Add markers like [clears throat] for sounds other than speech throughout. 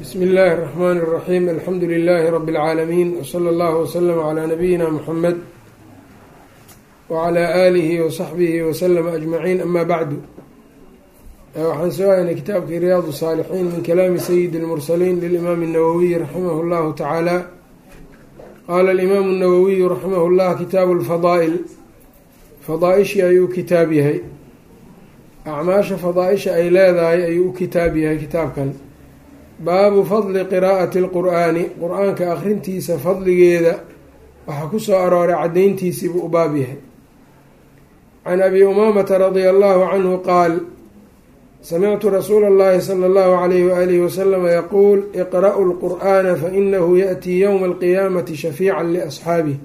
bsmi illaahi الرحmn الرaxيm alxamdu لilaahi rb اlcaalamiin wslى اllah wslm عlى nabiyina mxamed wعlى alihi وsaxbihi wslm aجmaciin ama bacdu waxaan soo haynay kitaabkii riyaad الصاalixiin min kalaami sayidi اlmursaliin lilimaam الnawowiy raximah اllahu tacaala qaala alimaamu الnawowiyu raximah اllah kitaabu اlfadaa'il fadaa-ishii ayuu u kitaab yahay acmaasha fadaa-isha ay leedahay ayuu u kitaab yahay kitaabkan baabu fadli qiraa'ati lqur-aani qur'aanka akhrintiisa fadligeeda waxaa ku soo arooray caddayntiisiibuu u baab yahay. Can abi umaamata radia allahu canhu qaal samictu rasuula اllahi sala allahu alayhi waalihi wasalama yaquul iqra'u lqur'aana fainahu yaأtii yowma alqiyaamati shafiican liasxaabih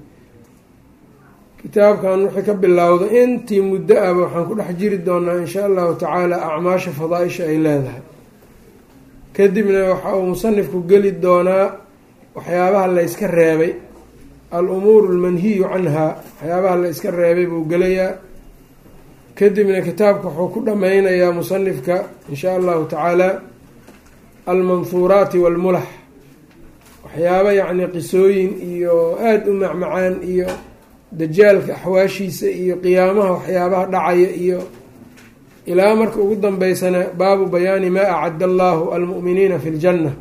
kitaabkan wixii ka bilowda intii muddo ahba waxaan ku dhex jiri doonaa in sha allahu tacaala acmaasha fadaa-isha ay leedahay kadibna waxa uu musanifku geli doonaa waxyaabaha la yska reebay. Al-umuuru almanhiyu canhaa waxyaabaha la yska reebay buu gelayaa. Kadibna kitaabka wuxuu ku dhameynayaa musanifka in shaa allahu tacaala almanhuuraati walmulax. Waxyaaba yacni qisooyin iyo aada u macmacaan iyo dajaalka axwaashiisa iyo qiyaamaha waxyaabaha dhacaya iyo ilaa marka ugu dambeysana baabu bayaani maa acadda allaahu almu'miniina fi ljanna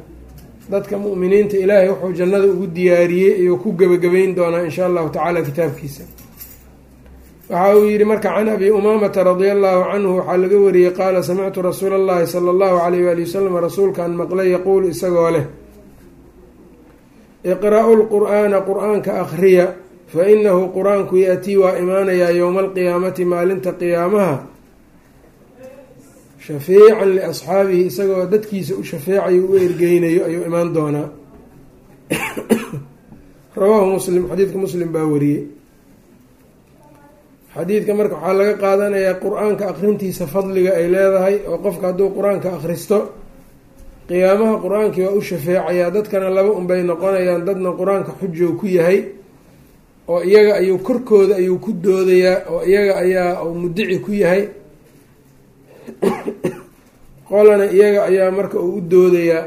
dadka mu'miniinta ilaahay wuxuu jannada ugu diyaariyey ayuu ku gebagabeyn doonaa in sha allahu tacaala kitaabkiisa. Waxa uu yihi marka can abi umaamata radia allahu canhu waxaa laga wariyey qaala samictu rasuula allahi sala allahu alayh waali wasalam rasuulkan maqlay yaquulu isagoo leh iqra-u lqur'aana qur'aanka akhriya fa inahu qur'aanku ya-tii waa imaanayaa yowma alqiyaamati maalinta qiyaamaha shafiican liasxaabihi isagoo dadkiisa u shafeecayo u ergeynayo ayuu imaan doonaa. Rawaahu muslim xadiidka muslim baa wariyey. Xadiidka marka waxaa laga qaadanayaa qur'aanka akrintiisa fadliga ay leedahay oo qofka hadduu qur'aanka akhristo qiyaamaha qur'aankii waa u shafeecayaa dadkana laba unbay noqonayaan dadna qur'aanka xujow ku yahay oo iyaga ayuu korkooda ayuu ku doodayaa oo iyaga ayaa uu mudici ku yahay qolana iyaga ayaa marka uu u doodayaa.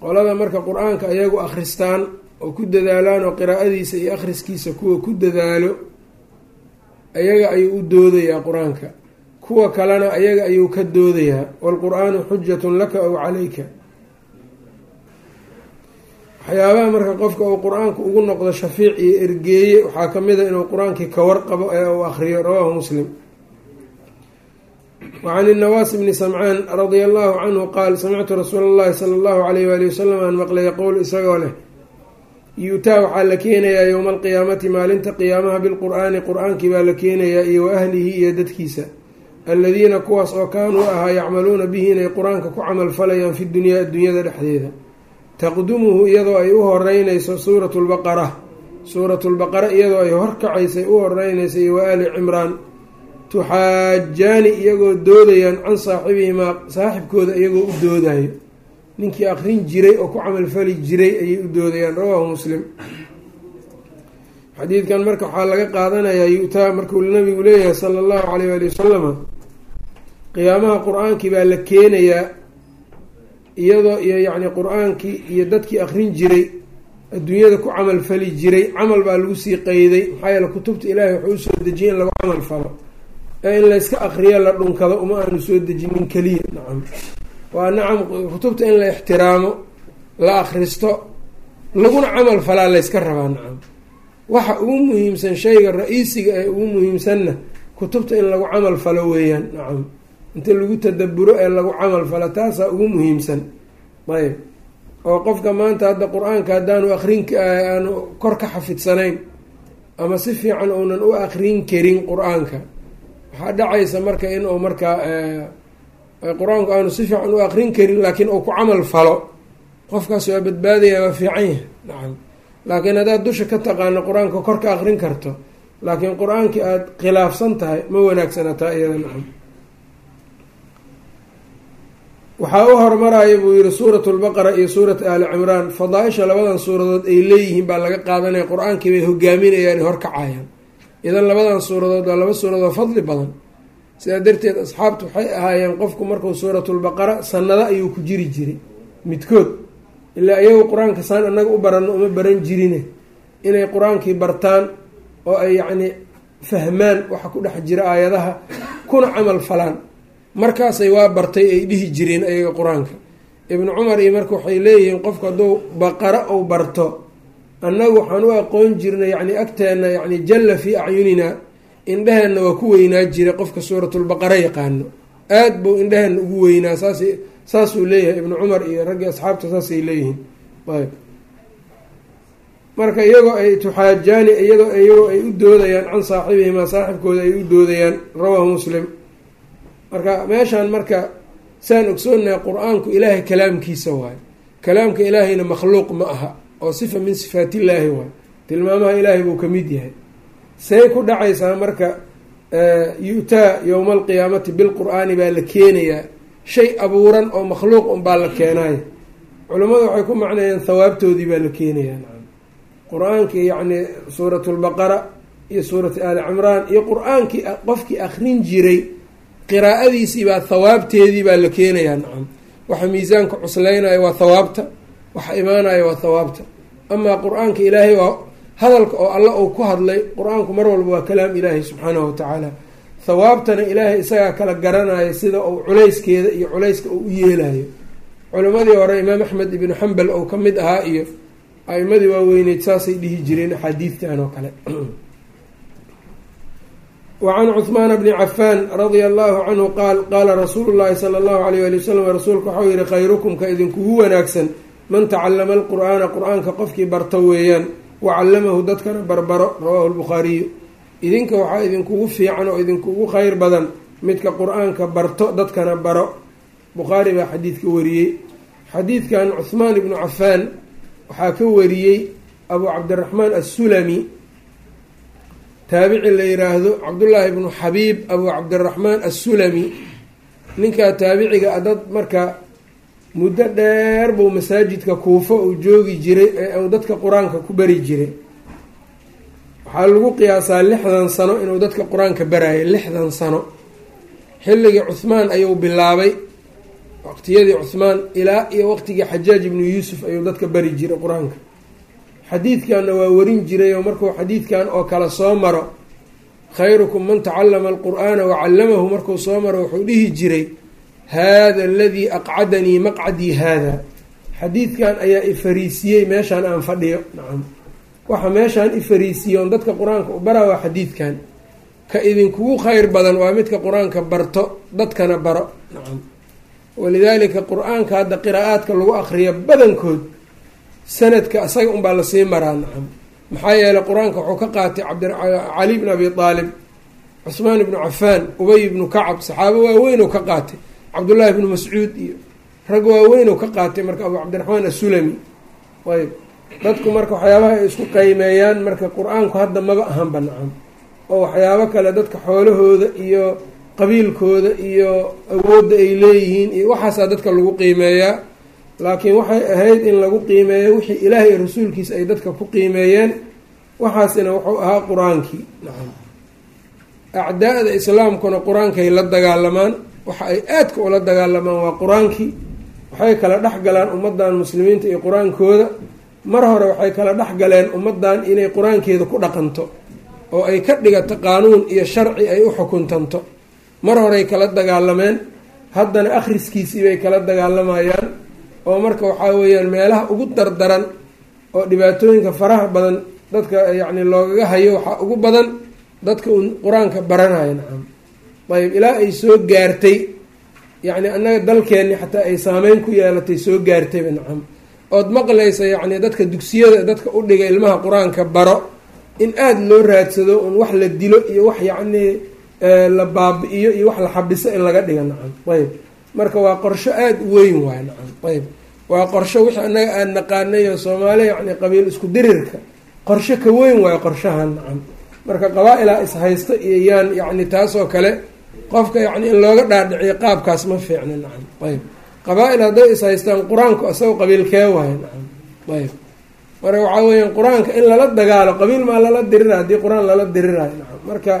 Qolada marka qur'aanka iyagu akhristaan oo ku dadaalaan oo qiraa'adiisa iyo akhriskiisa kuwa ku dadaalo iyaga ayuu u doodayaa qur'aanka. Kuwa kalena iyaga ayuu ka doodayaa. Waalqur-aanu xujatun laka aw calayka. Waxyaabaha marka qofka uu qur'aanku ugu noqdo shafiic iyo ergeeye waxaa ka mid a inuu qur'aankii ka warqabo ee uu akhriyo rawaahu muslim wacan inawaas bni samcaan radia allahu canhu qaal samictu rasuula allahi sala allahu alayh waali wasalam aan maqlay yaquul isagoo leh yu-taa waxaa la keenayaa yowma alqiyaamati maalinta qiyaamaha bilqur-aani qur'aankii baa la keenayaa iyo wa ahlihi iyo dadkiisa aladiina kuwaas oo kaanuu ahaa yacmaluuna bihi inay qur'aanka ku camal falayaan fi dunyaa addunyada dhexdeeda taqdumuhu iyadoo ay u horeynayso suuratu lbaqara suuratu lbaqara iyadoo ay horkacaysay u horeynayso iyo wa aali cimraan tuxaajaani iyagoo doodayaan can saaxibihimaa saaxibkooda iyagoo u doodayo ninkii akrin jiray oo ku camalfali jiray ayay u doodayaan rawaahu muslim. Xadiidkan marka waxaa laga qaadanayaa yu-taa markuu nabigu leeyahay sala allahu alayh ali wasalama qiyaamaha qur'aankii baa la keenayaa iyadoo iyo yacni qur'aankii iyo dadkii akrin jiray adduunyada ku camal fali jiray camal baa lagu sii qeyday maxaa yeele kutubta ilaahay wuxuu u soo dejiyay in lagu camal falo ee in layska akriyo la dhunkado uma aanu soo dejinin keliya. Nacam. Waa nacam kutubta in la ixtiraamo la akhristo laguna camal falaa layska rabaa nacam. Waxa ugu muhiimsan shayga ra'iisiga ee ugu muhiimsanna kutubta in lagu camal falo weeyaan nacam. Inta lagu tadaburo ee lagu camal falo taasaa ugu muhiimsan. Ayb oo qofka maanta hadda qur'aanka haddaanu akrin aanu kor ka xafidsanayn ama si fiican uunan u akrin karin qur'aanka waxaa dhacaysa marka inuu markaa qur'aanku aanu si fiican u akrin karin laakiin uu ku camal falo. Qofkaas waa badbaadaya waa fiican yahay. Nacam laakiin haddaad dusha ka taqaano qur'aanka kor ka akrin karto laakiin qur'aankii aada khilaafsan tahay ma wanaagsanataa iyada nacam waxaa u hormaraya buu yihi suurat lbaqara iyo suurat aali cimraan fadaa-isha labadan suuradood ay leeyihiin baa laga qaadanaya qur'aankii bay hogaaminayaan horkacayaan idan labadan suuradood waa laba suuradood fadli badan. Sidaa darteed asxaabtu waxay ahaayeen qofku markuu suuratulbaqara sanado ayuu ku jiri jiray midkood. Ilaa iyagu qur'aanka saan annaga u baranno uma baran jirine. Inay qur'aankii bartaan oo ay yacnii fahmaan waxa ku dhex jira aayadaha kuna camal falaan. Markaasay waa bartay ay dhihi jireen ayaga qur'aanka. Ibnu cumar iyo marka waxay leeyihiin qofku hadduu baqara ou barto annagu waxaan u aqoon jirnay yacni agteenna yacni jalla fii acyunina indheheenna waa ku weynaa jiray qofka suuratulbaqara yaqaano. Aada buu indheheenna ugu weynaa saas saasuu leeyahay ibnu cumar iyo raggii asxaabta saasay leeyihiin. Ayb marka iyagoo ay tuxaajaani iyadoo iyagoo ay u doodayaan can saaxibihimaa saaxibkooda ay u doodayaan rawaahu muslim. Marka meeshaan marka saan ogsoonahay qur'aanku ilaahay kalaamkiisa waayo kalaamka ilaahayna makhluuq ma aha oo sifa min sifaatillaahi waayo tilmaamaha ilaahay buu ka mid yahay. Say ku dhacaysaa marka yu-taa yowma alqiyaamati bilqur-aani baa la keenayaa shay abuuran oo makhluuq unbaa la keenaaya culammadu waxay ku macneeyeen thawaabtoodii baa la keenayaa qur'aankii yacnii suuratulbaqara iyo suuratu aali cimraan iyo qur'aankii qofkii akrin jiray qiraa'adiisii baa thawaabteedii baa la keenayaa nacam waxa miisaanka cuslaynaya waa thawaabta waxa imaanaya waa thawaabta amaa qur'aanka ilaahay waa hadalka oo alla uu ku hadlay qur'aanku mar walba waa kalaam ilaahi subxaanahu watacaala thawaabtana ilaahay isagaa kala garanaya sida uu culayskeeda iyo culayska uu u yeelayo. Culimadii hore imaam axmed ibnu xambal ou ka mid ahaa iyo aimadii waaweyneyd saasay dhihi jireen axaadiidtan oo kale. [clears throat] Wacan cuhmaana bni cafaan radia allahu canhu qaal qaala rasuulu llahi sala allahu alayh ali wasalam rasuulku waxau yihi khayrukum ka idinkugu wanaagsan man tacallama alqur'aana qur'aanka qofkii barto weeyaan wa callamahu dadkana barbaro rawaahu lbukhaariyu idinka waxaa idinkugu fiican oo idinkugu kheyr badan midka qur'aanka barto dadkana baro. Bukhaari baa xadiidka wariyey. Xadiidkan cuhmaan ibnu cafaan waxaa ka wariyey abu cabdiraxmaan assulami. Taabici la yiraahdo cabdullaahi ibnu xabiib abu cabdiraxmaan assulami. Ninkaa taabiciga a dad marka muddo dheer buu masaajidka kuufo uu joogi jiray ee uu dadka qur'aanka ku bari jiray. Waxaa lagu qiyaasaa lixdan sano inuu dadka qur'aanka barayay lixdan sano. Xilligii cuhmaan ayuu bilaabay. Waqtiyadii cuhmaan ilaa iyo waqtigii xajaaj ibnu yuusuf ayuu dadka bari jiray qur'aanka. Xadiidkanna waa warin jiray oo markuu xadiidkan oo kale soo maro khayrukum man tacallama alqur'aana wacallamahu markuu soo maro wuxuu dhihi jiray haada aladii aqcadanii maqcadii haada xadiidkan ayaa ifariisiyey meeshaan aan fadhiyo nacam waxa meeshaan ifariisiye on dadka qur'aanka u baraa waa xadiidkan ka idinkugu kheyr badan waa midka qur'aanka barto dadkana baro nacam walidaalika qur'aanka hadda qiraa'aadka lagu akriyo badankood sanadka isaga unbaa la sii maraa nacam maxaa yeeley qur'aanka wuxuu ka qaatay cabdcali bn abi aalib cusmaan ibnu cafaan ubay ibnu kacab saxaabo waaweyn ka qaatay cabdullaahi ibnu mascuud iyo rag waaweyn ka qaatay marka abu cabdiraxmaan assulami. Ayb dadku marka waxyaabaha ay isku qiimeeyaan marka qur'aanku hadda maba ahanba nacam. Oo waxyaabo kale dadka xoolahooda iyo qabiilkooda iyo awoodda ay leeyihiin iyo waxaasaa dadka lagu qiimeeyaa. Laakiin waxay ahayd in lagu qiimeeyo wixii ilaahay rasuulkiisa ay dadka ku qiimeeyeen waxaasina wuxuu ahaa qur'aankii. Nacam. Acdaa-da islaamkuna qur'aankay la dagaalamaan waxa ay aadka ula dagaalamaan waa qur'aankii. Waxay kala dhex galaan ummadan muslimiinta iyo qur'aankooda. Mar hore waxay kala dhex galeen ummadan inay qur'aankeeda ku dhaqanto oo ay ka dhigato qaanuun iyo sharci ay u xukuntanto. Mar horey kala dagaalameen haddana akhriskiisii bay kala dagaalamayaan oo marka waxaa weeyaan meelaha ugu dardaran oo dhibaatooyinka faraha badan dadka yacni loogaga hayo waxaa ugu badan dadka uun qur'aanka baranaya nacam ayb ilaa ay soo gaartay yacni annaga dalkeenni xataa ay saameyn ku yeelatay soo gaartayba nacam ood maqlaysa yacni dadka dugsiyada dadka u dhiga ilmaha qur'aanka baro in aada loo raadsado un wax la dilo iyo wax yacnii la baabi'iyo iyo wax la xabiso in laga dhiga nacam ayb marka waa qorsho aada u weyn waay nacam ayb waa qorsho wixii annaga aan naqaanayo soomaaliya yacni qabiil isku dirirka qorsho ka weyn waayo qorshahan nacam marka qabaa-ilaa ishaysta iyo yaan yacni taasoo kale qofka yacni in looga dhaadhiciyo qaabkaas ma fiicna nacam. Ayb qabaa-il hadday ishaystaan qur'aanku isagoo qabiilkee waayo nacam. Ayb marka waxaa weyaan qur'aanka in lala dagaalo qabiil maa lala dirira haddii qur'aan lala dirirayo nacam. Marka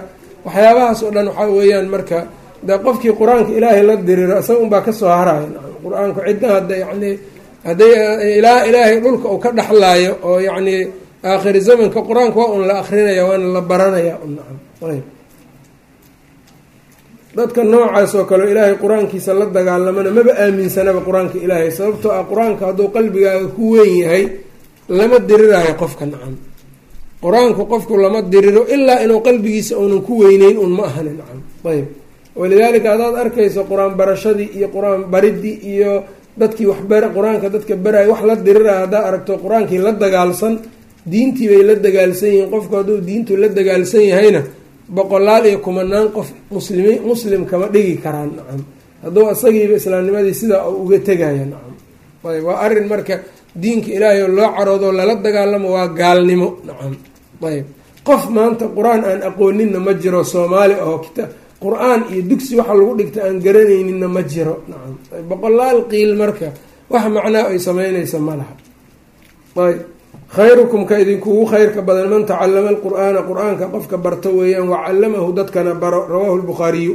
waxyaabahaas oo dhan waxaa weeyaan marka de qofkii qur'aanka ilaahay la diriro isaga unbaa ka soo haraya qur'aanku cidda hadda yani hadday ilaa ilaahay dhulka uu ka dhexlaayo oo yacni aakhiri zamanka qur'aanka waa un la akrinaya waana la baranaya nacam. Ayb dadka noocaas oo kale ilaahay qur'aankiisa la dagaalamana maba aaminsanaba qur'aanka ilaahay sababtoo ah qur'aanka hadduu qalbigaaga ku weyn yahay lama diriraayo qofka nacam. Qur'aanku qofku lama diriro ilaa inuu qalbigiisa uunan ku weyneyn un ma ahani nacam. Ayb walidaalika haddaad arkayso qur'aan barashadii iyo qur'aan baridii iyo dadkii waxbar qur'aanka dadka baraay wax la diriraya haddaa aragto qur'aankii la dagaalsan diintii bay la dagaalsan yihiin. Qofku hadduu diintu la dagaalsan yahayna boqolaal iyo kumanaan qof muslimi muslim kama dhigi karaan nacam. Hadduu isagiiba islaamnimadii sidaa uga tegaya nacam. Ayb waa arrin marka diinka ilaahay oo loo caroodo lala dagaalamo waa gaalnimo nacam. Ayb qof maanta qur'aan aan aqooninna ma jiro soomaali oo kita qur'aan iyo dugsi waxa lagu dhigta aan garanayninna ma jiro nacam. Boqolaal qiil marka wax macnaa ay sameynaysa ma laha. Ayb khayrukum ka idinkugu khayrka badan man tacalama alqur-aana qur'aanka qofka barto weeyaan wacallamahu dadkana baro rawaahu lbukhaariyu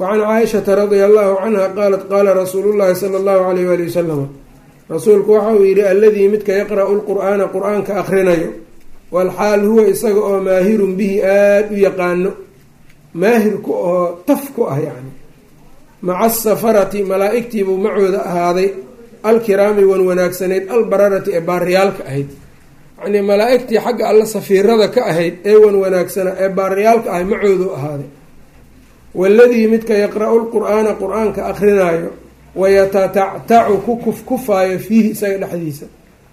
wacan caaishata radia allahu canha qaalat qaala rasuulu llahi sala allahu alayh waali wasalam rasuulku waxa uu yidhi alladii midka yaqra'u lqur-aana qur'aanka akhrinayo walxaal huwa isaga oo maahirun bihi aada u yaqaano. Maahir ku oo taf ku ah yacni. Maca asafarati malaa-igtiibuu macooda ahaaday alkiraami wan wanaagsanayd albararati ee baariyaalka ahayd yacnii malaa-igtii xagga alla safiirada ka ahayd ee wan wanaagsana ee baariyaalka ahay macoodu ahaaday waladii midka yaqra-u lqur-aana qur'aanka akrinaayo wayatatactacu ku kufkufaayo fiihi isaga dhexdiisa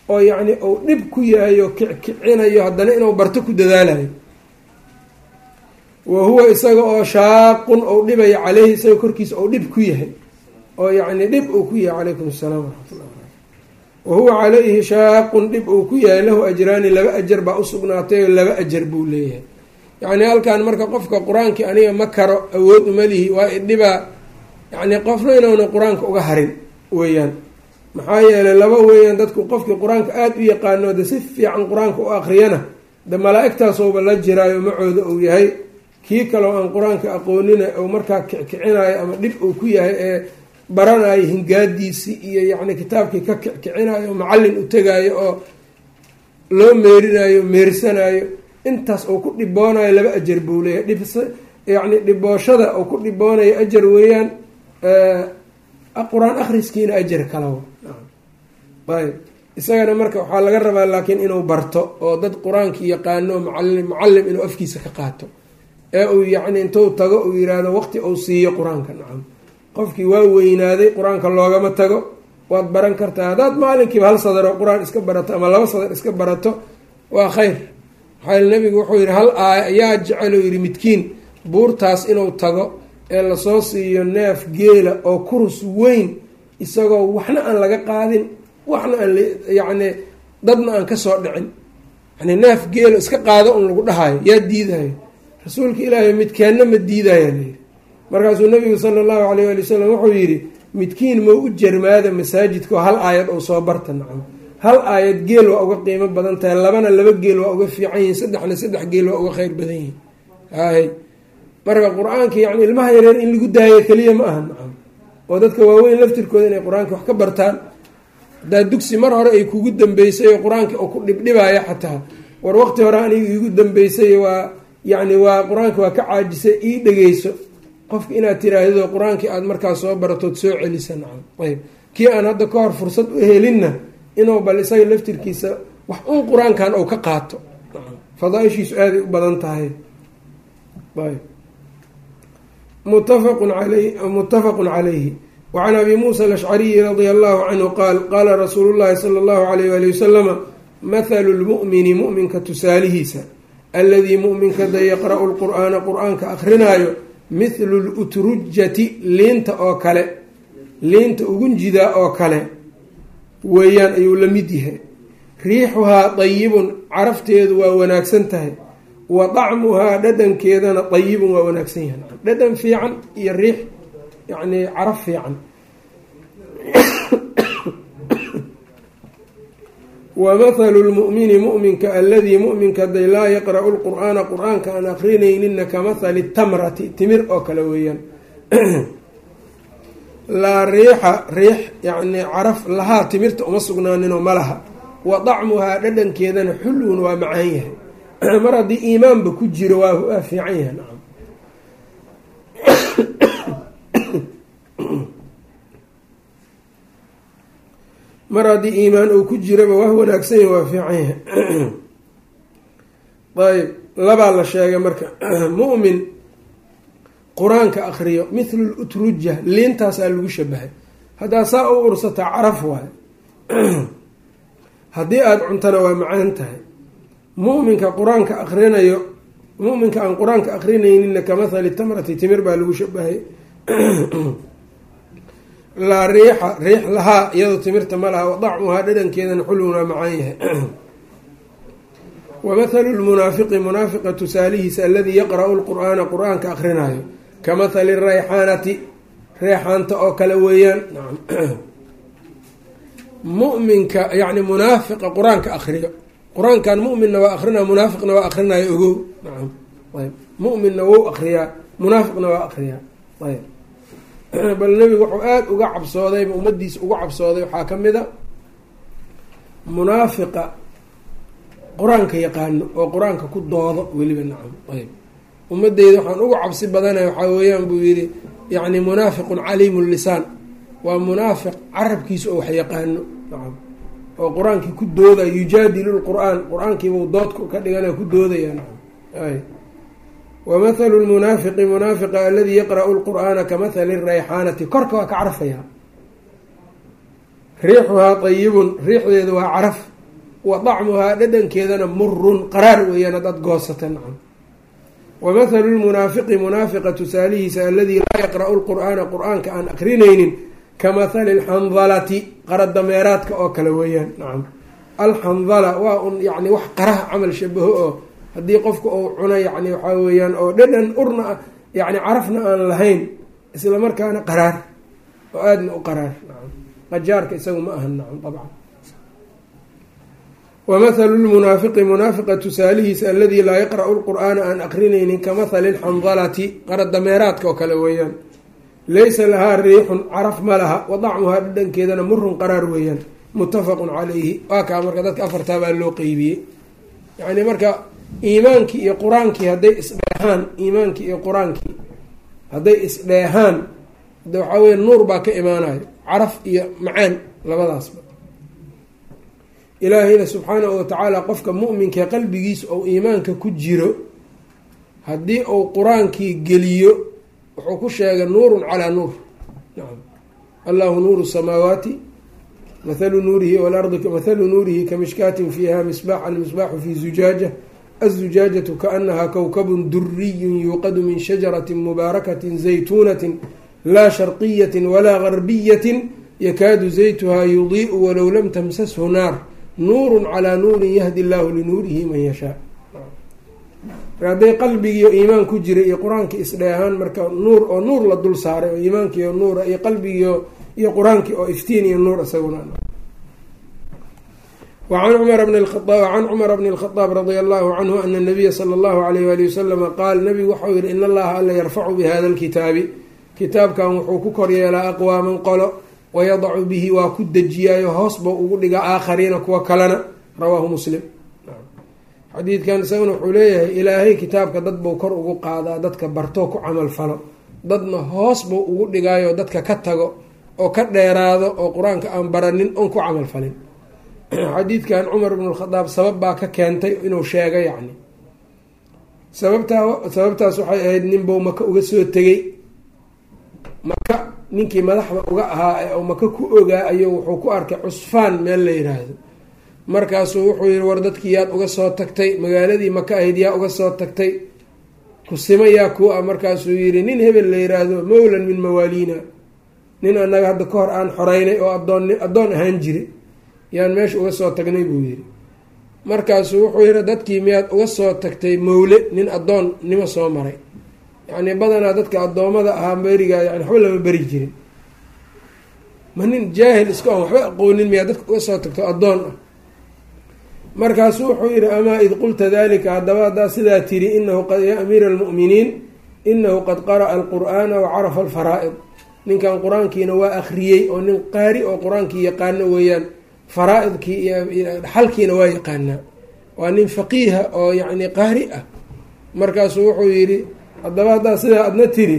oo yacni uu dhib ku yahay oo kickicinayo haddana inuu barto ku dadaalayo. Wa huwa isaga oo shaaqun ou dhibayo caleyhi isaga korkiisa ou dhib ku yahay oo yacni dhib uu ku yahay calaykum asalaam waraxmatullah wa huwa calayhi shaaqun dhib uu ku yahay lahu ajraani laba ajar baa usugnaatay oo laba ajar buu leeyahay yacni halkan marka qofka qur'aankii aniga ma karo awood umalihi waa idhibaa yacni qofna inuuna qur'aanka uga harin weeyaan maxaa yeelay laba weeyaan dadku qofkii qur'aanka aada u yaqaano de si fiican qur'aanka u akriyana de malaa-igtaasooba la jiraayo macooda uu yahay kii kaleo aan qur'aanka aqoonina ou markaa kickicinayo ama dhib uu ku yahay ee baranayo hingaadiisii iyo yacni kitaabkii ka kickicinayo macallin u tegaayo oo loo meerinayo meersanayo intaas uu ku dhiboonayo laba ajar buu leeyahay. Dhib yacni dhibooshada uu ku dhiboonayo ajar weeyaan qur'aan akhriskiina ajar kalawa ayb isagana marka waxaa laga rabaa laakiin inuu barto oo dad qur'aankii yaqaano macali mucalim inuu afkiisa ka qaato ee uu yacni intuu tago uu yiraahdo waqti uu siiyo qur'aanka. Nacam qofkii waa weynaaday qur'aanka loogama tago. Waad baran kartaa haddaad maalinkiiba hal sadaroo qur'aan iska barato ama laba sadar iska barato waa khayr. Maxaa nabigu wuxuu yihi hal aaya ayaa jecel uu yihi midkiin buurtaas inuu tago ee la soo siiyo neef geela oo kurus weyn isagoo waxna aan laga qaadin waxna aan yacni dadna aan ka soo dhicin. Yani neef geelo iska qaado un lagu dhahayo yaa diidayo. Rasuulka ilaahay midkeenna ma diidaya markaasuu nabigu sala allahu alayh ali wasalam wuxuu yidhi midkiin ma u jarmaada masaajidka oo hal aayad ou soo barta nacam. Hal aayad geel waa uga qiimo badan tahay labana laba geel waa uga fiican yihiin saddexna saddex geel waa uga kheyr badan yihiin hay. Marka qur'aanka yacni ilmaha yareer in lagu daayo keliya ma aha nacam. Oo dadka waaweyn laftirkooda inay qur'aanka wax ka bartaan. Haddaa dugsi mar hore ay kugu dambeysay oo qur'aanka oo ku dhibdhibaya xataa. War waqti hore aniga iigu dambeysay waa yacni waa qur'aanka waa ka caajisay ii dhegeyso qofka inaad tiraahdo qur'aankii aada markaas soo baratood soo celisa nacam. Ayb kii aan hadda ka hor fursad u helinna inuu bal isaga laftirkiisa wax un qur'aankan ou ka qaato fadaaishiisu aaday u badan tahay. Ayb muttafaqun aley muttafaqun calayhi wacan abi muusa alashcariyi radia allahu canhu qaal qaala rasuulu llahi sala allahu alayh wali wasalama mathalu lmu'mini mu'minka tusaalihiisa alladii mu'minka da yaqra'u lqur'aana qur'aanka akrinaayo mithlu lutrujati liinta oo kale. Liinta ugunjidaa oo kale weeyaan ayuu la mid yahay. Riixuhaa dayibun carafteedu waa wanaagsan tahay. Wa dacmuhaa dhadhankeedana dayibun waa wanaagsan yahay. Dhadhan fiican iyo riix yacni caraf fiican [coughs] wa mathalu lmu'mini mu'minka aladii mu'minka day laa yaqra'u lqur'aana qur'aanka aan akrinayninna ka mathali tamrati timir oo kale weeyaan laa riixa riix yacni caraf lahaa timirta uma sugnaaninoo ma laha wa dacmuhaa dhadhankeedana xulwun waa macaan yahay mar haddii iimaanba ku jiro waa fiican yahay nacam mar haddii iimaan uu ku jiraba waa wanaagsan yahay waa fiican yahay. Ayb labaa la sheegay marka. [clears throat] Mu'min qur'aanka akriyo mithlu lutruja liintaasaa lagu shabahay. Haddaa saa u ursataa caraf waayo [clears throat] haddii aada cuntana waa macaan tahay. Muminka qur'aanka akrinayo muminka aan qur'aanka akrinayninna kamahali tamrati timir baa lagu shabahay [clears throat] laa riixa riix lahaa iyadoo timirta ma laha wadacmuhaa dhadhankeedana xulun waa macaan yahay. [clears throat] Wamathalu lmunaafiqi munaafiqa tusaalihiisa aladii yaqra'u lqur'aana qur'aanka akrinaayo. Kamahali rayxaanati reexaanta oo kale weeyaan. [clears throat] Muminka yani munaafiqa qur'aanka akriyo. Qur'aankan muminna waa akrinaya munaafiqna waa akrinaya ogow. Muminna wou akriyaa munaafiqna waa akriyaa. Ayb [clears throat] bal nebigu wuxuu aada uga cabsoodayba ummadiisa uga cabsooday. Waxaa ka mid a munaafiqa qur'aanka yaqaano oo qur'aanka ku doodo weliba nacam ayb ummadeyda waxaan uga cabsi badanaya waxaa weeyaan buu yidhi yacni munaafiqun caliimu lisaan. Waa munaafiq carabkiisa oo wax yaqaano nacam oo qur'aankii ku doodaya yujaadilu lqur-aan qur'aankiibuu dood ka dhiganaya ku doodaya nacam wamathalu lmunaafiqi munaafiqa aladii yaqra'u lqur'aana kamahali rayxaanati korka waa ka carfayaa riixuhaa ayibun riixdeedu waa caraf wa dacmuhaa dhadhankeedana murun qaraar weeyaan haddaad goosata nacam wamathalu lmunaafiqi munaafiqa tusaalihiisa aladii laa yaqra'u lqur'aana qur'aanka aan akrinaynin kamahali alxandalati qara dameeraadka oo kale weeyaan nacam alxandala waa un yani wax qaraha camal shabaho oo haddii qofka uu cuno yani waxaa weeyaan oo dhadhan urna yani carafna aan lahayn isla markaana qaraar oo aadna u qaraar. Qajaarka isagu ma ahan nacam dabcan. Wamathalu lmunaafiqi munaafiqa tusaalihiisa aladii laa yaqra'u lqur'aana aan akrinaynin kamahali alxandalati qara dameeraadka oo kale weeyaan. Laysa lahaa riixun caraf ma laha wadacmuhaa dhadhankeedana murun qaraar weeyaan. Muttafaqun calayhi. Waa kaa marka dadka afartaa baa loo qeybiyey yacni marka iimaankii iyo qur'aankii hadday isdheehaan iimaankii iyo qur'aankii hadday isdheehaan de waxaa weya nuur baa ka imaanayo caraf iyo macaan labadaasba. Ilaahayna subxaanahu watacaala qofka mu'minka qalbigiisa ou iimaanka ku jiro haddii uu qur'aankii geliyo wuxuu ku sheegay nuurun calaa nuur. Nacam allahu nuuru samaawaati mathalu nuurihi walardi mathalu nuurihi kamishkaatin fiiha misbaax almisbaaxu fi zujaaja aلzujaajatu kaanaha kowkabun duriyun yuuqadu min shajarati mubaarakati zaytuunati laa sharqiyati walaa garbiyatin yakaadu zaytuhaa yudii'u walow lam tamsashu naar nuurun calaa nuurin yahdi allahu linuurihi man yashaa hadday qalbigiiyo iimaan ku jira iyo qur'aankii isdheehaan marka nuur oo nuur la dul saaray oo iimaankiiyo nuura iyo qalbigiio iyo qur'aankii oo iftiin iyo nuur isaguna wacan cumara bni lkhadaab radia allahu canhu ana nabiya sala allahu alayh wali wasalama qaal nabigu waxau yihi in allaha alla yarfacu bihada lkitaabi kitaabkan wuxuu ku koryeelaa aqwaaman qolo wayadacu bihi waa ku dejiyaayo hoos bau ugu dhigaa aakhariina kuwa kalena rawaahu muslim xadiidkan isaguna wuxuu leeyahay ilaahay kitaabka dad buu kor ugu qaadaa dadka bartoo ku camal falo dadna hoos buu ugu dhigaayo dadka ka tago oo ka dheeraado oo qur'aanka aan baranin oon ku camal falin [clears throat] xadiidkan cumar bnu lkhadaab sabab baa ka keentay inuu sheego yacni. Sababtaa sababtaas waxay ahayd ninbuu maka uga soo tegey. Maka ninkii madaxda uga ahaa ee uu maka ku ogaa ayuu wuxuu ku arkay cusfaan meel la yiraahdo. Markaasuu wuxuu yihi war dadkii yaad uga soo tagtay magaaladii maka ahayd yaa uga soo tagtay. Kusimo yaa ku ah. Markaasuu yihi nin hebel la yiraahdo mawlan min mawaaliina nin annaga hadda ka hor aan xoreynay oo adoon addoon ahaan jire yaan meesha uga soo tagnay buu yihi markaasuu wuxuu yihi dadkii miyaad uga soo tagtay mawle nin addoon nimo soo maray. Yacni badanaa dadka addoommada ahaa berigaa yani waxba lama beri jirin. Ma nin jaahil iska on waxba aqoonin miyaa dadka uga soo tagto addoon ah. Markaasuu wuxuu yihi amaa id qulta dalika haddaba haddaa sidaa tiri inahu qad ya amiira almu'miniin inahu qad qara'a alqur'aana wa carafa alfaraa'id. Ninkan qur'aankiina waa akhriyey oo nin qaari oo qur'aankii yaqaano weeyaan faraa-idkii iyo dhaxalkiina waa yaqaanaa. Waa nin faqiiha oo yacni qaari ah. Markaasuu wuxuu yidhi haddaba haddaa sidaa adna tiri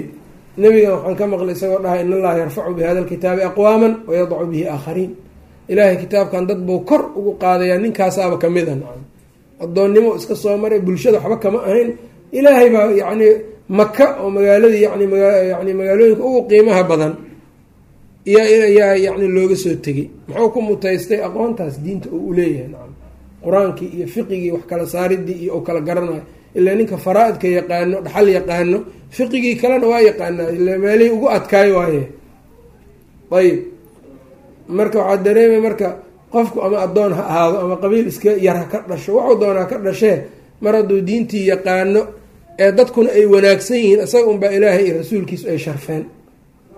nebigan waxaan ka maqlay isagoo dhaha in allaha yarfacu bi hada alkitaabi aqwaaman wayadacu bihi aakhariin. Ilaahay kitaabkan dad buu kor ugu qaadayaa ninkaasaaba ka mid a nacam addoonnimo iska soo maray bulshada waxba kama ahayn. Ilaahay baa yacni maka oo magaaladii yani yani magaalooyinka ugu qiimaha badan yaa yani looga soo tegay muxuu ku mutaystay aqoontaas diinta oo u leeyahay nacam qur'aankii iyo fiqigii wax kala saaridii iyo kala garanayo. Ilaa ninka faraa-idka yaqaano dhaxal yaqaano fiqigii kalena waa yaqaanaa. Ila meelihii ugu adkaayo waaye. Ayib. Marka waxaa dareemay marka qofku ama addoon ha ahaado ama qabiil iska yar ka dhasho waxuu doonaa ka dhashee mar hadduu diintii yaqaano ee dadkuna ay wanaagsan yihiin isaga unbaa ilaahay iyo rasuulkiisu ay sharfeen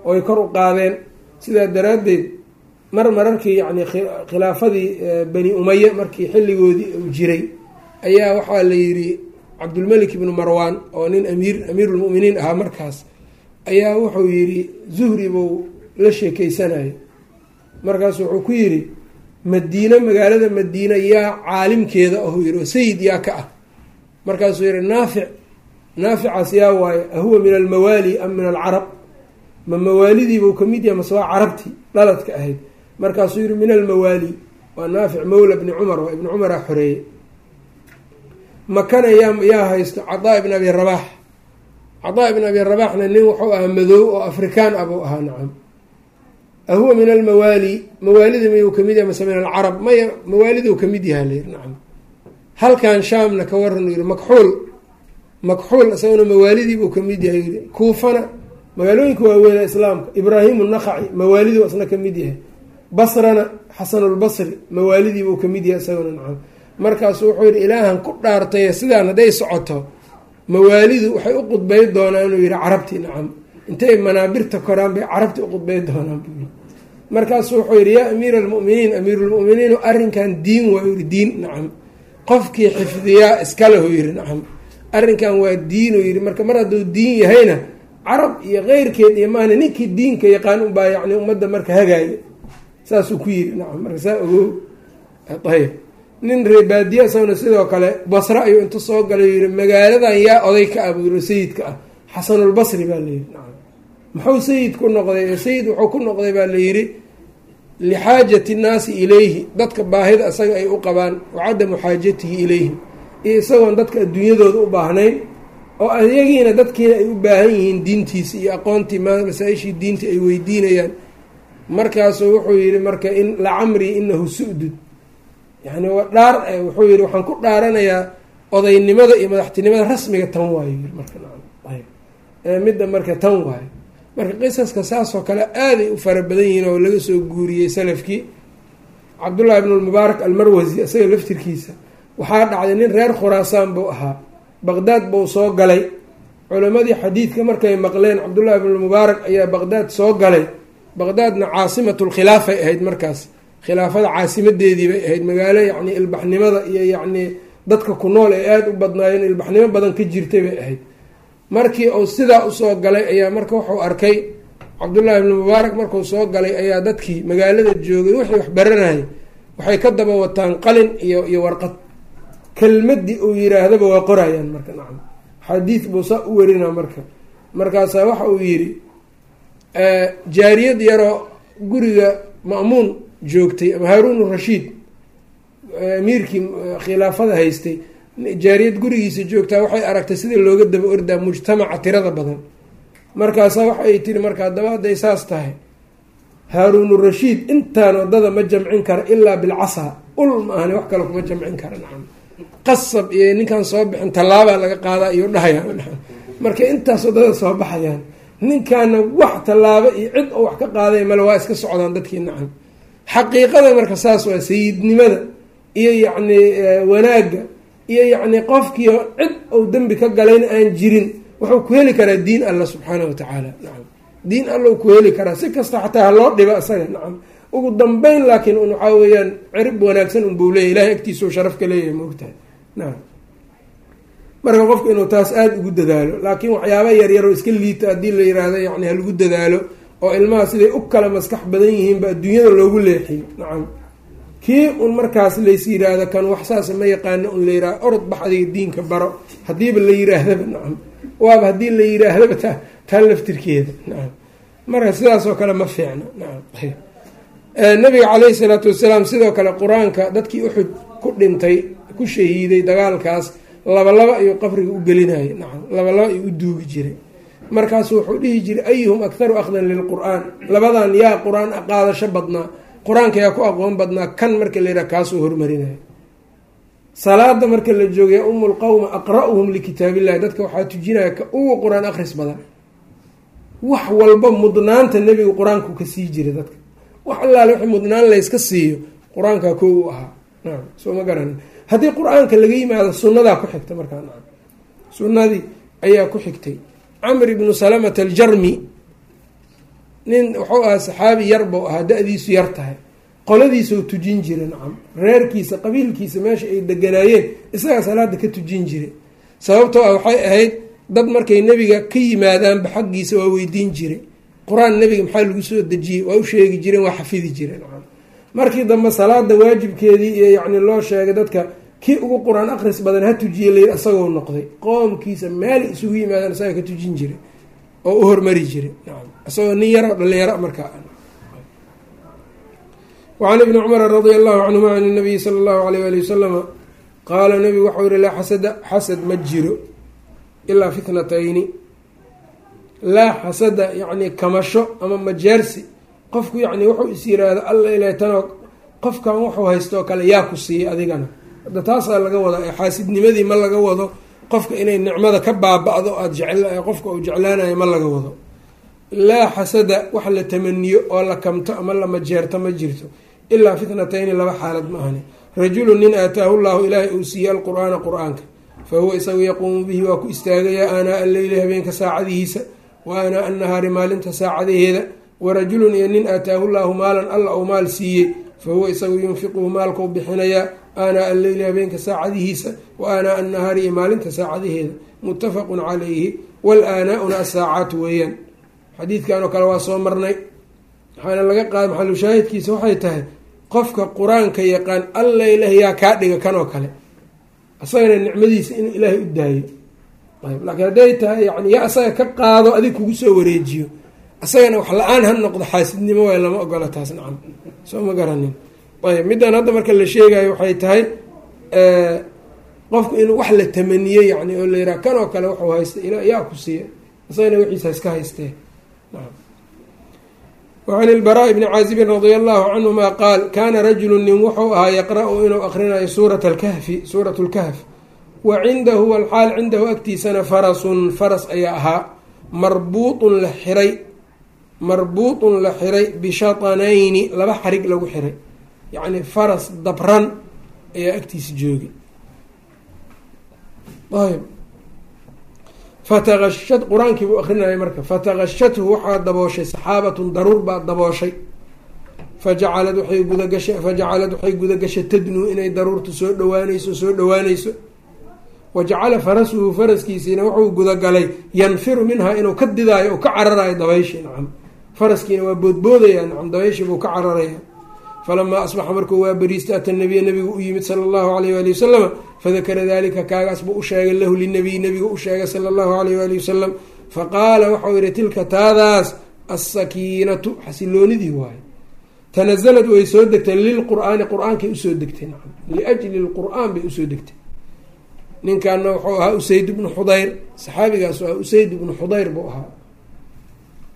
oo ay kor u qaadeen sidaa daraaddeed mar mararkii yacni khilaafadii bani umaya markii xilligoodii uu jiray ayaa waxaa la yidhi cabdulmelik ibnu marwaan oo nin amiir amiirulmuminiin ahaa markaas ayaa wuxuu yidhi zuhri buu la sheekeysanayay markaas wuxuu ku yidhi madiine magaalada madiina yaa caalimkeeda ahuu yidhi oo sayid yaa ka ah. Markaasuu yihi naafic naaficaas yaa waaye ahuwa min almawaali am min alcarab ma mawaalidiibuu ka mid yahay mase waa carabtii dhaladka ahayd. Markaasuu yihi min almawaali waa naafic mawla bni cumar waa ibni cumaraa xoreeye makana yaa yaa haysto cadaa ibn abi rabaax cadaa ibn abi rabaxna nin wuxuu ahaa madoow oo afrikaan ah buu ahaa nacam. Ahuwa min almawaali mawaalida mayuu ka mid yahay mase min alcarab maya mawaaliduu ka mid yaha layiri nacam. Halkan shaamna ka waran yiri makxuul makxuul isaguna mawaalidiibuu ka mid yahay yiri kuufana magaalooyinka waaweyn islaamka ibraahimu naqaci mawaaliduu isna ka mid yahay. Basrana xasanulbasri mawaalidiibuu ka mid yahay isaguna nacam. Markaasu wuxuu yihi ilaahan ku dhaartay sidaan hadday socoto mawaalidu waxay u qudbay doonaan inuu yihi carabti nacam. Intay manaabirta koraan bay carabti uqudbay doonaan buu markaasu wuxuu yihi yaa amiira almuminiin amiirulmuminiin arrinkan diin waa yiri diin nacam. Qofkii xifdiyaa iskalehu yiri nacam. Arrinkan waa diin uu yihi marka mar hadduu diin yahayna carab iyo keyrkeed iyo maana ninkii diinka yaqaan unbaa yani ummadda marka hagaaya saasuu ku yiri nacam marka saa ogow. Ayb nin reebaadiya isaguna sidoo kale basre ayuu inta soo galay yihi magaaladan yaa oday ka ah buu yiri sayidka ah. Xasanulbasri baa layidhi nacam. Muxuu sayid ku noqday? Sayid wuxuu ku noqday baa layidhi lixaajati nnaasi ilayhi. Dadka baahida isaga ay u qabaan wa cadamu xaajatihi ilayhim. Iyo isagoon dadka adduunyadooda u baahnayn oo ayagiina dadkiina ay u baahan yihiin diintiisi iyo aqoontii masaa-ishii diintii ay weydiinayaan. Markaasuu wuxuu yihi marka in lacamrii inahu su-dud yani waa dhaar wuxuu yihi waxaan ku dhaaranayaa odaynimada iyo madaxtinimada rasmiga tan waayo. Yii marka tan waayo. Marka qisaska saasoo kale aaday u fara badan yihiin oo laga soo guuriyey salafkii. Cabdullahi ibn lmubaarak almarwasi isaga laftirkiisa waxaa dhacday nin reer khuraasaan buu ahaa baqdaad buu soo galay. Culammadii xadiidka markay maqleen cabdullahi ibn lmubaarak ayaa baqdaad soo galay. Baqdaadna caasimatu lkhilaafay ahayd markaas. Khilaafada caasimadeedii bay ahayd. Magaalo yacni ilbaxnimada iyo yacni dadka ku nool ay aada u badnaayeen ilbaxnimo badan ka jirtay bay ahayd. Markii uu sidaa u soo galay ayaa marka wuxuu arkay cabdullaahi ibnu mubaarak markuu soo galay ayaa dadkii magaalada joogay wixii wax baranayay waxay ka daba wataan qalin iyo iyo warqad kelmadii uu yiraahdaba waa qorayaan marka nacam. Xadiid buu saa u werinaa marka. Markaasaa waxa uu yidhi jaariyad yaroo guriga ma'muun joogtay ama haaruun rashiid amiirkii khilaafada haystay jaariyad gurigiisa joogtaa waxay aragtay sida looga daba ordaa mujtamaca tirada badan. Markaasaa waxay tiri marka haddaba hadday saas tahay. Haaruunu rashiid intaan waddada ma jamcin kara ilaa bilcasaa ul ma ahani wax kale kuma jamcin kara nacam qasab iyo ninkaan soo bixin tallaabaa laga qaadaa iyo dhahaya marka intaas waddada soo baxayaan. Ninkaana wax tallaabo iyo cid oo wax ka qaaday male waa iska socdaan dadkii nacam xaqiiqada marka saas waa sayidnimada iyo yacni wanaagga iyo yacni qofkii cid ou dembi ka galayna aan jirin wuxuu ku heli karaa diin alla subxaana wa tacaala. Nacam diin alla ku heli karaa. Si kasta xataa haloo dhiba isaga nacam ugu dambeyn laakiin un waxaa weeyaan cirib wanaagsan unbuu leeyahy ilahay agtiisau sharaf ka leeyahay moogtahay nacam marka qofku inuu taas aada ugu dadaalo laakiin waxyaaba yaryaroo iska liita haddii la yiraahdo yani halagu dadaalo oo ilmaha siday u kala maskax badan yihiinba adduunyada loogu leexiyo nacam kii un markaas lays yiraahdo kan wax saasa ma yaqaano un la yiraahdo orod bax adiga diinka baro haddiiba la yiraahdaba nacam waaba haddii la yiraahdaba ta taa laftirkeeda nacam marka sidaas oo kale ma fiicno nacam nabiga caleyhi salaatu wasalaam sidoo kale qur'aanka dadkii uxud ku dhintay ku shahiiday dagaalkaas labalaba ayuu qabriga u gelinayay. Nacam labalaba ayuu u duugi jiray. Markaasu wuxuu dhihi jiray ayuhum akharu akhdan lilqur-aan labadan yaa qur'aan qaadasho badnaa qur'aanka yaa ku aqoon badnaa kan marka la yidhaha kaasuu hormarinaya salaada marka la joogaya umu lqawma aqra-uhum likitaabillahi dadka waxaa tujinaya ka ugu qur'aan akhris badan. Wax walba mudnaanta nebiga qur'aanku ka sii jiray dadka. Wax allaale wixii mudnaan layska siiyo. Qur'aankaa koo u ahaa. Nacam soo ma garanin haddii qur'aanka laga yimaado sunnadaa ku xigta markaa sunnadii ayaa ku xigtay. Camr ibnu salamata aljarmi nin wuxuu ahaa saxaabi yar buu ahaa da-diisu yar tahay. Qoladiisau tujin jira nacam. Reerkiisa qabiilkiisa meesha ay deganaayeen isagaa salaada ka tujin jiray. Sababtoo ah waxay ahayd dad markay nebiga ka yimaadaanba xaggiisa waa weydiin jiray. Qur'aan nebiga maxaa lagu soo dejiyey? Waa u sheegi jireen waa xafidi jireen markii dambe salaada waajibkeedii iyo yacni loo sheegay dadka kii ugu qur'aan akhris badan ha tujiye layiri isagoo noqday. Qoomkiisa meelay isugu yimaadaan isaga ka tujin jiray oo u hormari jiray. Nacam isagoo nin yaro dhalinyaro markaa wacan ibni cumara radia allahu canhuma can nabiyi sala allahu alayh ali wasalama qaala nabigu waxau yihi laa xasada xasad ma jiro ilaa fitnatayni. Laa xasada yacni kamasho ama majeersi qofku yacni wuxuu is yiraahdo alla ilaa tanoo qofkan wuxuu haystoo kale yaa ku siiyey adigana. Hadda taasaa laga wadaa xaasidnimadii ma laga wado qofka inay nicmada ka baaba-do aada jecl qofka uu jeclaanayo ma laga wado. Laa xasada wax la tamaniyo oo la kamto ama la majeerto ma jirto ilaa fitnatayni laba xaalad ma ahani. Rajulun nin aataahu llahu ilaahay uu siiyey alqur-aana qur'aanka. Fa huwa isagu yaquumu bihi waa ku istaagayaa aanaa alleyli habeenka saacadihiisa wa aanaa annahaari maalinta saacadaheeda warajulun iyo nin aataahu llaahu maalan alla uu maal siiyey fa huwa isagu yunfiquhu maalkau bixinayaa aanaa alleyli habeenka saacadihiisa wa aanaa annahaari iyo maalinta saacadaheeda muttafaqun calayhi wal aanaa-una asaacaatu weeyaan. Xadiidkan oo kale waa soo marnay waxaana laga qaada maxalushaahidkiisa waxay tahay qofka qur'aanka yaqaan alla ilaah yaa kaa dhiga kan oo kale. Asagana nicmadiisa in ilaahay u daayo. Laakiin hadday tahay yani yaa asaga ka qaado adig kugu soo wareejiyo asagana wax la'aan ha noqdo xaasidnimo waay lama ogola taas nacam. Soo ma garanin. Ayb middan hadda marka la sheegayo waxay tahay qofku inuu wax la tamaniyey yani oo la yiraha kan oo kale wuxuu haysta ila yaa ku siiya isagana wixiisa iska haystee. Wacan ilbaraa bni caazibin radia allahu canhuma qaal kaana rajulu nin wuxuu ahaa yaqra-u inuu akrinayo suurat alkahfi suurat lkahf wa cindahu walxaal cindahu agtiisana farasun faras ayaa ahaa marbuutun la xiray marbuutun la xiray bishatanayni laba xarig lagu xiray. Yacni faras dabran ayaa agtiisa joogay ayb fataqashad qur'aankii buu akrinayay marka fataqashathu waxaa dabooshay saxaabatun daruur baa dabooshay. Fajacalad waxay gudagashay fajacalad waxay gudagashay tadnuu inay daruurtu soo dhawaanayso soo dhawaanayso wa jacala farasuhu faraskiisiina wuxuu gudagalay yanfiru minhaa inuu ka didaayo oo ka cararayo dabayshii nacam faraskiina waa boodboodaya nacam dabayshii buu ka cararaya. Falamaa asbaxa markuu waa beriista ata nabiya nabigu u yimid sala allahu alayh waali wasalama fadakara dalika kaagaas buu u sheegay lahu linabiy nabigu u sheegay sala allahu alayh waali wasalam faqaala waxau yihi tilka taadaas assakiinatu xasiloonidii waaye. Tanazalad way soo degtay lilqur'aani qur'aankay u soo degtay nacam liajli lqur'aan bay u soo degtay ninkaana wuxuu ahaa usayd ibnu xudayr saxaabigaas ahaa usayd ibnu xudayr buu ahaa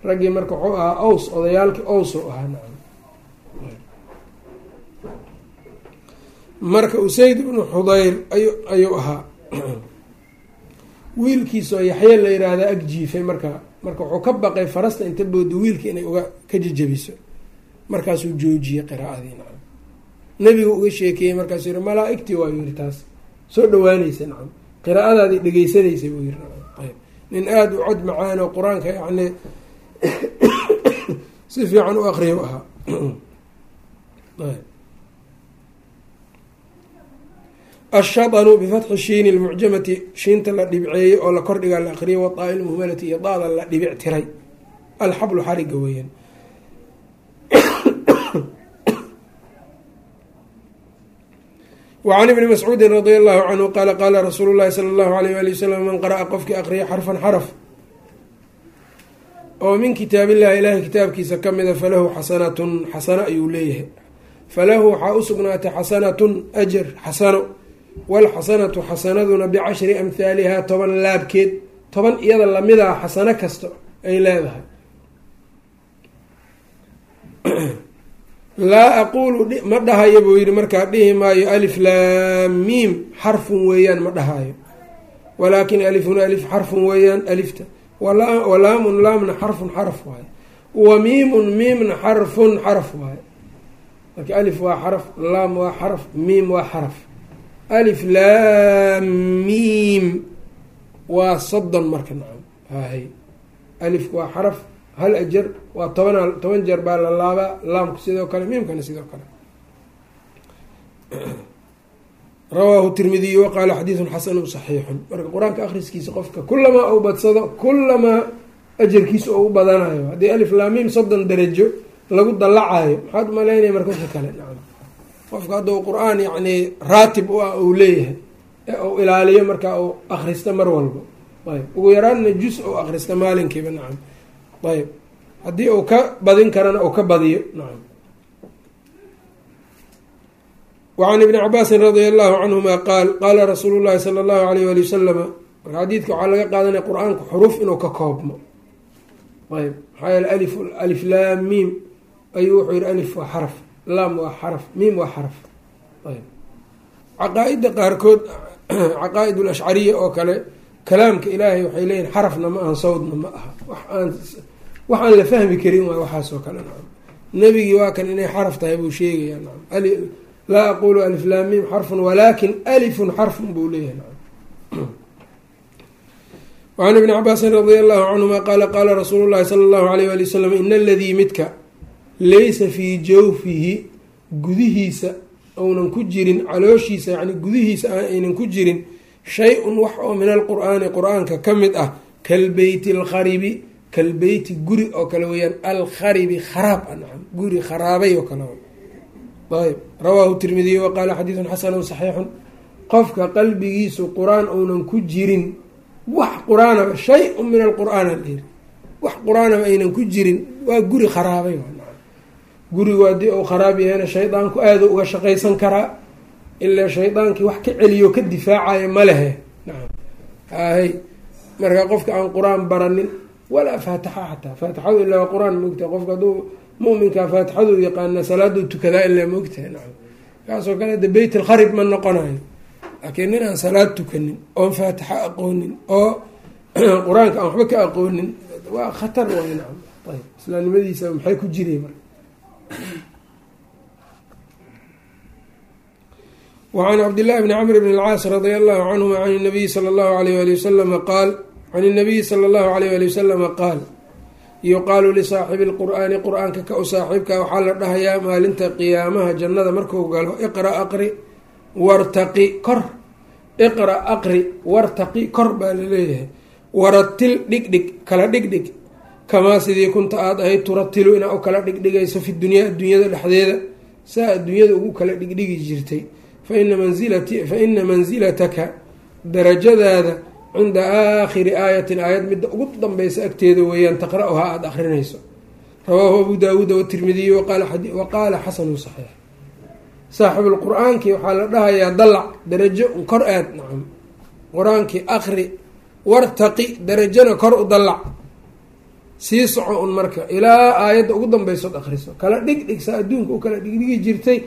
raggii marka wuxuu ahaa aws odayaalkii ows u ahaa nacam marka usayd ibnu xudayr ayu ayuu ahaa. Wiilkiisoo yaxye la yiraahda ag jiifay marka marka wuxuu ka baqay farasta inta booda wiilka inay uga ka jejabiso markaasuu joojiyey qiraa'adii nacam nebigu uga sheekeeyey markaasuu yihi malaa-igtii waayuu yihi taas. Soo dhawaanaysa nacam qiraa'adaadii dhegeysanaysay buu yihi nacam ayb nin aada u cod macaan oo qur'aanka yacni si fiican u akriya ahaa. Ashaطnu bifatxi shiini lmucjamati shiinta la dhibceeyey oo la kordhigaa la aqriyay wadaa lmuhmalati iyo daada la dhibic tiray alxablu xariga weeyaan. Wacan ibni mascuudin radi allahu canhu qaala qaala rasuulu llahi sala allahu alayh ali wasalam man qara'a qofkii aqriya xarfan xaraf oo min kitaabillahi ilaahay kitaabkiisa ka mida falahu xasanatun xasano ayuu leeyahay. Falahu waxaa u sugnaatay xasanatun ajar xasano. Walxasanatu xasanaduna bicashri amhaalihaa toban laabkeed. Toban iyada lamidaa xasano kasta ay leedahay. [clears throat] Laa aquulu ma dhahayo buu yihi markaa dhihi maayo alif laam miim xarfun weeyaan ma dhahayo. Walaakin alifun alif xarfun weeyaan alifta walaamun laamna xarfun xarf waaye wa miimun miimna xarfun xarf waaye marka alif waa xaraf laam waa xaraf miim waa xaraf. Alif laam miim waa soddon marka nacam hay alifku waa xaraf hal ajar waa toban toban jeer baa la laabaa laamku sidoo kale miimkana sidoo kale rawaahu tirmidiyu waqaala xadiidun xasanu saxiixun. Marka qur'aanka akhriskiisa qofka kulamaa uu badsado kulamaa ajarkiisa oo u badanayo. Haddii alif laamiim soddon darajo lagu dallacayo maxaad umaleynaya marka wixii kale? Nacam qofka hadduu qur'aan yacni raatib u ah uu leeyahay ee uu ilaaliyo marka uu akhrista mar walba. Ayb ugu yaraanna jus ou akhrista maalinkiiba nacam ayb haddii uu ka badin karana uu ka badiyo nacam wacan ibni cabaasin radia allahu canhuma qaal qaala rasuulu llahi sala allahu alayh wali wasalama marka xadiidka waxaa laga qaadanaya qur'aanku xuruuf inuu ka koobmo. Ayb maxaa yeele alif alif laam miim. Ayuu wuxuu yihi alif waa xaraf laam waa xaraf miim waa xaraf. Ayb caqaa-idda qaarkood [clears throat] caqaa-id alashcariya oo kale kalaamka ilaahay waxay leeyihiin xarafna ma ahan sawdna ma aha. Wax aan wax aan la fahmi karin waay waxaasoo kale nacam nebigii waa kan inay xaraf tahay buu sheegayaa nacam laa aqulu alif laam miim xarfun walaakin alifun xarfun buu leeyahay. [clears throat] Wacan ibni cabaasin radia allahu canhuma qaala qaala rasuulu llahi sala allahu alayh ali wasalam ina aladii midka laysa fii jawfihi gudihiisa ounan ku jirin calooshiisa yani gudihiisa aynan ku jirin shay-un wax oo min alqur-aani qur'aanka ka mid ah kalbeyti alkharibi kalbeyti guri oo kale weeyaan alkharibi kharaab a nacam guri kharaabay oo kale ayb rawaahu tirmidiy wa qaala xadiidun xasanun saxiixun. Qofka qalbigiisu qur'aan ounan ku jirin wax qur'aanaba shay-un min alqur-aan alayiri wax qur'aanaba aynan ku jirin waa guri kharaabay gurigu haddii uu kharaab yahayna shaydaanku aada uga shaqaysan karaa. Ilaa shaydaankii wax ka celiyo ka difaacayo ma lehe. Hay marka qofka aan qur'aan baranin walaa faatixa xataa. Faatixadu ilaa waa qur'aan maogtahay qofka hadduu muminkaa faatixadu yaqaana salaaduu tukadaa ilaa maogtahay nacam. Kaasoo kale de beyt alkharib ma noqonayo laakiin nin aan salaad tukanin oon faatixa aqoonin oo [clears throat] qur'aanka aan waxba ka aqoonin waa khatar waay nacam. Ayb islaamnimadiisa maxay ku jiray marka. Wacan cabdillahi bni camr bn alcaas radia allahu canhuma can nabiyi sala allahu alayh ali wasalama qaal can inabiyi sala allahu alayh ali wasalama qaal yuqaalu lisaaxibi lqur'aani qur'aanka ka u saaxiibka waxaa la dhahayaa maalinta qiyaamaha jannada marku galo iqra aqri wartaqi kor. Iqra aqri wartaqi kor baa la leeyahay waratil dhigdhig kala dhigdhig. Kamaa sidii kunta aada ahayd turatilu inaa u kala dhigdhigayso fi dunyaa adduunyada dhexdeeda saa adduunyada ugu kala dhigdhigi jirtay. Faina mansilati fa ina mansilataka darajadaada cinda aakhiri aayatin aayad midda ugu danbeysa agteeda weeyaan taqra-uhaa aada akrinayso rawaahu abu daawuuda watirmidiyi wa qaala xasanu saxiix. Saaxibulqur-aankii waxaa la dhahayaa dalac darajo kor aad nacam. Qur'aankii akri wartaqi darajona kor u dalac. Sii soco un marka ilaa aayadda ugu dambeysood akriso kala dhigdhig saa adduunka u kala dhigdhigi jirtay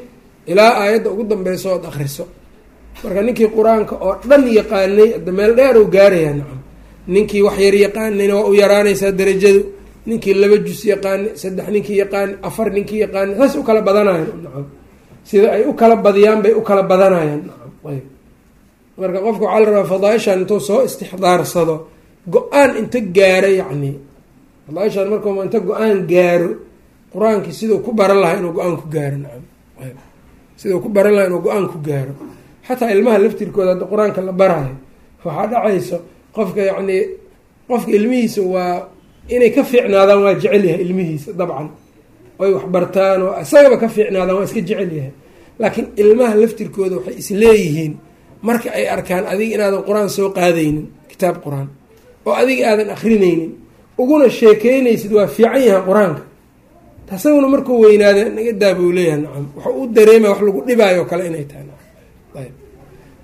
ilaa aayadda ugu dambeyso ood akriso marka ninkii qur'aanka oo dhan yaqaanay ada meel dheer u gaarayaa nacam. Ninkii wax yar yaqaanayna waa u yaraanaysaa darajadu. Ninkii laba jus yaqaani saddex ninkii yaqaani afar ninkii yaqaani saas u kala badanayan nacam. Sida ay u kala badiyaan bay u kala badanayaan nacam. Ayb marka qofka waxaa la rabaa fadaaishan intuu soo istixdaarsado go'aan inta gaaro yacni fadaaishan markuu inta go'aan gaaro qur'aankii siduu ku baran lahaa inuu go'aan ku gaaro nacam. Siduu ku baran lahaa inuu go'aan ku gaaro xataa ilmaha laftirkooda hadda qur'aanka la baraayo waxaa dhacayso qofka yacnii qofka ilmihiisa waa inay ka fiicnaadaan waa jecel yahay ilmihiisa dabcan. Oy waxbartaan oo isagaba ka fiicnaadaan waa iska jecel yahay. Laakiin ilmaha laftirkooda waxay isleeyihiin marka ay arkaan adiga inaadan qur'aan soo qaadaynin kitaab qur'aan oo adiga aadan akrinaynin uguna sheekeynaysid waa fiican yahay qur'aanka. Tasaguna markuu weynaada naga daa buu leeyahay nacam. Waxau u dareemaya wax lagu dhibaayo kale inay tahay ayb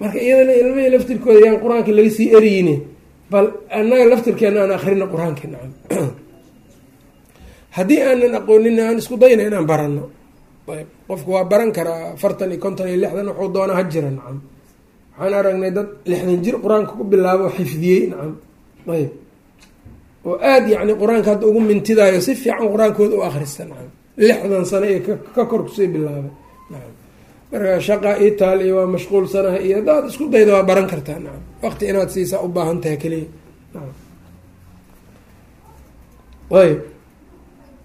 marka iyadana ilmihii laftirkooda yaan qur'aanka laga sii eriyine bal annaga laftirkeena aan akrino qur'aanka nacam haddii aanan aqoonin aan isku dayna inaan barano ayb qofku waa baran karaa afartan iyo konton iyo lixdan waxuu doona ha jira nacam waxaan aragnay dad lixdan jir qur'aanka ku bilaabo xifdiyey nacam ayb. Oo aada yacni qur'aanka hadda ugu mintidaayo si fiican qur'aankooda u akhrista nacam lixdan sano iyo ka kor ku sii bilaabay nacam marka shaqa itaal iyo waa mashquulsanaha iyo haddaad isku dayda waa baran kartaa nacam waqti inaad siisaa u baahan tahay keliya ayb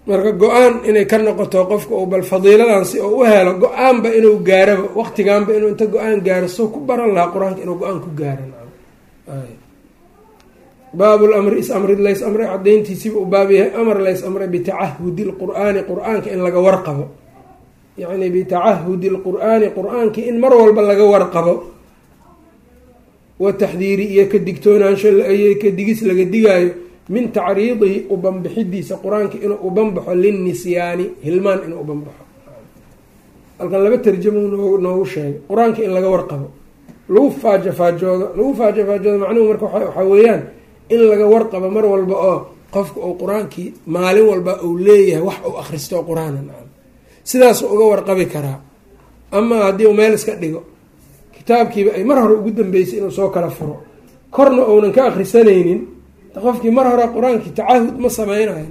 marka go'aan inay ka noqoto qofka uu bal fadiiladan si uu u helo go'aanba inuu gaaraba waqtigaanba inuu inta go'aan gaaro soo ku baran lahaa qur'aanka inuu go'aan ku gaaro. Nacam baabu lamri is-amrid lays amray cadayntiisiba uu baab yahay. Amar lays amray bitacahudi lqur-aani qur'aanka in laga warqabo yacni bitacahudi lqur-aani qur'aanki in mar walba laga warqabo wa taxdiiri iyo ka digtoonaansho iyo ka digis laga digaayo min tacriidihi ubanbixidiisa qur'aanka inuu ubanbaxo linnisyaani hilmaan inuu ubanbaxo halkan laba tarjamo noogu sheegay qur'aanka in laga warqabo lagu faajofaajoodo lagu faajofaajoodo macnuhu marka waxaa weeyaan in laga warqabo mar walba oo qofka uu qur'aankii maalin walba uu leeyahay wax uu akhristo qur'aana sidaasuu uga warqabi karaa. Ama haddii uu meel iska dhigo kitaabkiiba ay mar hore ugu dambeysay inuu soo kala furo. Korna uunan ka akhrisanaynin qofkii mar hore qur'aankii tacahud ma sameynayo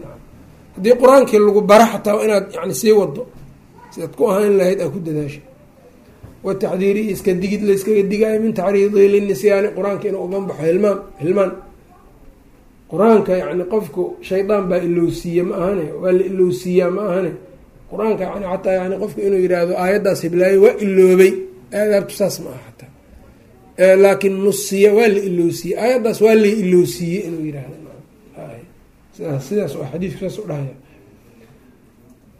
haddii qur'aankii lagu bara xataa inaad yani sii wado sidaad ku ahaan lahayd aad ku dadaasha wataxdiiri iska digid la iskaga digaayo min tacriidihi linisyaani qur'aanka inuu ubanbaxo hilmaan hilmaan. Qur'aanka yani qofku shaydaan baa ilowsiiye ma ahane? Waa la ilowsiiyaa ma ahane qur'aanka xataa yani qofku inuu yidhaahdo aayaddaas hiblaayo waa iloobay aadaabtu saas ma aha xataa. Laakiin nusiya waa la ilowsiiyey aayaddaas waa la ilowsiiyey inuu yihahdo sidaas waa xadiidku saas u dhahaya.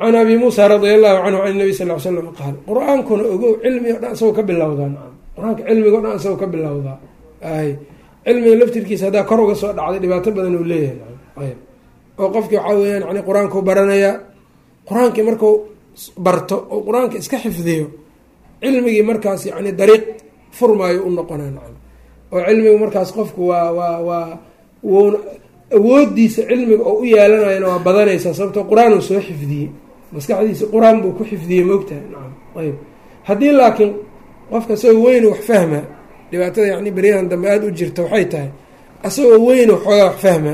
Can abi muusa radia allahu canhu can nabi sal l slam qaal qur'aankuna ogow cilmi o dhan isagoo ka bilowdaa nacam. Qur'aanka cilmiga o dhan isagoo ka bilowdaa. Ay cilmiga laftirkiisa haddaa kor uga soo dhacday dhibaato badan uu leeyahay nacam. Ayb oo qofkii waxaa weeyaan yani qur'aankau baranayaa qur'aankii markuu barto oo qur'aanka iska xifdiyo cilmigii markaas yani dariiq furmaayo u noqona nacam. oo cilmigu markaas qofku waa waa waa wuuna awoodiisa cilmiga oo u yeelanayana waa badanaysaa sababtoo qur'aan uu soo xifdiyey. Maskaxdiisa qur'aan buu ku xifdiyey moogtahay nacam. Ayb haddii laakiin qofka isagoo weyne wax fahma dhibaatada yani beryahan dambe aada u jirta waxay tahay asagoo weyne waxoogaa wax fahma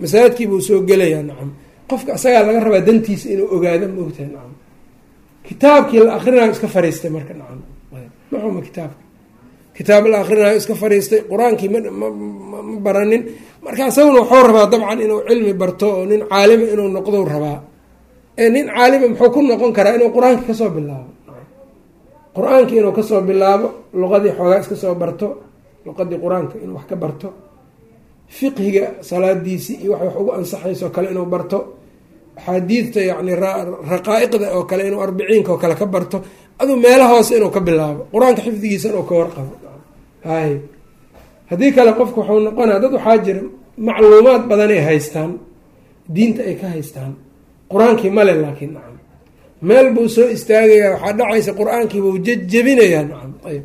masaajidkiibuu soo gelayaa nacam qofka asagaa laga rabaa dantiisa inuu ogaado moogtahay nacam. Kitaabkii la akrinayo iska fariistay marka nacam. Maxuma kitaabka. Kitaab la akrinayo iska fariistay qur'aankii ma baranin. Marka isaguna waxuu rabaa dabcan inuu cilmi barto oo nin caalima inuu noqdou rabaa. Ee nin caalima muxuu ku noqon karaa inuu qur'aanka ka soo bilaabo? Qur'aanki inuu ka soo bilaabo luqadii xoogaa iska soo barto luqadii qur'aanka inuu wax ka barto fiqhiga salaadiisii iyo wax ugu ansaxayso kale inuu barto axaadiidta yani raqaa-iqda oo kale inuu arbiciinka oo kale ka barto aduu meela hoose inuu ka bilaabo qur'aanka xifdigiisa inuu ka warqabo. Hay. Haddii kale qofku waxuu noqonaa dad waxaa jira macluumaad badanay haystaan diinta ay ka haystaan qur'aankii male laakiin nacam meel buu soo istaagayaa waxaa dhacaysa qur'aankiibuu jejebinayaa nacam ayb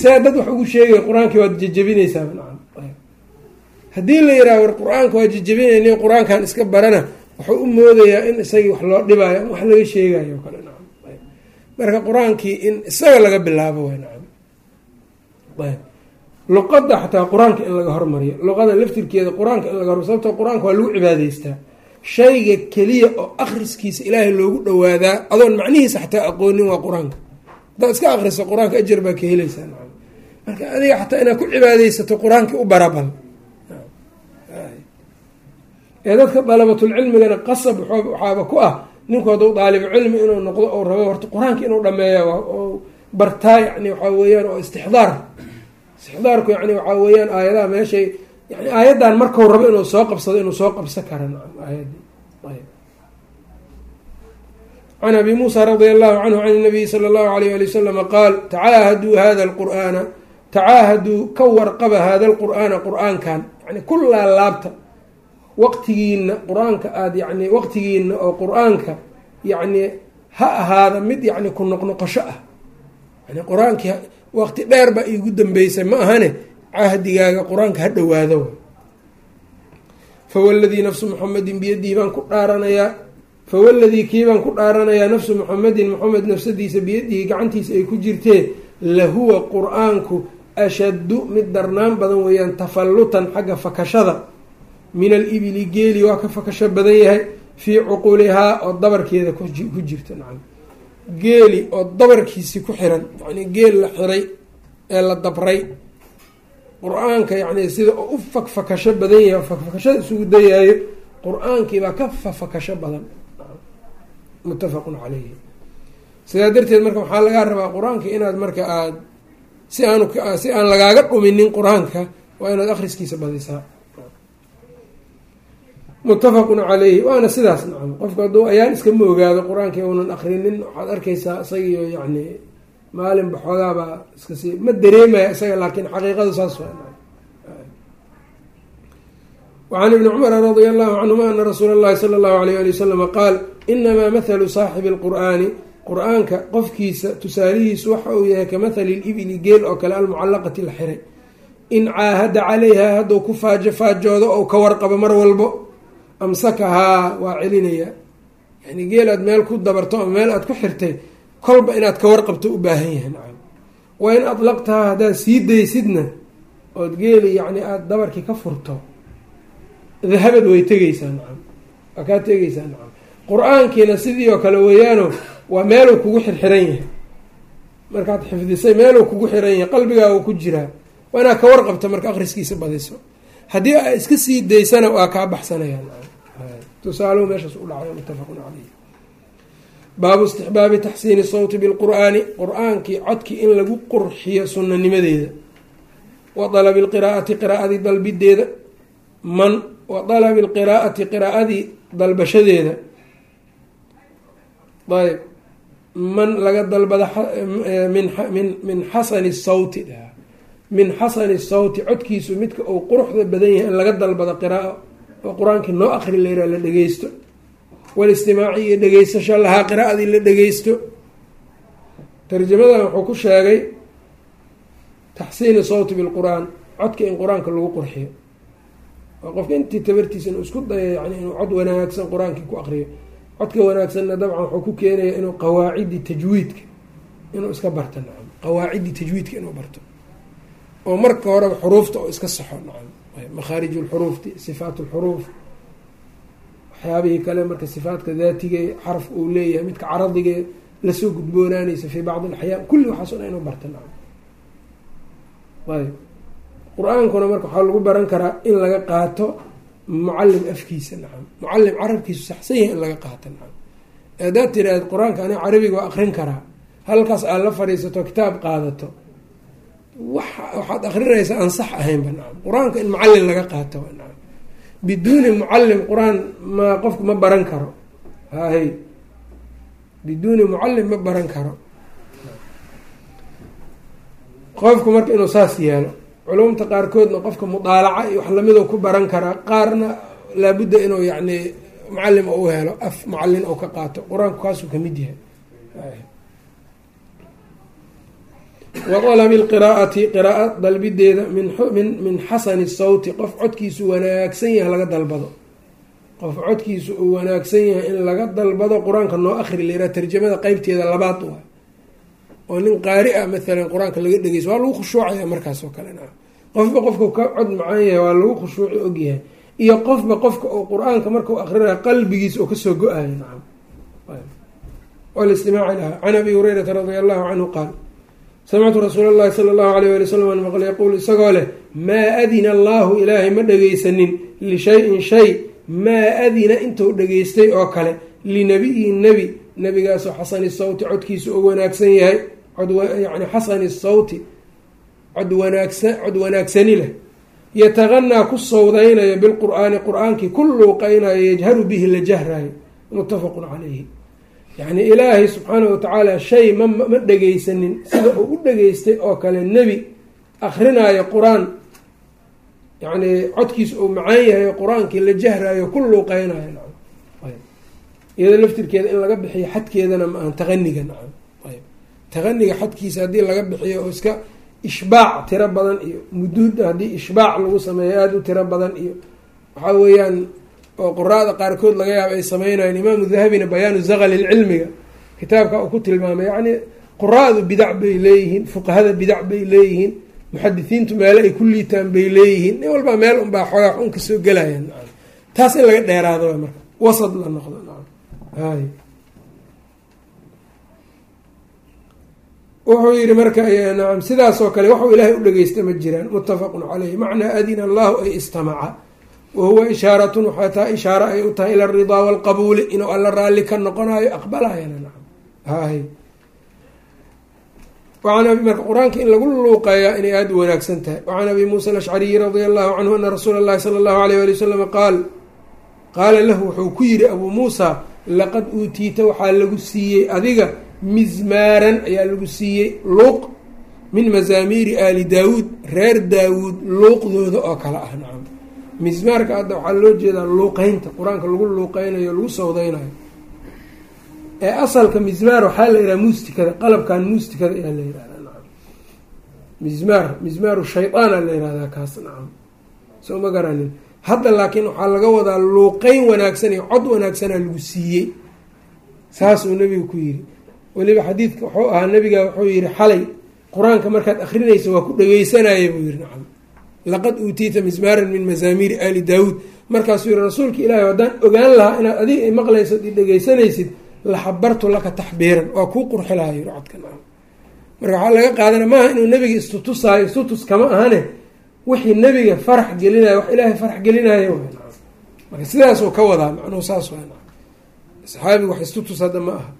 see dad wax ugu sheegaya qur'aankii waad jejebinaysaa nacam haddii la yiraha war qur'aanka waa jejebinayni qur'aankan iska barana wuxuu u moodayaa in isagii wax loo dhibaayo wax laga sheegayo kale marka qur'aankii in isaga laga bilaabo luqadda xataa qur'aanka in laga hormariyo. Luqada laftirkeeda qur'aanka in laga hor sababto qur'aanka waa lagu cibaadaystaa. Shayga keliya oo akhriskiisa ilaahay loogu dhawaadaa adoon macnihiisa xataa aqoonin waa qur'aanka. Haddaad iska akriso qur'aanka ajar baa ka helaysaa nacam. Marka adiga xataa inaad ku cibaadeysato qur'aankii u barabal ee dadka dalabatulcilmigana qasab waxaaba ku ah ninku hadduu daalibu cilmi inuu noqdo ou rabo horta qur'aanka inuu dhameeya bartaa yani waxaa weeyaan oo istixdaar. Istixdaarku yani waxaa weeyaan aayadaha meeshay yani aayaddan markau rabo inuu soo qabsado inuu soo qabsan kara can abi muusa radia allahu canhu can nabiyi sala allahu alayh ali wasalama qaal tacaahaduu hada lqur'aana tacaahaduu ka warqaba hada lqur'aana qur'aankan. Yani kullaa laabta waqtigiina qur'aanka aada yani waqtigiina oo qur'aanka yacni ha ahaada mid yani ku noqnoqosho ah. Yani qur'aankii waqti dheer baa iigu dambeysay ma ahane cahdigaaga qur'aanka ha dhowaado. Fawaladii nafsu muxamedin biyadihi baan ku dhaaranayaa fawaladii kii baan ku dhaaranayaa nafsu muxamedin muxamed nafsadiisa biyadihi gacantiisa ay ku jirtee lahuwa qur'aanku ashaddu mid darnaan badan weeyaan tafallutan xagga fakashada min alibili geeli waa ka fakasho badan yahay fii cuqulihaa oo dabarkeeda ku jirta nacam. Geeli oo dabarkiisi ku xiran yacnii geel la xiray ee la dabray qur'aanka yacni sida oo u fakfakasho badan yahay oo fakfakashada isugu dayaayo qur'aankiibaa ka fafakasho badan. Muttafaqun caleyhi sidaa darteed marka waxaa lagaa rabaa qur'aanka inaad marka aada si aanu si aan lagaaga dhuminin qur'aanka waa inaad akhriskiisa badisaa muttafaqun caleyhi waana sidaas nacam. Qofku hadduu ayaan iskama ogaado qur'aankii unan akrinin waxaad arkaysaa isagiyo yacni maalinba xoogaabaa iska sii ma dareemaya isaga laakiin xaqiiqadu saas wacan ibni cumara radia allahu canhuma ana rasuula allahi sala allahu alayh ali wasalama qaal inamaa mathalu saaxibi alqur'aani qur'aanka qofkiisa tusaalihiisu waxa uu yahay ka mathali libili geel oo kale almucallaqati la xiray in caahada calayha hadduu ku faajo faajoodo ou ka warqabo mar walbo amsakahaa waa celinayaa yani geel aad meel ku dabarto ama meel aad ku xirtay kolba inaad ka warqabto u baahan yahay nacam. Wa in adlaqtahaa haddaad sii daysidna ood geeli yacni aada dabarkii ka furto dahabad way tegeysaa nacam. Waa kaa tegeysaa nacam. Qur'aankiina sidii oo kale weeyaano waa meeluu kugu xirxiran yahay. Markaad xifdisay meeluu kugu xiran yahay qalbigaagu ku jiraa. Waa inaad ka warqabto marka akhriskiisa badiso. Haddii a iska sii daysana waa kaa baxsanayaan tusaaluhu meeshaas u dhacay muttafaqun caleyh baabu istixbaabi taxsiini sawti bilqur'aani qur'aankii codkii in lagu qurxiyo sunanimadeeda. Wa dalabi lqiraa'ati qiraa'adii dalbideeda man wa dalabi lqiraa'ati qiraa'adii dalbashadeeda. Ayb man laga dalbada min min xasani sawti min xasani sawti codkiisu midka uu quruxda badan yahay in laga dalbado qiraao oo qur'aankii noo akri layraa la dhegeysto walistimaaci iyo dhegeysasho lahaa qiraa'adii la dhegeysto tarjamadan wuxuu ku sheegay taxsiini sawti bilqur-aan codka in qur'aanka lagu qurxiyo. Waa qofka intii tabartiisa inuu isku dayo yani inuu cod wanaagsan qur'aankii ku aqriyo codka wanaagsanna dabcan wuxuu ku keenaya inuu qawaaciddi tajwiidka inuu iska barto nacam. Qawaaciddi tajwiidka inuu barto. Oo marka horeba xuruufta oo iska saxo nacam makhaarij lxuruufti sifaat lxuruuf waxyaabihii kale marka sifaatka daatiga xaraf uu leeyahay midka caradige la soo gudboonaanaysa fii bacdi alaxyaan kulli waxaas o dhan inuu barta ayb qur'aankuna marka waxaa lagu baran karaa in laga qaato mucalim afkiisa nacam. Mucalim carabkiisu saxsan yahay in laga qaato nacam. Haddaad tiraahd qur'aanka aniga carabiga waa akrin karaa halkaas aad la fadhiisato kitaab qaadato waxaad akrinaysaa aan sax ahaynba nacam qur'aanka in mucalin laga qaato nacam biduuni mucalim qur'aan ma qofku ma baran karo. Hahay biduuni mucalim ma baran karo. Qofku marka inuu saas yeelo culumta qaarkoodna qofka mudaalaca iyo wax lamidoo ku baran karaa qaarna laabudda inuu yacni mucalim u helo af mucalin oo ka qaato. Qur'aanku kaasuu ka mid yahay wadalabi lqiraa'ati qiraaa dalbideeda min min xasani sawti qof codkiisu wanaagsan yahay laga dalbado qof codkiisu uu wanaagsan yahay in laga dalbado qur'aanka noo akri la yiraha tarjamada qeybteeda labaad waa oo nin qaari ah maalan qur'aanka laga dhegeyso waa lagu khushuucaya markaas oo kale naa qofba qofka ka cod macaan yahay waa lagu khushuuci ogyahay iyo qofba qofka uu qur'aanka markau akrinayo qalbigiisa oo ka soo go'ayo nacam walistimaaci laha can abi hurayrata radia allahu canhu qaal samictu rasuul اllahi sala allahu alayh ali wslam an maqla yaquul isagoo leh maa adina allahu ilaahay ma dhegeysanin lishayin shay maa adina intuu dhegeystay oo kale linabiyin nebi nebigaasoo xasani sawti codkiisu oo wanaagsan yahay cod yani xasani sawti cod wanaagsa cod wanaagsani leh yataganaa ku sawdaynayo bilqur'aani qur'aankii ku luuqeynayo yajharu bihi la jahraayo muttafaqun calayhi yacni ilaahay subxaanahu watacaala shay ma ma dhegeysanin sida uu u dhegeystay oo kale nebi akrinaayo qur'aan. Yacni codkiisa uu macaan yahay qur'aankii la jahraayo ku luuqeynayo nacam. Iyado laftirkeeda in laga bixiyo xadkeedana ma ahan taqaniga nacam. Ayb taqaniga xadkiisa haddii laga bixiyo oo iska ishbaac tiro badan iyo muduuda haddii ishbaac lagu sameeyo aada u tiro badan iyo waxaa weeyaan oo quraada qaarkood laga yaaba ay sameynayaan imaamu dahabina bayaanu zaqali lcilmiga kitaabka uu ku tilmaamay yacni quraadu bidac bay leeyihiin fuqahada bidac bay leeyihiin muxadisiintu meelo ay ku liitaan bay leeyihiin nin walbaa meel unbaa xoogaa un ka soo gelaya taas in laga dheeraado marka wasad la noqdo hay wuxuu yihi marka nacam sidaasoo kale waxuu ilaahay u dhegeysta ma jiraan muttafaqun caleyh macnaa adina allahu ay istamaca wahuwa ishaaratun waxay tahay ishaaro ay u tahay ila aridaa walqabuuli inuu alla raalli ka noqonayo aqbalayana nacam hay wacan marka qur'aanka in lagu luuqeeyaa inay aada u wanaagsan tahay wacan abi muusa alashcariyi radia allahu canhu ana rasuula allahi sala allahu alayh ali wasalama qaal qaala lahu wuxuu ku yidhi abuu muusa laqad uutiita waxaa lagu siiyey adiga mizmaaran ayaa lagu siiyey luuq min mazaamiiri aali daawuud reer daawuud luuqdooda oo kale ah nacam mizmaarka hadda waxaa loo jeedaa luuqeynta qur'aanka lagu luuqeynayo lagu sawdeynayo ee asalka mizmaar waxaa la yidhaha muustikada qalabkan muustikada ayaa la yihahdaa nacam. Mizmaar mizmaaru shaydaana la yihahdaa kaas nacam. Soo ma garanin hadda laakiin waxaa laga wadaa luuqeyn wanaagsan iyo cod wanaagsanaa lagu siiyey. Saasuu nebigu ku yidhi. Weliba xadiidka wuxuu ahaa nabiga wuxuu yihi xalay qur'aanka markaad akrinaysa waa ku dhegeysanaya buu yihi nacam laqad uutiita mizmaaran min mazaamiiri aali daawuud. Markaasuu yihi rasuulka ilaahi haddaan ogaan lahaa inaad adiga i maqlaysid i dhegeysanaysid laxabartu laka taxbiiran. Waa kuu qurxi lahaa yiri codka nacam marka waxaa laga qaadana maaha inuu nebiga istutusaayo istutus kama ahane. Wixii nebiga farax gelinayo wax ilaahay farax gelinayo marka sidaasuu ka wadaa macnuhu saas saxaabigu wax istutus hadda ma aha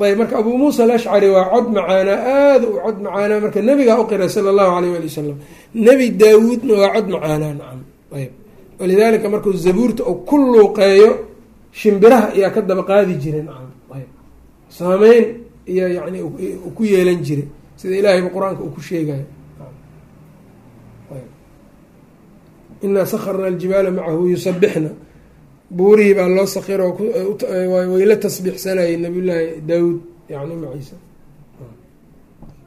ayb marka abuu muusa alashcari waa cod macaanaa aada u cod macaanaa marka nebigaa uqiray sala allahu alayh wali wasalam nebi daawuudna waa cod macaanaa nacam. Ayb walidaalika markuu zabuurta uu ku luuqeeyo shimbiraha ayaa ka daba qaadi jiray nacam. Ayb saameyn iyo yani ku yeelan jiray sida ilaahayba qur'aanka uu ku sheegayo inaa sakarna aljibaala macahu yusabixna buurihii baa loo sakiro wayla tasbiixsanayay nabiyullaahi daawuud yani maciisa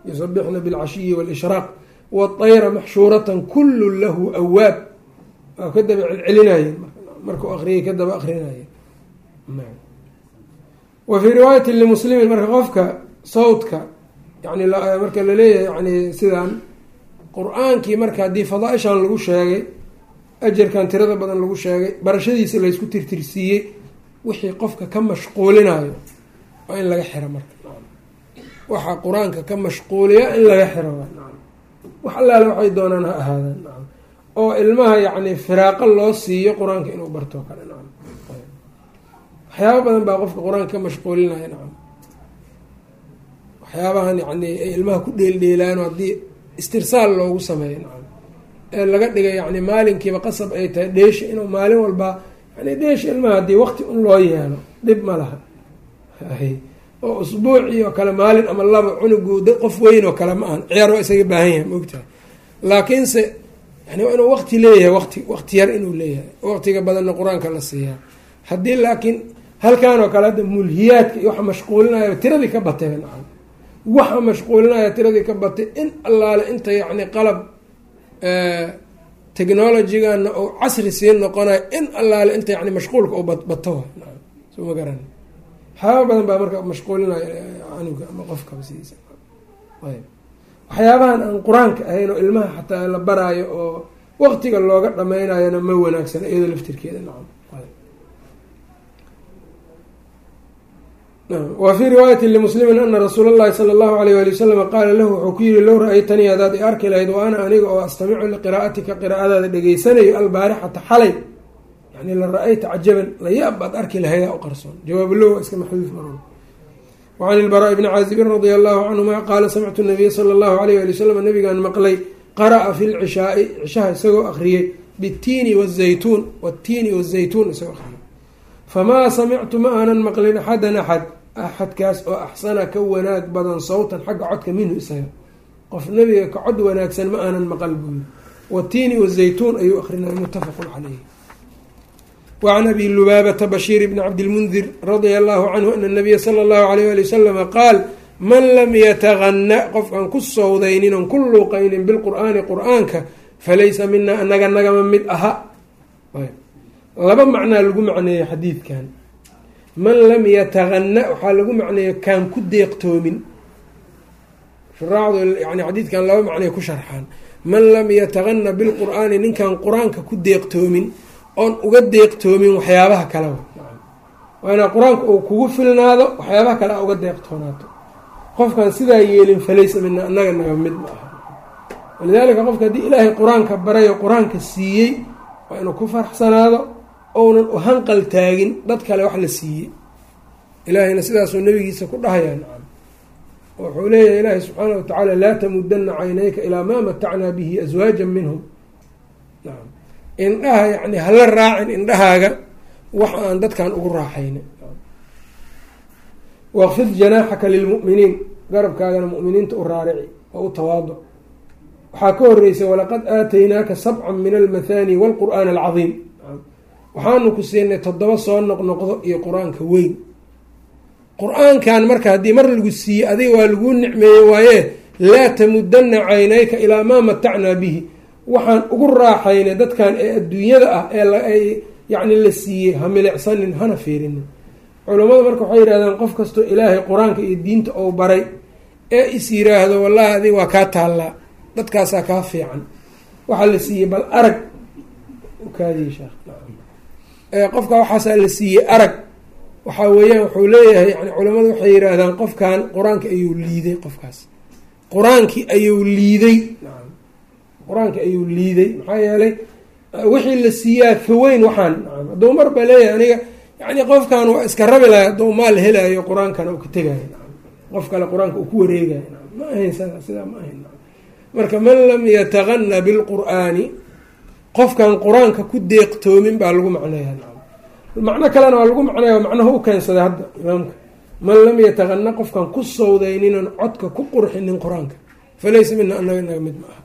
yusabixna bilcashiyi wاlishraaq waطayra maxshuuratan kulu lahu awaab waa ka daba celcelinayeen markuu akriyay ka daba akrinayeen wa fii riwaayati limuslimin marka qofka sawdka yani marka la leeyahay yani sidaan qur'aankii marka haddii fadaa-ishan lagu sheegay ajarkan tirada badan lagu sheegay barashadiisa laysku tirtirsiiyey wixii qofka ka mashquulinayo waa in laga xiro marka. Waxaa qur'aanka ka mashquuliya in laga xiro wax allaale waxay doonaan ha ahaadaan oo ilmaha yacni firaaqo loo siiyo qur'aanka inuu bartoo kale nacam waxyaaba badan baa qofka qur'aanka ka mashquulinaya nacam waxyaabahan yacni ay ilmaha ku dheeldheelaano haddii istirsaal loogu sameeyo nacam laga dhigay yani maalinkiiba qasab ay tahay dheesha inuu maalin walba yani dheesha ilmaha haddii waqti un loo yeelo dhib ma laha. Oo usbuucii oo kale maalin ama laba cunugu qof weyn oo kale ma ahan. Ciyaar waa isaga baahan yahay maogtahay laakiinse yani waa inuu waqti leeyahay waqti waqti yar inuu leeyahay. Waqtiga badanna qur'aanka la siiyaa. Haddii laakiin halkan oo kale hadda mulhiyaadka iyo waxa mashquulinaya tiradii ka batay nacam. Waxa mashquulinaya tiradii ka batay in allaale inta yacni qalab technologigana uu casri sii noqonayo in allaale inta yani mashquulka u bato soo ma garan. Waxyaaba badan baa marka mashquulinayo canuga ama qofkaba sidiisa waxyaabahan aan qur'aanka ahayn oo ilmaha xataa la baraayo oo waqtiga looga dhamaynayona ma wanaagsana iyado laftirkeeda nacam wa fii riwaayati limuslimin ana rasuula llahi sala allahu alayh wali wasalam qaala lahu wuxuu ku yihi low ra'aytanii hadaad i arki lahayd wa ana aniga oo astamicu liqiraa'atika qiraa'adaada dhegeysanayo albaarixata xalay yani la ra'ayta cajaban layaab baad arki lahaydaa u qarsoon jawaab low waa iska maxduuf mar wacan ilbaraa bni caazibin radia allahu canhuma qaala samictu nabiya sala allahu alayh ali wasalam nabigaan maqlay qara'a fi lcishaai cishaha isagoo akhriyey bitiini wazaytuun watiini wazaytuun isagoo akhriyay famaa samictu ma aanan maqlin axadan axad axadkaas oo axsana ka wanaag badan sawtan xagga codka minhu isaga. Qof nabiga ka cod wanaagsan ma aanan maqal buuyi watiini wazaytuun ayuu akrinay muttafaqun caleyh wacan abi lubaabata bashiir bni cabdilmundir radia allahu canhu ana nabiya sala allahu alayh ali wasalama qaal man lam yatagana qofkaan ku sowdaynin oon ku luuqaynin bilqur'aani qur'aanka falaysa minaa anaga nagama mid aha. Laba macnaa lagu macneeyey xadiidkan man lam yatagana waxaa lagu macneeya kaan ku deeqtoomin. Shuraacdu yani xadiidkan laba macnay ku sharxaan. Man lam yatagana bilqur'aani ninkaan qur'aanka ku deeqtoomin oon uga deeqtoomin waxyaabaha kaleba waa inaa qur'aanka uu kugu filnaado waxyaabaha kale a uga deeqtoonaato qofkaan sidaa yeelin falaysa mina anaga naga mid ma aha. Walidaalika qofka haddii ilaahay qur'aanka barayo qur'aanka siiyey waa inuu ku faraxsanaado ounan u hanqal taagin dad kale wax la siiyey. Ilaahayna sidaasuu nabigiisa ku dhahayaa wuxuu leeyahay ilaahay subxaana wa tacaala laa tamudana caynayka ilaa maa matacnaa bihi aswaajan minhum. Nacam indhaha yani hala raacin indhahaaga wax aan dadkan ugu raaxayna waqfid janaaxaka lilmu'miniin garabkaagana mu'miniinta u raarici oo u tawaaduc waxaa ka horeysay walaqad aataynaaka sabcan min almathani waalqur'aan alcadiim waxaanu ku siinay toddoba soo noqnoqdo iyo qur'aanka weyn. Qur'aankan marka haddii mar lagu siiyey adiga waa laguu nicmeeye waaye laa tamudana caynayka ilaa maa matacnaa bihi. Waxaan ugu raaxaynay dadkan ee adduunyada ah ee yacni la siiyey ha milicsanin hana fiirinin. Culammadu marka waxay yidhahdaan qof kastoo ilaahay qur'aanka iyo diinta ou baray ee is yiraahdo wallahi adiga waa kaa taallaa. Dadkaasaa kaa fiican. Waxaa la siiyey bal arag. Kaadiy sheekh qofka waxaasaa la siiyey arag. Waxaa weeyaan wuxuu leeyahay yani culammadu waxay yidhaahdaan qofkan qur'aanki ayuu liiday qofkaas. Qur'aankii ayuu liiday. Qur'aanki ayuu liiday. Maxaa yeelay wixii la siiyaa ka weyn waxaan hadduu mar baa leeyahay aniga yani qofkan waa iska rabi lahay hadduu maal helaayo qur'aankana uu ka tegayo. Qof kale qur'aanka uu ku wareegayo. Ma ahayn sidaa ma ahayn. Marka man lam yatagana bilqur'aani qofkan qur'aanka ku deeqtoomin baa lagu macneeya macno kalena waa lagu macneeya macnaha u keensaday hadda imaamka. Man lam yatagana qofkan ku sawdayninan codka ku qurxinin qur'aanka. Falaysa mina anaga naga mid ma aha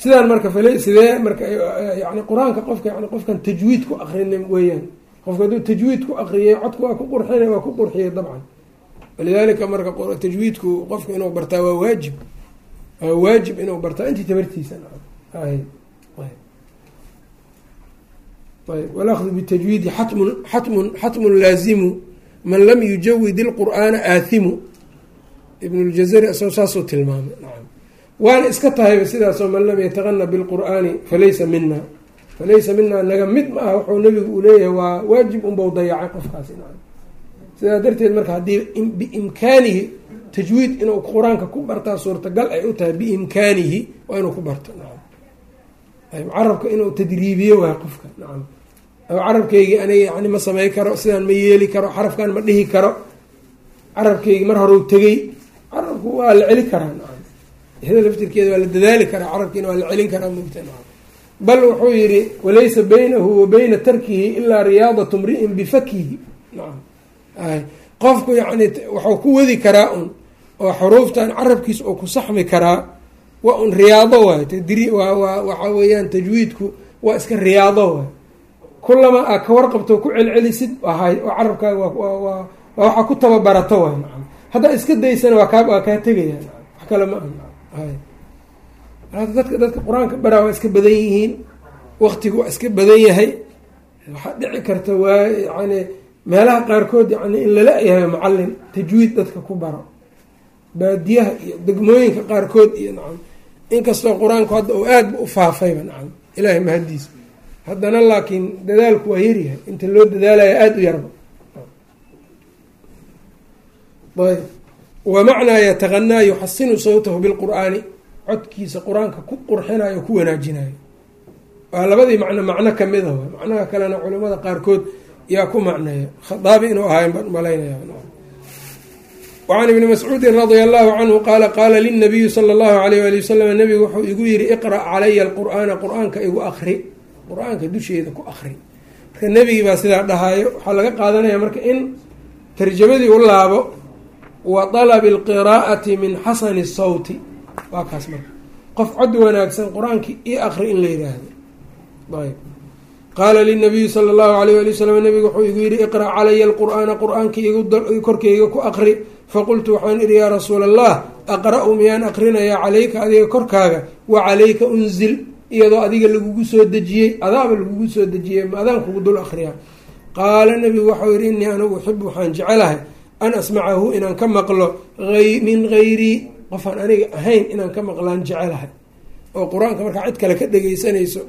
sidaan marka sidee marka yani qur'aanka qofka yani qofkan tajwiid ku akrinin weeyaan. Qofka hadduu tajwiid ku akriyay codka waa ku qurxina waa ku qurxiyay dabcan. Walidaalika marka tajwiidku qofka inuu bartaa waa waajib. Waa waajib inuu bartaa intii tabartiisa ayb walahdu bitajwiidi xatmun laazimu man lam yujawid ilqur'aana aathimu ibn ljazari isagoo saasuu tilmaamay waana iska tahayba sidaasoo man lam yataqana bilqur'aani falaysa mina falaysa minaa naga mid ma aha wuxuu nabigu uu leeyahay waa waajib unbau dayacay qofkaasi sidaa darteed marka haddii biimkaanihi tajwiid inuu qur'aanka ku bartaa suurtagal ay u tahay biimkaanihi waa inuu ku barto carabka inuu tadriibiyo waay qofka nacam. Carabkeygii aniga yani ma samey karo sidaan ma yeeli karo xarafkan ma dhihi karo. Carabkeygii mar horeu tegey carabku waa la celi karaa nacam. Hda laftirkeeda waa la dadaali karaa carabkiina waa la celin karaa mugta nacam. Bal wuxuu yihi walaysa baynahu wa bayna tarkihi ilaa riyaadatu mri'in bifakihi nacam. Qofku yani waxuu ku wadi karaa un oo xuruuftan carabkiisa oo ku saxmi karaa waa un riyaado waay. Waxa weeyaan tajwiidku waa iska riyaado waay. Kulama aa ka warqabto ku celcelisid ahay oo carabkaaga waa waxaa ku tababarato waay. Haddaa iska daysana waa kaa waa kaa tegaya wax kale ma dadka dadka qur'aanka baraa waa iska badan yihiin. Waktigu waa iska badan yahay. Waxaa dhici karta waa yani meelaha qaarkood yani in lala yahay macalin tajwiid dadka ku baro. Baadiyaha iyo degmooyinka qaarkood iyo nacam inkastoo qur'aanku hadda uu aadba u faafayba nacam ilaahay mahadiisa haddana laakiin dadaalku waa yaryahay inta loo dadaalaya aada u yarba. Ayb. Wa macnaa yataqanaa yuxasinu sawtahu bilqur'aani. Codkiisa qur'aanka ku qurxinayo ku wanaajinayo waa labadii macno macno ka mid a macnaha kalena culimada qaarkood yaa ku macneeya. Khaaabi inuu ahayn baan malaynaya wacan ibni mascuudin radia allahu canhu qaala qaala linabiyi sala allahu alayh ali wasalam nabigu wuxuu igu yihi iqra' calaya alqur'aana qur'aanka igu akri qur'aanka dusheeda ku akri marka nebigii baa sidaa dhahaayo waxaa laga qaadanaya marka in tarjamadii u laabo wa dalabi alqiraa'ati min xasani sawti waa kaas marka qof cod wanaagsan qur'aankii io akri in la yidhaahdo ayb qaala linabiyi sala allahu alayh ali wasalam nabigu wuxuu igu yihi iqra' calaya alqur'aana qur'aanka korkeyga ku akri faqultu waxaan idhi yaa rasuula allah aqra-u miyaan akrinayaa calayka adiga korkaaga? Wa calayka unzil iyadoo adiga lagugu soo dejiyey adaaba lagugu soo dejiyey ma adaan kugu dul akriyaa qaala nabigu waxau yihi innii anigu uxibu waxaan jecelahay an asmacahu inaan ka maqlo min hayrii qofaan aniga ahayn inaan ka maqlaan jecelahay. Oo qur'aanka markaa cid kale ka dhegeysanayso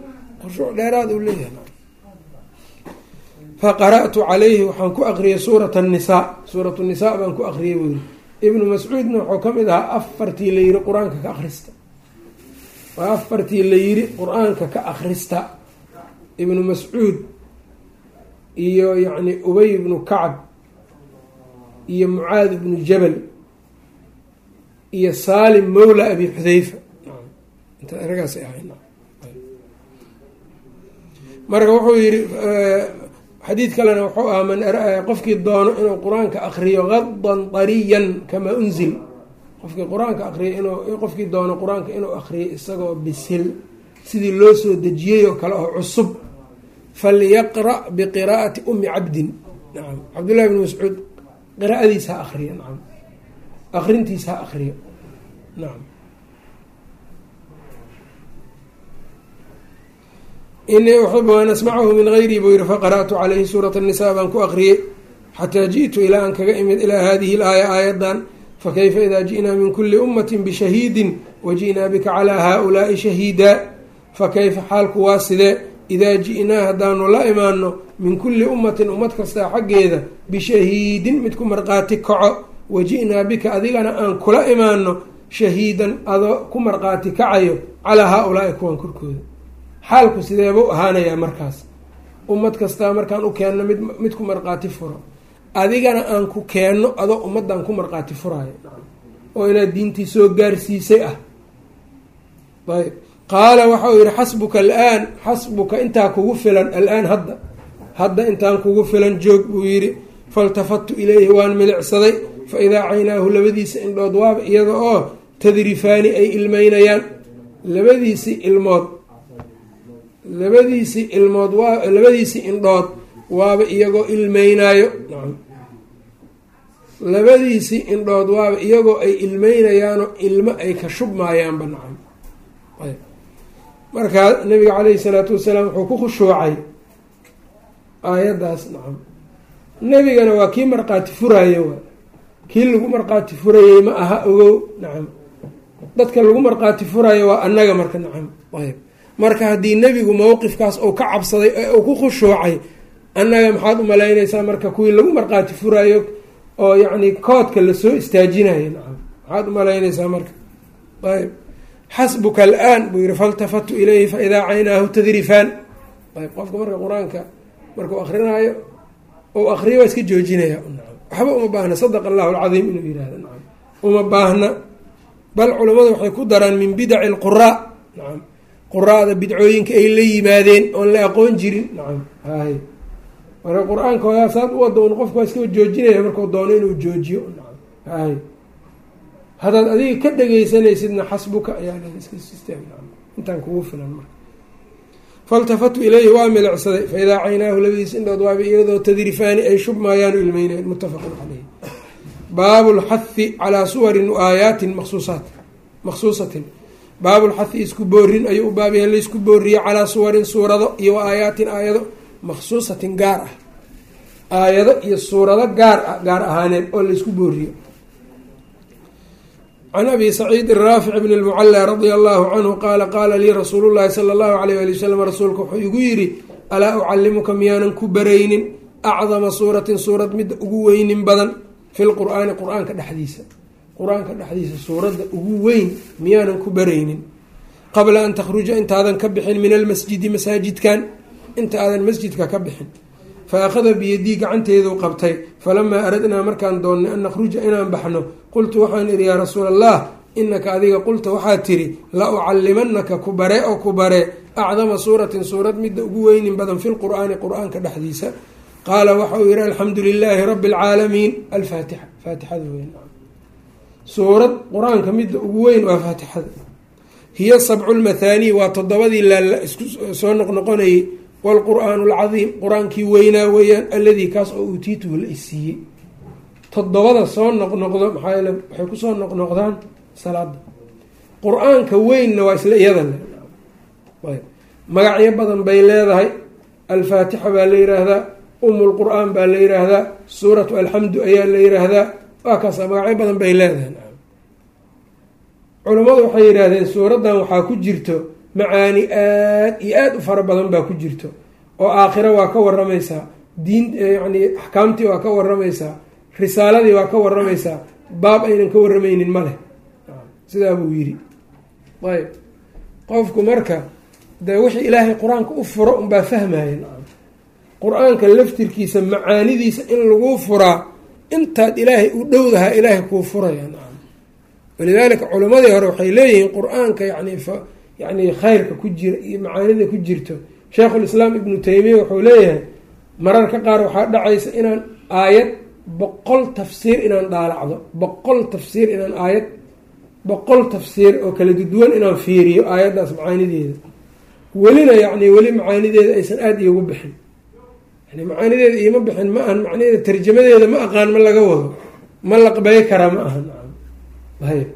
khushuuc dheeraad uu leeyahay faqara'tu calayhi waxaan ku akriyay suurat nisaa suurat nisaa baan ku akriyay yiri ibnu mascuudna wuxuu ka mid ahaa afartii la yiri qur'aanka ka akhrista. Waa afartii la yiri qur'aanka ka akhrista. Ibnu mascuud iyo yacni ubay ibnu kacab iyo mucaad ibnu jabal iyo saalim mawla abi xudeyfa inta eragaasay ahayn. Marka wuxuu yihi xadiid kalena wuxuu ahaa man qofkii doono inuu qur'aanka akriyo gadan dariyan kamaa unzil. Qofkii qur'aanka akriyo inuu qofkii doono qur'aanka inuu akriyo isagoo bisil sidii loo soo dejiyey oo kale oo cusub. Falyaqra' biqiraa'ati umi cabdin. Nacam cabdullahi bn mascuud qiraa'adiis ha akriyo nacam akrintiis ha akriyo nacam inii uxibu an asmacahu min gayrii buu yihi faqara'tu calayhi suurat الnisaa baan ku akriyey. Xataa ji'tu ilaa aan kaga imid ilaa hadihi laaya aayadan fakayfa ida ji'naa min kuli ummati bishahiidin waji'naa bika calaa haaulaai shahiida fakayfa xaalku waa sidee? Idaa ji'naa haddaanu la imaano min kulli ummatin ummad kastaa xaggeeda bishahiidin mid ku marqaati kaco. Waji'naa bika adigana aan kula imaano shahiidan adoo ku marqaati kacayo calaa haaulaai kuwan korkooda xaalku sideebuu ahaanayaa markaas? Ummad kastaa markaan u keenno mid mid ku marqaati furo. Adigana aan ku keenno adoo ummaddan ku marqaati furaayo. Oo inaad diintii soo gaarsiisay ah. Ayb qaala waxau yihi xasbuka alaan xasbuka intaa kugu filan alaan hadda hadda intaan kugu filan joog buu yidhi. Faltafattu ilayhi waan milicsaday. Fa idaa caynaahu labadiisa indhood waaba iyada oo tadrifaani ay ilmeynayaan labadiisii ilmood labadiisii ilmood waa labadiisii indhood waaba iyagoo ilmeynaayo. Labadiisii indhood waaba iyagoo ay ilmeynayaanoo ilmo ay ka shubmaayaanba nacam. Markaa nabiga caleyhi salaatu wasalaam wuxuu ku khushuucay aayaddaas nacam. Nebigana waa kii marqaati furaaye waa. Kii lagu marqaati furayey ma aha ogow nacam. Dadka lagu marqaati furaayo waa annaga marka nacam. Ayb marka haddii nebigu mowqifkaas uu ka cabsaday ee uu ku khushuucay annaga maxaad umalaynaysaa marka kuwii lagu marqaati furaayo oo yacni koodka la soo istaajinayo nacam. Maxaad umalaynaysaa marka? Ayb xasbuka alaan buu yihi faltafatu ilayhi faidaa caynaahu tadrifaan. Ayb qofka marka qur'aanka markuu akrinaayo ou akriyo waa iska joojinaya. Nacam. Waxba uma baahna sadaqa allahu alcadiim inuu yihahdo nacam. Uma baahna. Bal culamadu waxay ku daraan min bidaci lquraa nacam quraada bidcooyinka ay la yimaadeen oon la aqoon jirin. Nacam hay. Qur'aanka hooyaasaad u wada un qofka waa iska joojinaya markuu doono inuu joojiyo. Nacam hay. Haddaad adiga ka dhegeysanaysidna xasbuka ayaa iska system nacam. Intaan kugu filan marka. Faltafatu ilayhi waa milicsaday fa idaa caynaahu labadiis indhood waaba iyadoo tadrifaani ay shubmaayaanu ilmeynayan muttafaqun caleyh baabu lxahi calaa suwarin aayaatin maqsuusaat maqsuusatin baabulxahi isku boorin ayuu u baabyahay laysku booriye calaa suwarin suurado iyo wa aayaatin aayado maqsuusatin gaar ah. Aayado iyo suurado gaar ah gaar ahaaneed oo laysku booriyo can abi saciidin raafic bn lmucala radia allahu canhu qaala qaala lii rasuulu llahi sala allahu alayh ali wasalam rasuulka wuxuu igu yidhi alaa ucallimuka miyaanan ku baraynin acdama suuratin suurad midda ugu weynin badan fi lqur'aani qur'aanka dhexdiisa qur'aanka dhexdiisa suuradda ugu weyn miyaanan ku baraynin. Qabla an takhruja intaadan ka bixin min almasjidi masaajidkan inta aadan masjidka ka bixin. Fa akhada biyadii gacanteedu qabtay. Falamaa aradnaa markaan doonnay an nakhruja inaan baxno qultu waxaan idhi yaa rasuula allah inaka adiga qulta waxaad tidhi la ucallimanaka ku bare oo ku bare. Acdama suuratin suurad midda ugu weynin badan fi lqur'aani qur'aanka dhexdiisa. Qaala waxa uu yihi alxamdu lilaahi rabbi alcaalamiin alfaatixa. Faatixada weyn suurad qur'aanka midda ugu weyn waa faatixada. Hiya sabcu lmathaanii waa toddobadii laalla isku soo noqnoqonayay waalqur'aanu alcadiim qur'aankii weynaa weeyaan alladii kaas oo uutiituhu la isiiyey toddobada soo noqnoqdo maxaa yeele waxay ku soo noqnoqdaan salaada qur'aanka weynna waa isla iyada magacyo badan bay leedahay. Alfaatixa baa la yiraahdaa umu lqur-aan baa la yiraahdaa suuratu alxamdu ayaa la yiraahdaa waa kaasa magacyo badan bay leedahay. Culammadu waxay yidhaahdeen suuraddan waxaa ku jirto macaani aada iyo aada u fara badan baa ku jirto. Oo aakhiro waa ka waramaysaa diin yacni axkaamtii waa ka waramaysaa risaaladii waa ka waramaysaa baab aynan ka waramaynin ma leh. Sidaa buu yidhi. Ayb qofku marka dee wixii ilaahay qur'aanka u furo unbaa fahmaya qur'aanka laftirkiisa macaanidiisa in lagu furaa intaad ilaahay u dhowdahaa ilaahay kuu furaya walidaalika culimmadii hore waxay leeyihiin qur'aanka yani yani khayrka ku jira iyo macaanida ku jirto. Sheikhulislaam ibnu taymiya wuxuu leeyahay mararka qaar waxaa dhacaysa inaan aayad boqol tafsiir inaan dhaalacdo boqol tafsiir inaan aayad boqol tafsiir oo kala duwan inaan fiiriyo aayaddaas macaanideeda. Welina yacni weli macaanideeda aysan aada iigu bixin macaanideeda iima bixin ma ahan macnaheeda tarjamadeeda ma aqaan ma laga wado ma laqbay karaa ma ahan. Ayb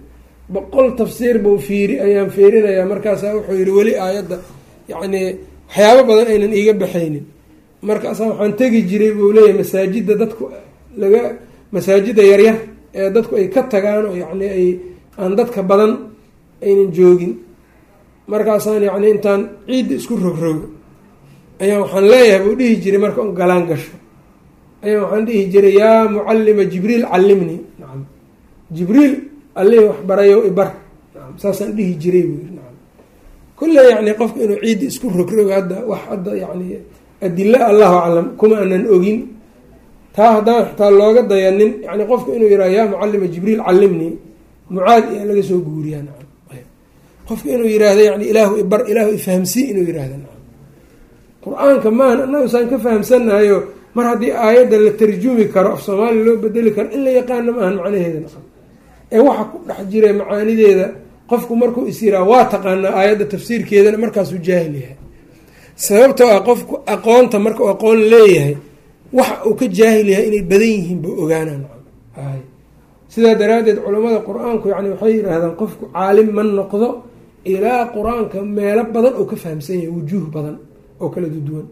boqol tafsiir buu fiiri ayaan fiirinayaa markaasaa wuxuu yihi weli aayadda yacni waxyaabo badan aynan iiga baxaynin. Markaasaa waxaan tegi jiray buu leeyahay masaajidda dadku laga masaajidda yaryar ee dadku ay ka tagaan oo yacni ay aan dadka badan aynan joogin. Markaasaan yacni intaan ciidda isku rogrogo ayaan waxaan leeyahay buu dhihi jiray marka un galaan gasho. Ayaan waxaan dhihi jiray yaa mucallima jibriil callimnii. Nacam jibriil allihii waxbarayo ibar nacam saasaan dhihi jiray buu yiri nacam kulle yacni qofku inuu ciidda isku rogrogo hadda wax hadda yacni adilo allahu aclam kuma aanan ogin. Taa haddaan xitaa looga dayanin yani qofku inuu yihah yaa mucallima jibriil callimnii. Mucaad iyaa laga soo guuriyaa. Nacam qofku inuu yiraahdo yani ilaahu ibar ilaahu ifahamsii inuu yiraahdo nacam qur'aanka maahan annagu saan ka fahamsanahayo mar haddii aayadda la tarjumi karo af soomaaliya loo bedeli karo in la yaqaano maahan macnaheeda nacam ee waxa ku dhex jira macaanideeda qofku markuu is yiraa waa taqaanaa aayadda tafsiirkeedana markaasuu jaahil yahay. Sababtoo ah qofku aqoonta marka uu aqoon leeyahay waxa uu ka jaahil yahay inay badan yihiin buu ogaana nacam ay sidaa daraaddeed culammada qur'aanku yani waxay yidhaahdaan qofku caalim ma noqdo ilaa qur'aanka meelo badan oo ka fahamsan yahay wujuuh badan oo kala duduwan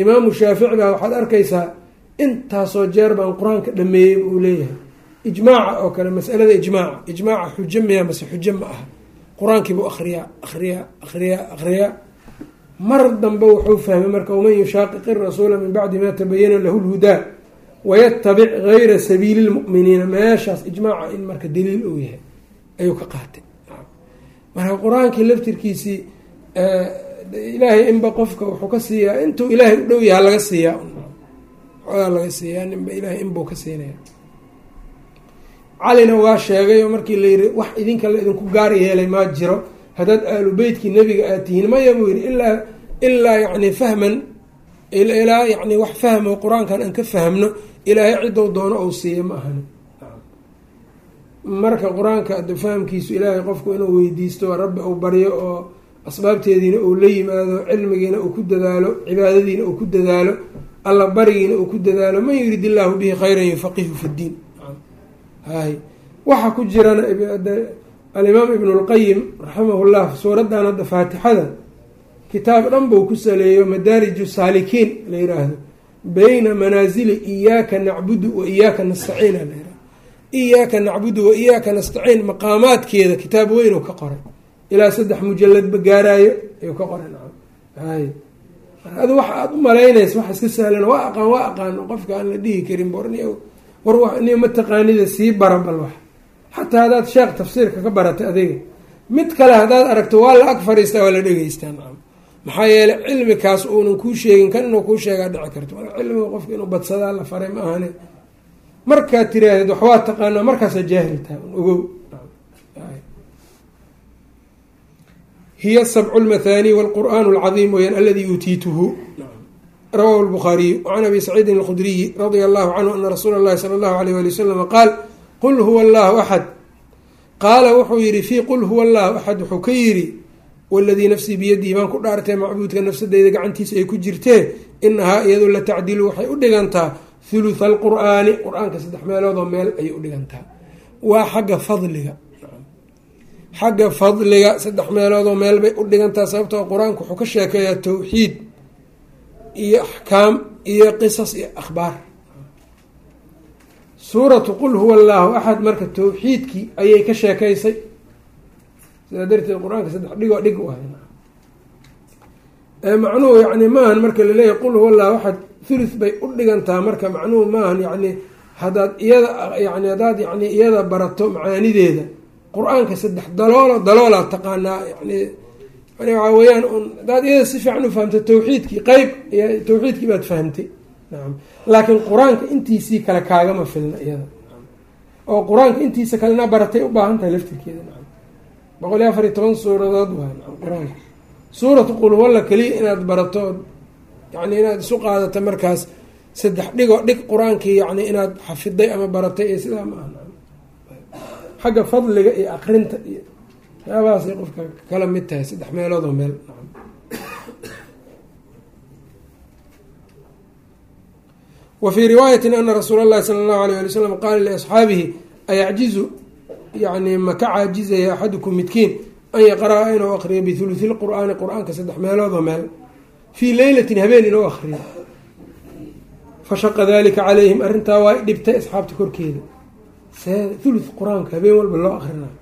imaamu shaafici baa waxaad arkaysaa intaasoo jeer baan qur'aanka dhameeyey uu leeyahay. Ijmaaca oo kale masalada ijmaaca. Ijmaaca xujo miya mase xujo ma aha. Qur'aankiibuu akriyaa akriyaa akriyaa akriyaa mar dambe wuxuu fahmay marka waman yushaaqiqi rasuula min bacdi ma tabayana lahu lhudaa wayatabic gayra sabiili lmu'miniina meeshaas ijmaaca in marka daliil uu yahay ayuu ka qaatay. Marka qur'aankii laftirkiisii ilaahay inba qofka wuxuu ka siiyaa. Intuu ilaahay u dhow yaha laga siiyaa. Xoogaa laga siiyaa ninba ilaahay inbuu ka siinaya calina waa sheegay oo markii la yihi wax idinka la idinku gaar yeelay maa jiro. Haddaad aalu beytkii nebiga aad tihiin maya buu yihi ilaa ilaa yacni fahman ilaa yacni wax fahmo qur'aankan aan ka fahmno ilaahay ciddou doono ou siiya ma ahani. Marka qur'aanka fahamkiisu ilaahay qofku inuu weydiisto rabbi uu baryo oo asbaabteediina uu la yimaado cilmigiina uu ku dadaalo cibaadadiina uu ku dadaalo alla barigiina uu ku dadaalo man yurid illaahu bihi khayran yufaqihu fi ddiin hay waxa ku jirana alimaam ibnu lqayim raximahullah suuraddan hadda faatixada kitaab dhan buu ku saleeyo madaariju saalikiin la yiraahdo beyna manaasili iyaaka nacbudu wa iyaaka nastaciin la yiraahdo iyaaka nacbudu wa iyaaka nastaciin maqaamaadkeeda kitaab weyn oo ka qoray ilaa saddex mujaladba gaaraayo ayuu ka qoray nacam. Hay adu waxa aada u malaynaysa wax iska sahlan waa aqaan waa aqaano qofka aan la dhihi karin borni war ni mataqaanida sii bara bal wax. Xataa haddaad sheekh tafsiirka ka baratay adiga mid kale haddaad aragto waa la ag fariistaa waa la dhegeystaa nacam. Maxaa yeeley cilmikaas uunan kuu sheegin kan inuu kuu sheegaa dhici karto cilmiga qofka inuu badsadaa la faray ma ahane. Markaad tiraahdeed waxwaa taqaanaa markaasaa jaahil tahay ogow hiya sabcu lmathani wlqur'an lcadiim weyaan aladi uutiituhu rawahu lbukhaariyu wacan abi saciidin alkhudriyi radia allahu canhu ana rasuula اllahi sala allahu alayh wali wasalama qaal qul huwa allahu axad qaala wuxuu yihi fii qul huwa allahu axad wuxuu ka yidhi waladii nafsii biyadihi baan ku dhaartay macbuudka nafsadeyda gacantiisa ay ku jirtee inahaa iyadu la tacdilu waxay u dhigantaa thulutha alqur'aani qur'aanka saddex meeloodoo meel ayay u dhigantaa waa xagga fadliga xagga fadliga saddex meeloodoo meel bay u dhigantaa sababtoo qur'aanku wuxuu ka sheekeeyaa towxiid iyo axkaam iyo qisas iyo akhbaar. Suuratu qul huwa allaahu axad marka towxiidkii ayay ka sheekaysay. Sidaa darteed qur'aanka saddex dhigoo dhig u ahay. Macnuhu yani maahan marka la leeyahay qul huwa allahu axad thuluth bay u dhigantaa marka macnuhu maahan yani hadaad iyada yani haddaad yani iyada barato macaanideeda qur'aanka saddex daloolo daloolaa taqaanaa yani yani waxaa weyaan un hadaad iyada si fiican u fahamta tawxiidkii qeyb tawxiidkii baad fahamtay. Nacam laakiin qur'aanka intiisii kale kaagama filna iyada. Oo qur'aanka intiisa kale inaa baratay u baahan tahay laftirkeeda. Nacam boqol iyo afar iyo toban suuradood waa nacam qur'aanka. Suuratu qulwalla keliya inaad barato yani inaad isu qaadato markaas saddex dhigoo dhig qur'aankii yani inaad xafiday ama baratay iyo sidaa ma aha xagga fadliga iyo akrinta iyo waxyaabahaasay qofka kala mid tahay saddex meeloodoo meel. Wa fii riwaayatin ana rasuula allahi sala allahu alayh ali wslam qaala liasxaabihi ayacjizu yani maka caajizaya axadukum midkiin an yaqra-a inuu akriyo bihuluthi lqur'aani qur'aanka saddex meeloodoo meel. Fii leylatin habeen inuu akriyo fashaqa dalika calayhim arrintaa waa dhibtay asxaabta korkeeda thuluth qur'aanka habeen walba loo akrinayo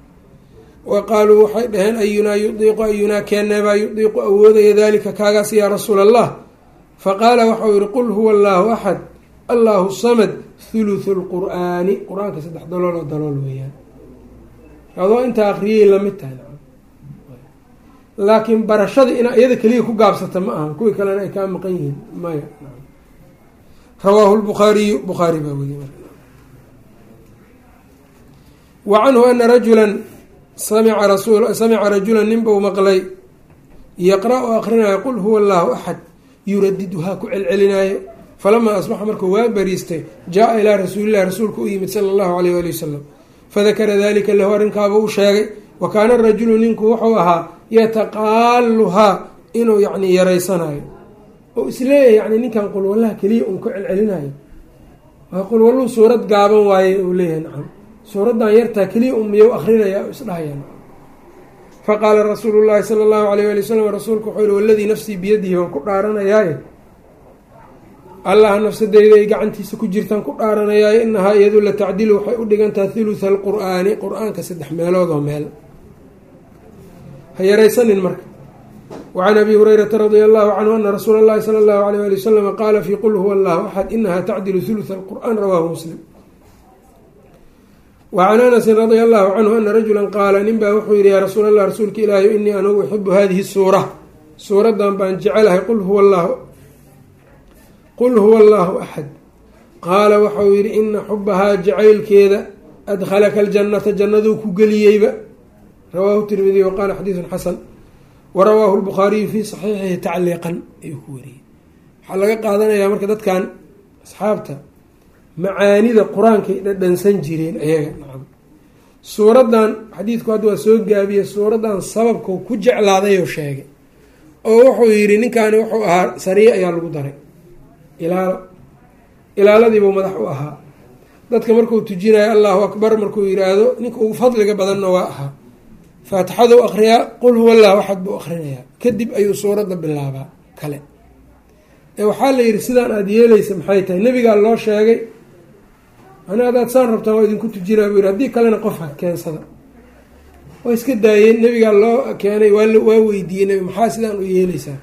wa qaaluu waxay dhaheen ayunaa yudiiqu ayunaa keeneebaa yudiiqu awoodaya dalika kaagaas yaa rasuula allah faqaala waxau yihi qul huwa allaahu axad allahu samad thuluthu lqur'aani qur'aanka saddex dalooloo dalool weeyaan. Adoo intaa akriyay la mid tahay. Laakiin barashada inaa iyada keliya ku gaabsata ma aha kuwii kalena ay kaa maqan yihiin maya. Rawaahu lbukhaariyu bukhaari baa weriye wa canhu ana rajulan samica rajulan ninbau maqlay. Yaqra-u akrinaayo qul huwa allaahu axad yuradiduhaa ku celcelinaayo. Falamaa asbaxa markuu waa bariistay jaa-a ilaa rasuulillahi rasuulka u yimid sala allahu alayh ali wasalam fadakara dalika lahu arrinkaaba u sheegay wa kaana rajulu ninku wuxuu ahaa yataqaaluhaa inuu yacni yaraysanayo oo is leeyahay yani ninkan qulwallaha keliya uun ku celcelinayo waa qulwalluhu suurad gaaban waaye uu leeyahay nacam suuraddan yartaa keliya un miyou akrinaya oo isdhahaya faqaala rasuulu llaahi sala allahu alayh ali wasalam rasuulku wuxuu yihi waladii nafsii biyadihi waan ku dhaaranayaaye allaha nafsadeyda ay gacantiisa ku jirtaan ku dhaaranayaaye inahaa iyadu la tacdilu waxay u dhigantaha thulutha alqur'aani qur'aanka saddex meeloodoo meel. Ha yaraysanin marka. Wacan abi hurayrata radia allahu canhu ana rasuula allahi sala allahu alayh ali wasalama qaala fii qul huwa allahu axad inaha tacdilu thulutha alqur'aan rawaahu muslim wacan anasin radia allahu canhu ana rajula qaala nin baa wuxuu yihi yaa rasuul allah rasuulka ilaahi inii anugu uxibu hadihi suura suuradan baan jecelahay qul huwa allahu qul huwa allahu axad qaala waxau yihi ina xubahaa jacaylkeeda adkhalaka aljannata jannaduu ku geliyeyba rawaahu tirmidiy wa qaala xadiidun xasan wa rawaahu lbukhaariyu fii saxiixihi tacliiqan ayuu ku wariyey waxaa laga qaadanayaa marka dadkan asxaabta macaanida qur'aankay dhadhansan jireen ayaga. Suuraddan xadiidku hadda waa soo gaabiyey suuraddan sababkau ku jeclaadayoo sheegay. Oo wuxuu yidhi ninkaani wuxuu ahaa sariye ayaa lagu daray. Ilaalo ilaaladiibuu madax u ahaa. Dadka markuu tujinayo allahu akbar markuu yiraahdo ninka ugu fadliga badanna waa ahaa. Faatixaduu akriyaa qul huwa allahu axad buu akrinayaa kadib ayuu suuradda bilaabaa kale. Ee waxaa la yidhi sidaan aada yeeleysa maxay tahay? Nebigaa loo sheegay ani adaad saan rabtaan waa idinku tujinaa buu yidhi haddii kalena qof ha keensada. Waa iska daayeen nebigaa loo keenay waa weydiiyey nebi maxaa sidaan u yeeleysaa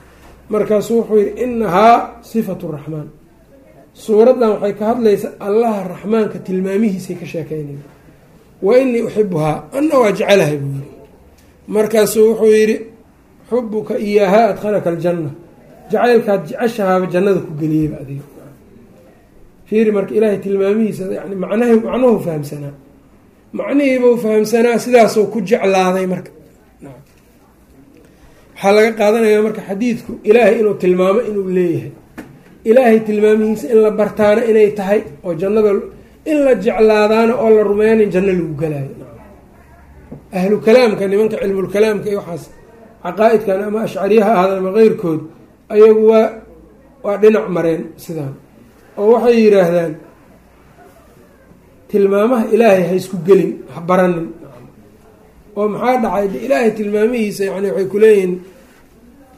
markaasuu wuxuu yidhi inahaa sifatu raxmaan. Suuraddan waxay ka hadlaysaa allaha raxmaanka tilmaamihiisay ka sheekeynaya wa inii uxibuhaa anna waa jecelahay buu yidhi. Markaasuu wuxuu yidhi xubuka iyaahaa adkhalaka aljanna. Jacaylkaad jeceshahaaba jannada ku geliyeyba adiga fiiri marka ilaahay tilmaamihiisa yani macnaha macnuhu fahamsanaa. Macnihiibau fahamsanaa sidaasuu ku jeclaaday marka. Waxaa laga qaadanayaa marka xadiidku ilaahay inuu tilmaamo inuu leeyahay. Ilaahay tilmaamihiisa in la bartaana inay tahay oo jannada in la jeclaadaana oo la rumeeyana in janno lagu galaayo ahlu kalaamka nimanka cilmulkalaamka iyo waxaas caqaa-idkan ama ashcariyaha ahaadeen ama keyrkood ayagu waa waa dhinac mareen sidaan oo waxay yidhaahdaan tilmaamaha ilaahay ha isku gelin ha baranin. Oo maxaa dhacay? De ilaahay tilmaamihiisa yani waxay kuleeyihiin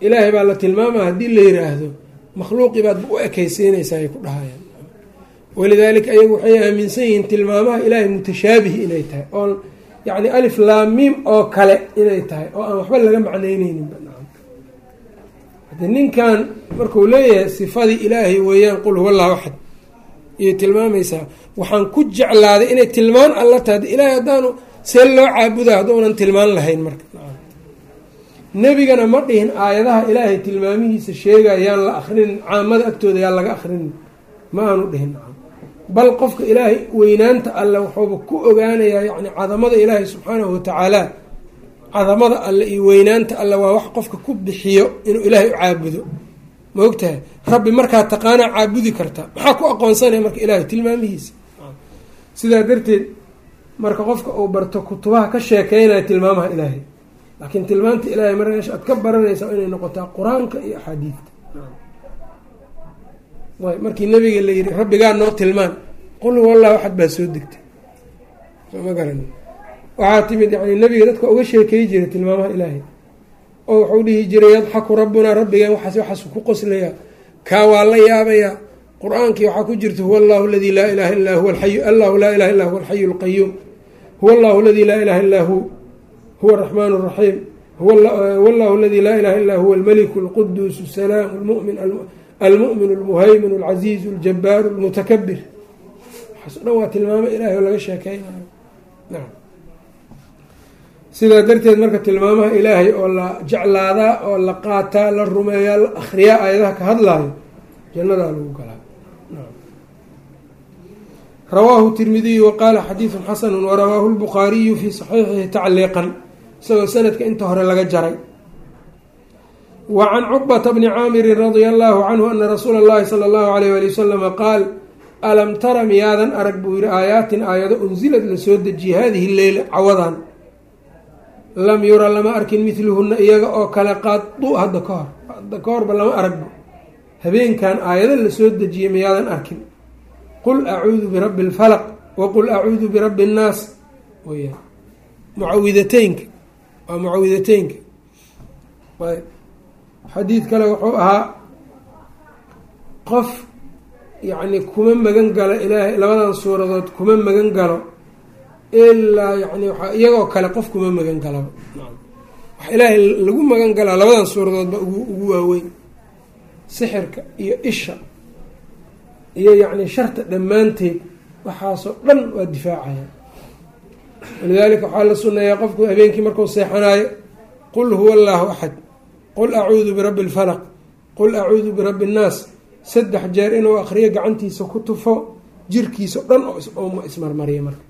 ilaahay baa la tilmaama haddii la yiraahdo makhluuqii baad u ekaysiinaysaa ay ku dhahayaan. Walidaalika ayagu waxay aaminsan yihiin tilmaamaha ilaahay mutashaabihi inay tahay oo yacni alif laamiim oo kale inay tahay oo aan waxba laga macnayneynin hade ninkan marku leeyahay sifadii ilaahay weeyaan qul huwa allahu axad iyay tilmaamaysaa waxaan ku jeclaaday inay tilmaan alla tahay ilaahay haddaanu see loo caabuda hadduunan tilmaan lahayn marka. Nebigana ma dhihin aayadaha ilaahay tilmaamihiisa sheegaya yaan la akrinin caamada agtooda yaan laga akrinin ma aanu dhihin. Bal qofka ilaahay weynaanta alle wuxuuba ku ogaanayaa yani cadamada ilaahay subxaanahu watacaala cadamada alle iyo weynaanta alle waa wax qofka ku bixiyo inuu ilaahay u caabudo. Ma ogtahay? Rabbi markaa taqaanaa caabudi kartaa maxaa ku aqoonsanaya marka ilaahay tilmaamihiisa? Sidaa darteed marka qofka uu barto kutubaha ka sheekeynaya tilmaamaha ilaahay. Laakiin tilmaanta ilaahay mar meesha aad ka baranaysaa inay noqotaa qur'aanka iyo axaadiidta. Ayb markii nabiga la yiri rabbigaa noo tilmaan. Qul huwa allah waxad baa soo degtay. Sooma garan waxaa timid yani nabiga dadka uga sheekey jiray tilmaamaha ilaahay. Oo wuxuu dhihi jiray yadxaku rabbunaa rabbigeen waxaas waxaasu ku qoslayaa. Kaa waa la yaabayaa qur'aankii waxaa ku jirta huwa allahu aladii laa ilaha illaa huwa alxayu allahu laa ilaha illa huwa alxayu alqayuum huwa allahu aladii laa ilaha illaa hu huwa araxmaan araxiim huwa allahu aladii laa ilaha illaa huwa almaliku alquduus asalaam lmumin almu'min almuhaymin alcasiizu aljabaaru almutakabir waxaas o dhan waa tilmaamo ilahay oo laga sheekeynayo nacam sidaa darteed marka tilmaamaha ilaahay oo la jeclaadaa oo la qaataa la rumeeyaa la akhriyaa aayadaha ka hadlaayo jannadaa lagu galaa rawaahu tirmidiyu waqaala xadiidun xasanu warawaahu lbukhaariyu fii saxiixihi tacliiqan isagoo sanadka inta hore laga jaray. Wa can cuqbata bni caamirin radia allahu canhu ana rasuula allahi sala allahu alayh wali wasalama qaal alam tara miyaadan arag? Buu yihi aayaatin aayado unsilad la soo dejiyey hadihi leyla cawadan lam yura lama arkin midluhuna iyaga oo kale qaadu hadda ka hor. Hadda ka horba lama aragba habeenkan aayado la soo dejiyey miyaadan arkin. Qul acuudu birabbi اlfalaq waqul acuudu birabbi اnnaas weyaan mucawidateynka waa mucawidateynka xadiid kale wuxuu ahaa qof yacni kuma magan galo ilaahay labadan suuradood kuma magan galo ilaa yani iyagoo kale qof kuma magan galaba wax ilaahay lagu magan galaa labadan suuradoodba ugu waaweyn. Sixirka iyo isha iyo yacni sharta dhammaanteed waxaasoo dhan waa difaacaya. Walidaalika waxaa la suneeyaa qofku habeenkii markuu seexanaayo qul huwa allaahu axad qul acuudu birabbi اlfalaq qul acuudu birabbi اnnaas saddex jeer inuu akriyo gacantiisa ku tufo jirkiisa o dhan oo ismarmariya marka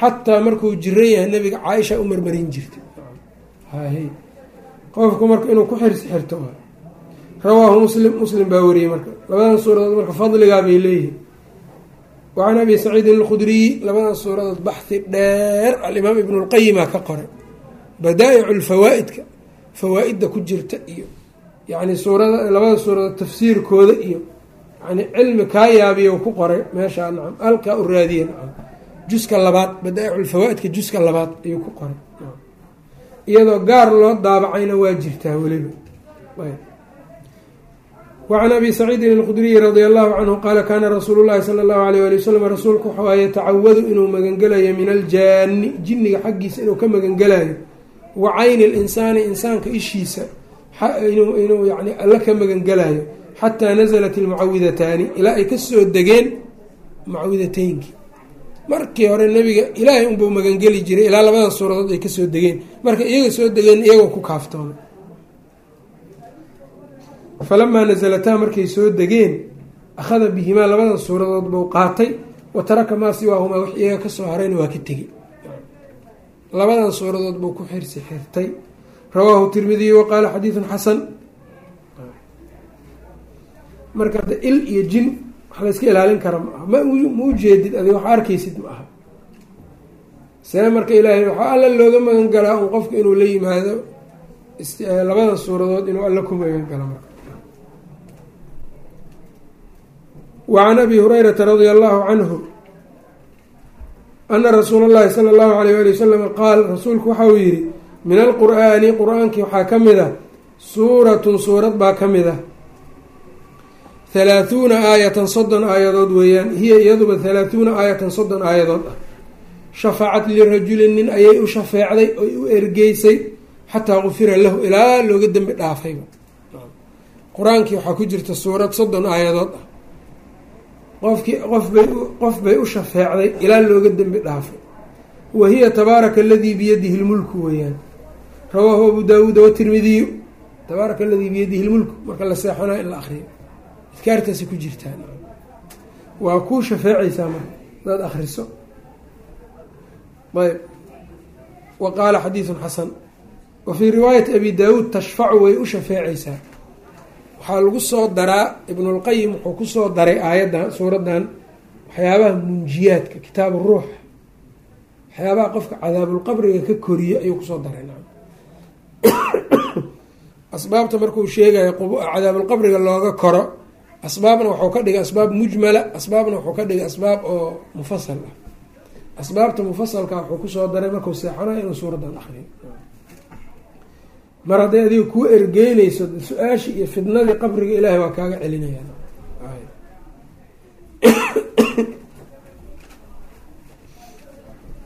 xataa markuu jiran yahay nabiga caaisha u marmarin jirtay. Hay qofku marka inuu ku xirsi xirto rawaahu muslim muslim baa wariyey marka. Labadan suuradood marka fadligaa bay leeyihiin wacan abi saciidin alkhudriyi labadan suuradood baxhi dheer alimaam ibnu lqayima ka qoray. Badaa-icu lfawaa-idka fawaa-idda ku jirta iyo yacni suurada labada suuradood tafsiirkooda iyo yani cilmi kaa yaabiyo ku qoray. Meeshaa nacam alkaa u raadiye nacam juska labaad badaa-icu lfawaa-idka juska labaad ayuu ku qoray. Iyadoo gaar loo daabacayna waa jirtaa weliba. Wacan abi saciidin alkhudriyi radia allahu canhu qaala kaana rasuulu llahi sala allahu alayh ali wasalam rasuulku wuxuu aha yatacawadu inuu magangelayo min aljaani jinniga xaggiisa inuu ka magangelayo wa cayni linsaani insaanka ishiisa inuu yani alla ka magangelayo xataa nasalat ilmucawidataani ilaa ay ka soo degeen mucawidateynkii markii hore nabiga ilaahay unbuu magangeli jiray ilaa labadan suuradood ay ka soo degeen. Marka iyaga soo degeen iyagoo ku kaaftoomay falamaa nasalataa markay soo degeen akhada bihimaa labadan suuradood buu qaatay. Wa taraka maa siwaahumaa wax iyaga ka soo harayna waa ka tegey labadan suuradood buu ku xirsi xirtay. Rawaahu tirmidiy wa qaala xadiidun xasan. Marka il iyo jin wax la iska ilaalin kara ma aha. Ma ma ujeedid adig wax arkaysid ma aha. See marka ilaahay waxaa alla looga magan galaa un qofku inuu la yimaado labadan suuradood inuu alla ku magan galo marka. Wacan abi hurayrata radia allahu canhu ana rasuula اllahi sala allahu alayh ali wasalam qaal rasuulku waxa uu yihi min alqur'aani qur'aankii waxaa ka mid ah suuratun suurad baa ka mid ah halaahuuna aayatan soddon aayadood weeyaan. Hiya iyaduba halaahuuna aayatan soddon aayadood ah. Shafacat lirajulin nin ayay u shafeecday oy u ergeysay xataa gufira lahu ilaa looga dembi dhaafayba qur'aankii waxaa ku jirta suurad soddon aayadood ah. Qofkii qofbay qof bay u shafeecday ilaa looga dembi dhaafay. Wa hiya tabaaraka aladii biyadihi lmulku weeyaan. Rawaahu abu daawuuda watirmidiyu tabaaraka aladii biyadihi lmulku marka la seexanayo in la akriyo adkaartaasi ku jirtaan waa kuu shafeecaysaa marka hadaad akriso ayb wa qaala xadiidun xasan. Wa fii riwaayati abi daawuud tashfacu way u shafeecaysaa waxaa lagu soo daraa ibnulqayim wuxuu ku soo daray aayaddan suuraddan waxyaabaha munjiyaadka kitaab ruux. Waxyaabaha qofka cadaabulqabriga ka koriyo ayuu ku soo daray [coughs] asbaabta markuu sheegayo cadaabulqabriga looga koro asbaabna wuxuu ka dhigay asbaab mujmala asbaabna wuxuu ka dhigay asbaab oo mufasal ah. Asbaabta mufasalka wuxuu ku soo daray markuu seexanayo inuu suuraddan akriyo mar hadday adiga kuu ergeynayso su'aashii iyo fidnadii qabriga ilaahay waa kaaga celinaya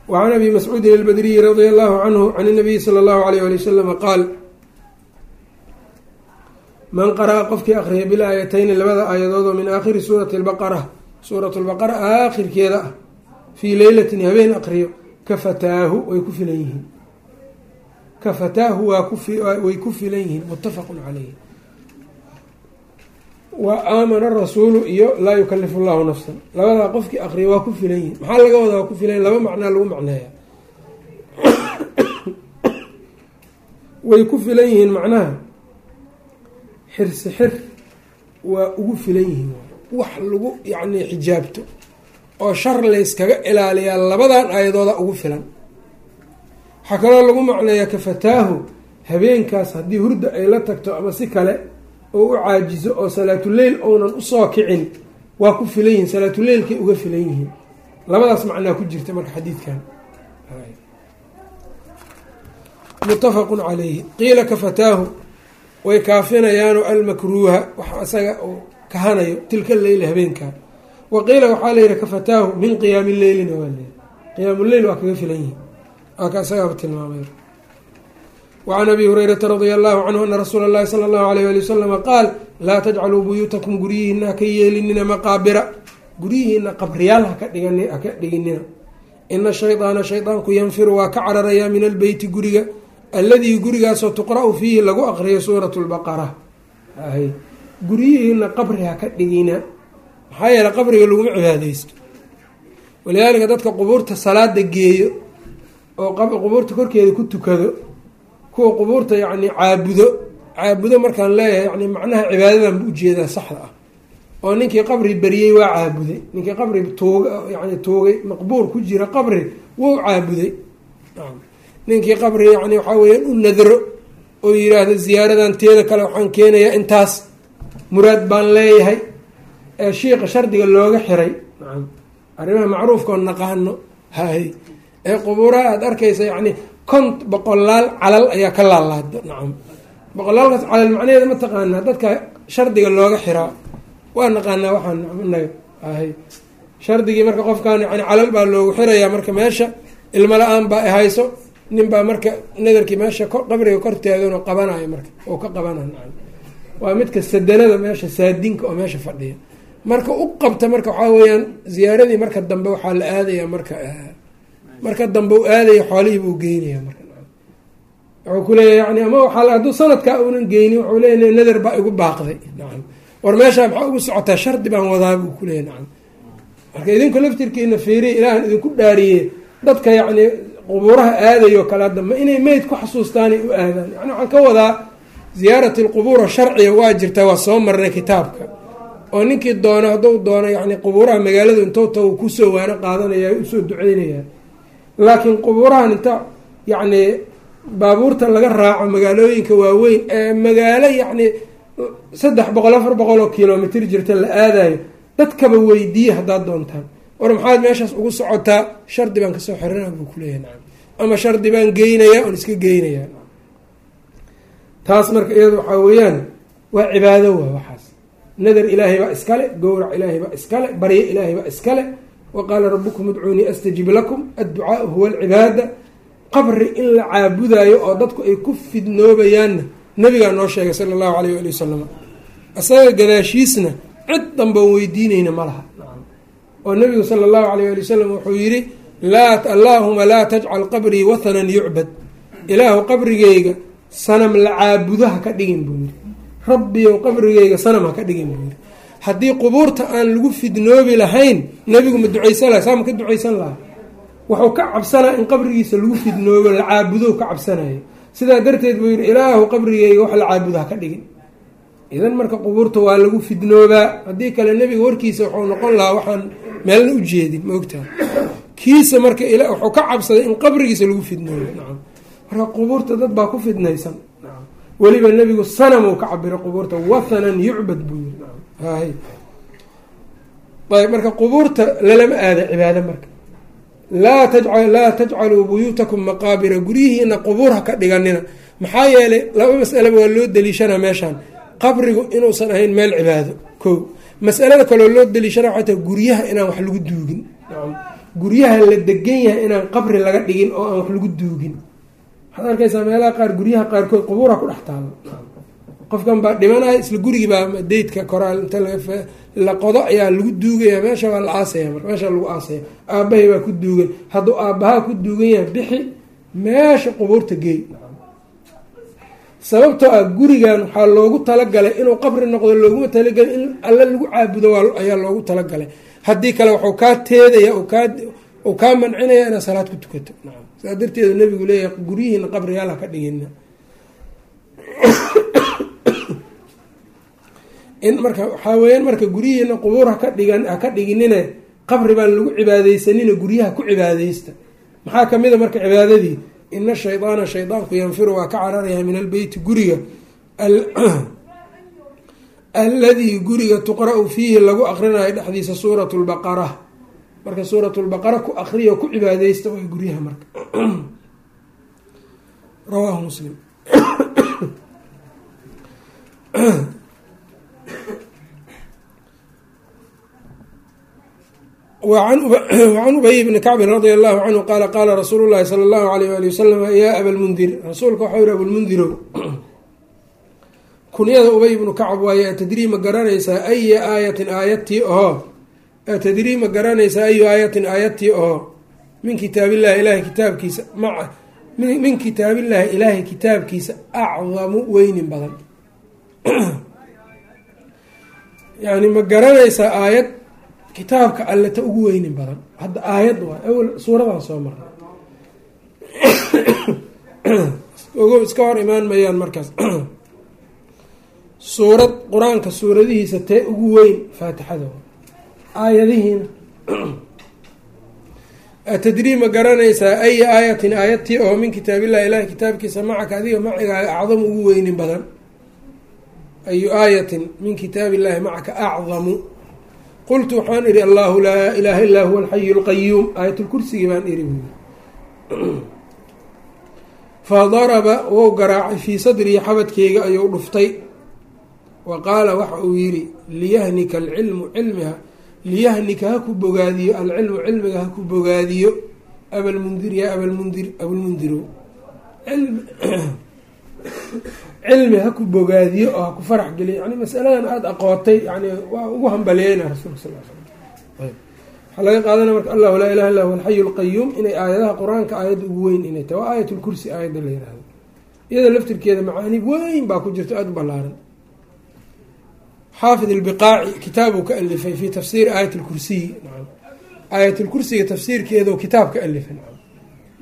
wacan [coughs] abi mascuudin albadriyi radia allahu canhu can inabiyi sala allahu alayh ali wasalama qaal man qara'a qofkii akriya bilaayatayni labada aayadoodoo min aakhiri suurati lbaqara suurat lbaqara aakhirkeeda ah fii leylatin habeen aqriyo kafataahu way ku filan yihiin. Kafataahu way ku filan yihiin muttafaqun caleyhi wa aamana rasuulu iyo laa yukalifu llahu nafsan. Labadaa qofkii aqriya waa ku filan yihiin. Maxaa laga wadaa waa ku filan yihiin laba macnaa lagu macneeya. [coughs] Way ku filan yihiin macnaha xirsi xir waa ugu filan yihiin wax lagu yacni xijaabto oo shar layskaga ilaaliyaa labadan aayadooda ugu filan. Waxaa kaloo lagu macneeyaa kafataahu habeenkaas haddii hurda ay la tagto ama si kale oo u caajiso oo salaatuleyl ounan u soo kicin waa ku filan yihiin salaatuleylkay uga filan yihiin. Labadaas macnaa ku jirta marka xadiidkan. Muttafaqun calayhi qiila kafataahu way kaafinayaano almakruuha wax isaga uu kahanayo tilka leyla habeenkaa wa qiila waxaa layihi kafataahu min qiyaami leylina waa leyi qiyaamuleyl waa kaga filan yihiin. Isagaaba tilmaamay. Wacan abi hurayrata radia allahu canhu ana rasuula اllahi sala allahu alayh ali wasalama qaal laa tajcaluu buyuutakum guryihiina haka yeelinina maqaabira. Guryihiina qabriyaal haka haka dhiginina ina shaydaana shaydaanku yanfiru waa ka cararayaa min albeyti guriga alladii gurigaasoo tuqra-u fiihi lagu aqriyo suurat lbaqara guryihiina qabri haka dhigina. Maxaa yeele qabriga laguma cibaadeysto walidaalika dadka qubuurta salaada geeyo oo qubuurta korkeeda ku tukado kuwa qubuurta yacni caabudo caabudo markaan leeyahay yani macnaha cibaadadan bu u jeedaa saxda ah. Oo ninkii qabri beriyey waa caabuday. Ninkii qabri tuug yani tuugay maqbuur ku jira qabri wou caabuday ninkii qabri yani waxaa weyaan u nadro oo yiraahdo ziyaaradan teeda kale waxaan keenayaa intaas muraad baan leeyahay ee shiiqa shardiga looga xiray. Arrimaha macruufka oo naqaano hay. Ee qubuuraha aada arkaysa yacni kont boqolaal calal ayaa ka laalaada. Nacam boqolaalkaas calal macnaheeda ma taqaanaa dadka shardiga looga xiraa. Waa naqaanaa waxaan naga hay. Shardigii marka qofkan yani calal baa loogu xirayaa marka meesha ilmo la'aan baa hayso nin baa marka nadarkii meesha qabriga kor taagan oo qabanayo marka oo ka qabana waa midka sadanada meesha saadinka oo meesha fadhiya. Marka u qabta marka waxaa weeyaan ziyaaradii marka dambe waxaa la aadayaa marka marka dambe u aadaya xoolihii buu geynaya marka. Wuxuu kuleeya yani ama waaa hadduu sanadkaa uunan geynin wuxuu leeya nader baa igu baaqday. Nacam. War meeshaa maxaa ugu socotaa? Shardi baan wadaa buu kuleeya nacam. Marka idinku laftirkiina fiiriya ilaahan idinku dhaariye dadka yacni qubuuraha aadayo kale hadda inay meyd ku xasuustaanay u aadaan. Yani waxaan ka wadaa ziyaarat alqubuura sharciga waa jirtaa waa soo marnay kitaabka. Oo ninkii doono hadduu doono yani qubuuraha magaaladu intou tago ku soo waano qaadanaya u soo duceynaya laakiin qubuurahan inta yacni baabuurta laga raaco magaalooyinka waaweyn ee magaalo yacni saddex boqol afar boqol oo kilomitr jirta la aadayo dadkaba weydiiye haddaad doontaan. War maxaad meeshaas ugu socotaa shardi baan ka soo xirina buu kuleeyahay ama shardi baan geynayaa oon iska geynayaa taas marka iyada waxaa weeyaan waa cibaado waa waxaas. Nadar ilaahay baa iskale gowrac ilaahay baa iskale barye ilaahay baa iskale. Wa qaala rabukum udcuunii astajib lakum adducaau huwa alcibaada. Qabri in la caabudaayo oo dadku ay ku fidnoobayaanna nabigaa noo sheegay sala allahu alayh ali wasalam isaga gadaashiisna cid danban weydiinayna ma laha. Oo nabigu sala allahu alayh ali wasalam wuxuu yidhi allaahuma laa tajcal qabrii wathanan yucbad. Ilaahu qabrigeyga sanam la caabudo ha ka dhigin buu yidhi. Rabbiyow qabrigeyga sanam ha ka dhigin buu yidhi. Haddii qubuurta aan lagu fidnoobi lahayn nebigu ma ducaysan laha saa ma ka ducaysan lahaa. Wuxuu ka cabsanaa in qabrigiisa lagu fidnoobo la caabudo ka cabsanayo sidaa darteed buu yidhi ilaahu qabrigeyga wax la caabudo ha ka dhigin. Idan marka qubuurta waa lagu fidnoobaa haddii kale nebiga warkiisa wuxuu noqon lahaa waxaan meelna u jeedin ma ogtaha kiisa marka wuxuu ka cabsaday in qabrigiisa lagu fidnoobo nacam marka qubuurta dad baa ku fidnaysan. Weliba nebigu sanam uu ka cabiro qubuurta wathanan yucbad buu yiri hay ayb marka qubuurta lalama aada cibaado marka. Laa tajca laa tajcaluu buyuutakum maqaabira. Guryihiina qubuur ha ka dhiganina. Maxaa yeelay laba masalaba waa loo daliishanaa meeshaan. Qabrigu inuusan ahayn meel cibaado. Ko masalada kaloo loo daliishana waxay tahay guryaha inaan wax lagu duugin guryaha la degan yahay inaan qabri laga dhigin oo aan wax lagu duugin. Waxaad arkaysaa meelaha qaar guryaha qaarkood qubuura ku dhex taalo qofkan baa dhimanaya isla gurigii baa deydka koraal inta la qodo ayaa lagu duugaya meesha waa la aasaya marka meesha lagu aasaya. Aabahay baa ku duugan hadduu aabahaa ku duugan yahay bixi meesha qubuurta geey. Sababtoo ah gurigan waxaa loogu talagalay inuu qabri noqdo looguma talagalay in alle lagu caabudo ayaa loogu talagalay haddii kale waxuu kaa teedaya uu kaa mancinaya inaad salaad ku tukato. Nacam saa darteedu nabigu leeyahay guryihiina qabriyaal ka dhigina [coughs] in marka waxaa weeyaan marka guryihiina qubuur haka dhigan ha ka dhiginine qabri baan lagu cibaadeysanina guryaha ku cibaadeysta maxaa ka mid a marka cibaadadii? Ina shaydaana shaydaanku yanfiru waa ka cararayaa min albeyti guriga alladii guriga tuqra-u fiihi lagu akrinayo dhexdiisa suurat lbaqara marka suurat lbaqara ku akriya ku cibaadeysta way guryaha marka. Rawaahu muslim. Wacan ubay bni kacbin radia allahu canhu qaala qaala rasuulu llahi sala allahu alayh ali wasalam yaa abalmundir rasuulka waxau yihi abulmundirow kunyada ubay ibnu kacb waaye atadrii ma garanaysaa aya aayatin aayadtii ohoo atadrii ma garanaysaa ayu aayatin aayadtii ohoo min kitaabillahi ilaahay kitaabkiisa maa min kitaabillahi ilaahay kitaabkiisa acdamu weynin badan. [clears throat] Yani ma garanaysaa aayad kitaabka alle ta ugu weynin badan. Hadda aayad waa awel suuradan soo marnay. [clears throat] Ogo iska hor imaan mayaan markaas [clears throat] suurad qur'aanka suuradihiisa tee ugu weyn faatixada. Aayadihiina. [clears throat] Atadrii ma garanaysaa aya aayatin aayadtii oo min kitaabillahi ilahi kitaabkiisa macaka adiga macigaaga acdamu ugu weynin badan. Ayu aayatin min kitaabi illahi macaka acdamu. Qultu waxaan idhi allahu laa ilaaha illaa huwa alxayu lqayuum aayatulkursigii baan idhi [clears throat] fadaraba wou garaacay fii sadrii xabadkeyga ayuu dhuftay wa qaala waxa uu yidhi liyahnika alcilmu cilmiha liyahnika ha ku bogaadiyo alcilmu cilmiga ha ku bogaadiyo abalmundir yaa abalmundir abulmundirow [clears throat] cilmi ha ku bogaadiyo oo ha ku farax geliyo. Yani masaladan aada aqootay yani waa ugu hambaliyeyna rasulka sal l slam waxaa laga qaadanaya marka allahu laa ilaha illa huwa alxayu lqayuum inay aayadaha qur'aanka aayadda ugu weyn inay tahay. Waa aayat lkursi aayadda la yihahdo iyada laftirkeeda macaani weyn baa ku jirto aada u ballaaran xaafid albiqaaci kitaabuu ka alifay fi tafsiiri aayat lkursiyi naam aayat lkursiga tafsiirkeedu kitaab ka alifay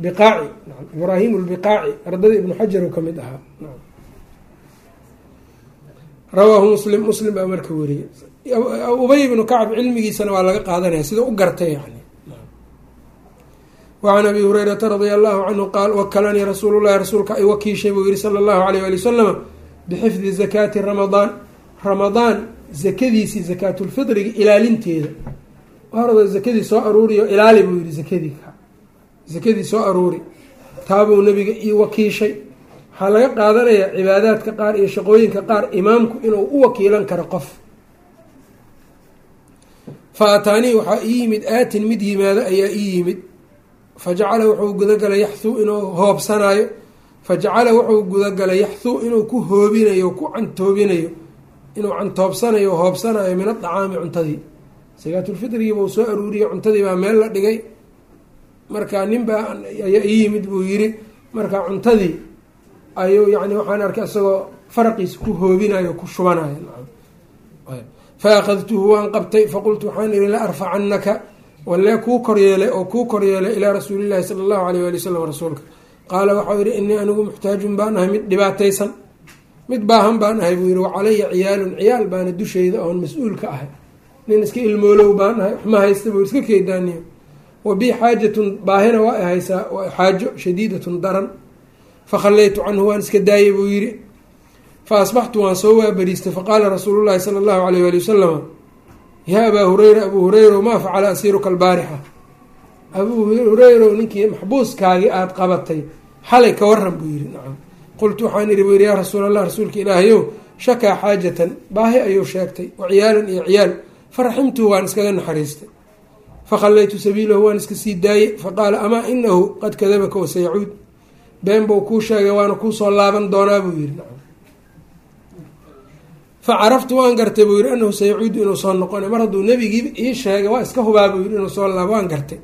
biqaaci ibraahim lbiqaaci ardada ibnu xajar oo ka mid ahaa rawaahu muslim muslim baa marka wariyey ubay ibnu kacb cilmigiisana waa laga qaadanaya sida u gartay yani wacan abi hurayrata radia allahu canhu qaal wakalanii rasuulu llahi rasuulka ay wakiishay buu yihi sala allahu alayh ali wasalama bixifdi zakaati ramadaan ramadaan zakadiisii zakaatulfitriga ilaalinteeda. Horada zakadii soo aruuriyo ilaali buu yihi zakadii zakadii soo aruuri. Taabuu nabiga ii wakiishay. Waxaa laga qaadanayaa cibaadaadka qaar iyo shaqooyinka qaar imaamku inuu u wakiilan karo qof. Fa ataanii waxaa ii yimid aatin mid yimaado ayaa ii yimid. Fajacala wuxuu gudagalay yaxthuu inuu hoobsanaayo. Fajacala wuxuu gudagalay yaxthuu inuu ku hoobinayo ku cantoobinayo inuu cantoobsanayo hoobsanayo min adacaami cuntadii. Sakaatulfitrigii buu soo aruuriyey cuntadii baa meel la dhigay. Marka nin baa yimid buu yiri marka cuntadii ayuu yani waxaan arkay isagoo faraqiisa ku hoobinayo ku shubanayo. Fa akhadtuhu waan qabtay faqultu waxaan ihi la arfacanaka walee kuu koryeelay oo kuu koryeelay ilaa rasuulillahi sala allahu alayh wali wasalam rasuulka. Qaala waxau yihi inii anigu muxtaajun baan ahay mid dhibaataysan mid baahan baan ahay buu yihi wacalaya ciyaalun ciyaal baana dushayda oon mas'uul ka ahay. Nin iska ilmoolow baan ahay waxma haysta buu iska keedaaniyo wa bii xaajatun baahina waa haysaa xaajo shadiidatun daran. Fakhallaytu canhu waan iska daayay buu yidhi. Fa asbaxtu waan soo waabariistay. Faqaala rasuulu llahi sala allahu alayh wali wasalama yaa abaa hureyra abuu hureyrow maa facala asiiruka albaarixa? Abuu hureyrow ninkii maxbuuskaagii aada qabatay xalay ka waran buu yihi nacam qultu waxaan ihi yihi yaa rasuul allah rasuulka ilaahayow shakaa xaajatan baahi ayuu sheegtay wa ciyaalan iyo ciyaal faraximtuhu waan iskaga naxariistay fakhallaytu sabiilahu waan iska sii daayey faqaala amaa inahu qad kadabaka wasayacuud been buu kuu sheegay waana kuusoo laaban doonaa buu yihi fa caraftu waan gartay buu yihi anahu sayacuudu inuu soo noqonay. Mar hadduu nebigii ii sheegay waa iska hubaa buu yihi inuu soo laabo waan gartay.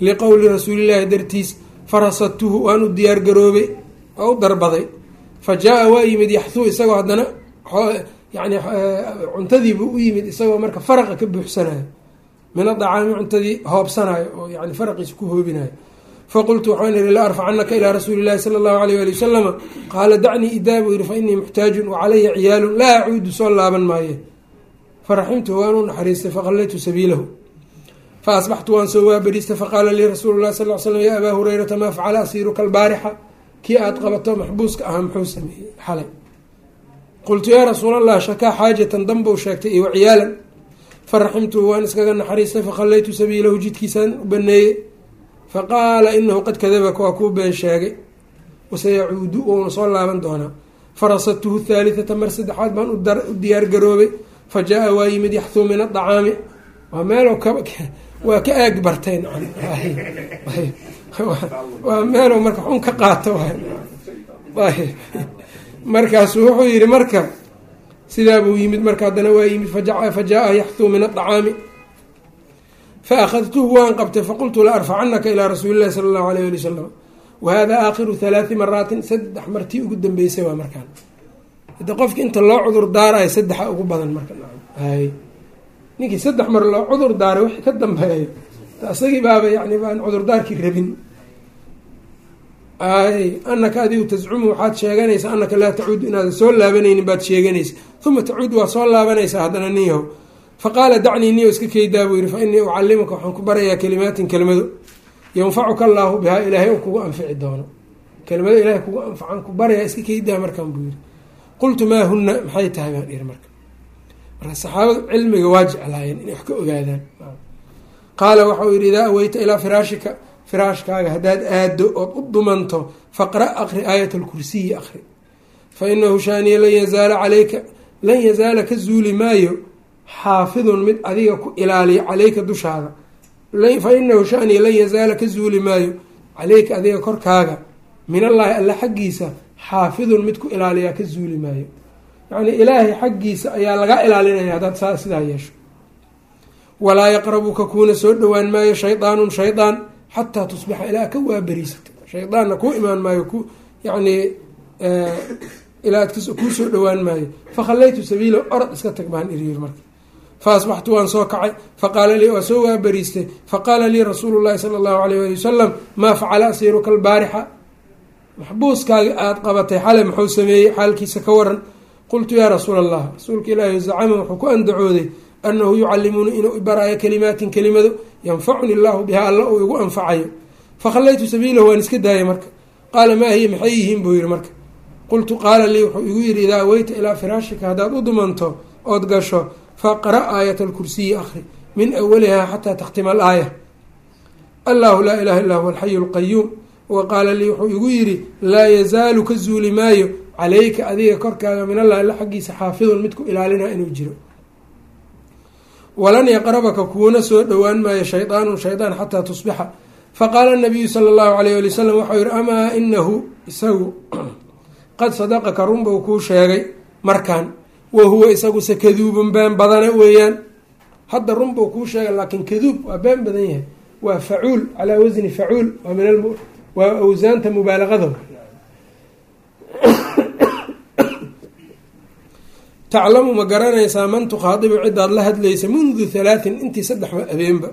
Liqowli rasuulillaahi dartiis farasadtuhu waan u diyaar waa u darbaday. Fa jaa-a waa yimid yaxthuu isagoo haddana yani cuntadiibuu u yimid isagoo marka faraqa ka buuxsanayo min adacaami cuntadii hoobsanayo oo yani faraqiisa ku hoobinayo faqultu waxaan ihi la arfacanaka ilaa rasuuli llahi sala allahu alayh ali wasalama qaala dacnii idaa buu yihi fa inii muxtaajun wacalaya ciyaalun laa acuudu soo laaban maaye. Faraximtuhu waan u naxariistay faqallaytu sabiilahu. Fa asbaxtu waan soo waabariistay faqaala lii rasuulu lahi sal l slam ya abaa hureyrata maa facala asiiruka albaarixa kii aada qabato maxbuuska ahaa muxuu sameeyey? Xalay. qultu yaa rasuul allah shakaa xaajatan danbou sheegtay iyo waciyaalan faraximtuhu waan iskaga naxariistay fakhallaytu sabiilahu jidkiisaan u baneeyey faqaala inahu qad kadabaka waa kuu been sheegay. Wasayacuudu uuna soo laaban doonaa. Farasadtuhu thaalitata mar saddexaad baan u diyaar garoobay. Fa jaa-a waa yimid yaxthuu min adacaami waa meel [laughs] waa ka aag barteen waa meelo marka xun ka qaato. Markaasu wuxuu yihi marka sidaabuu yimid. Marka haddana waa yimid fa jaa-a yaxthuu min adacaami faahadtuhu waan qabtay faqultu la arfacanaka ilaa rasuuli llahi sala allahu alayh ali wasalam wahada aakhiru halaati maraatin saddex martii ugu dambeysay waa markaan. Hade qofki inta loo cudur daarayo saddexa ugu badan marka ninkii saddex mar loo cudur daaray wixii ka dambeeyo isagii baaba yani baan cudurdaarkii rabin. Ay anaka adigu tascumu waxaad sheeganaysaa anaka laa tacuudu inaadan soo laabanaynin baad sheeganaysa uma tacuudu waa soo laabanaysaa haddana niyaho faqaala dacnii niyo iska keydaa buu yihi fa inii ucalimuka waxaan ku barayaa kelimaatin kelmado yanfacuka allaahu bihaa ilaahay u kugu anfici doono. Kelmado ilahay kugu anfacan ku barayaa iska keydaa markaan buu yihi qultu maa huna maxay tahay? Baan dhihi marka. Marka saxaabadu cilmiga waa jeclaayeen inay wax ka ogaadaan qaala waxau yihi idaa aweyta ilaa firaashika firaashkaaga haddaad aado ood u dumanto faqra' aqri aayat alkursiyi aqri. Fa inahu shaaniya lan yazaala caleyka lan yazaala ka zuuli maayo xaafidun mid adiga ku ilaaliya caleyka dushaada fa inahu shaniya lan yazaala ka zuuli maayo caleyka adiga korkaaga min allaahi alla xaggiisa xaafidun mid ku ilaaliyaa ka zuuli maayo. Yacnii ilaahay xaggiisa ayaa lagaa ilaalinaya haddaad saa sidaa yeesho walaa yaqrabuka kuuna soo dhowaan maayo shaydaanun shaydaan xataa tusbixa ilaa ka waaberiisato shaydaanna kuu imaan maayo ku ilaa ad kuu soo dhowaan maayo. Fakhallaytu sabiila orod iska tag baan iriir marka. Fa asbaxtu waan soo kacay. Faqaala lii waa soo waabariistay. Faqaala lii rasuulu llahi sala allahu alayh ali wasalam maa facala asiiruka albaarixa maxbuuskaaga aada qabatay xale muxuu sameeyey xaalkiisa ka waran. Qultu yaa rasuula allah rasuulka ilaahi zacama wuxuu ku andacooday anahu yucallimuuni inuu ibaraayo kalimaatin kelimado yanfacuni allahu biha alla uu igu anfacayo fakhallaytu sabiilahu waan iska daayay marka qaala maa hiya maxay yihiin buu yihi marka qultu qaala lii wuxuu igu yihi idaa aweyta ilaa firaashika haddaad u dumanto ood gasho faqra aayat alkursiyi akhri min awalihaa xataa takhtima alaaya allahu laa ilaha illa huwa alxayu alqayuum wa qaala lii wuxuu igu yidhi laa yazaalu ka zuuli maayo calayka adiga korkaaga min allah illa xaggiisa xaafidun midku ilaalinaa inuu jiro walan yaqrabaka kuuna soo dhowaan maayo shaydaanun shaydaan xataa tusbixa. Faqaala nabiyu sala allahu alayh ali wasalam waxau yihi amaa inahu isagu [clears throat] qad sadaqaka runbau kuu sheegay markaan wa huwa isaguse kaduubun been badana weeyaan. Hadda runbau kuu sheegay laakiin kaduub waa been badan yahay. Waa facuul calaa wasni facuul waa min waa awsaanta mubaalaqada taclamu ma garanaysaa man tukhaadibu cidaad la hadlaysa mundu halaatin intii saddex habeenba.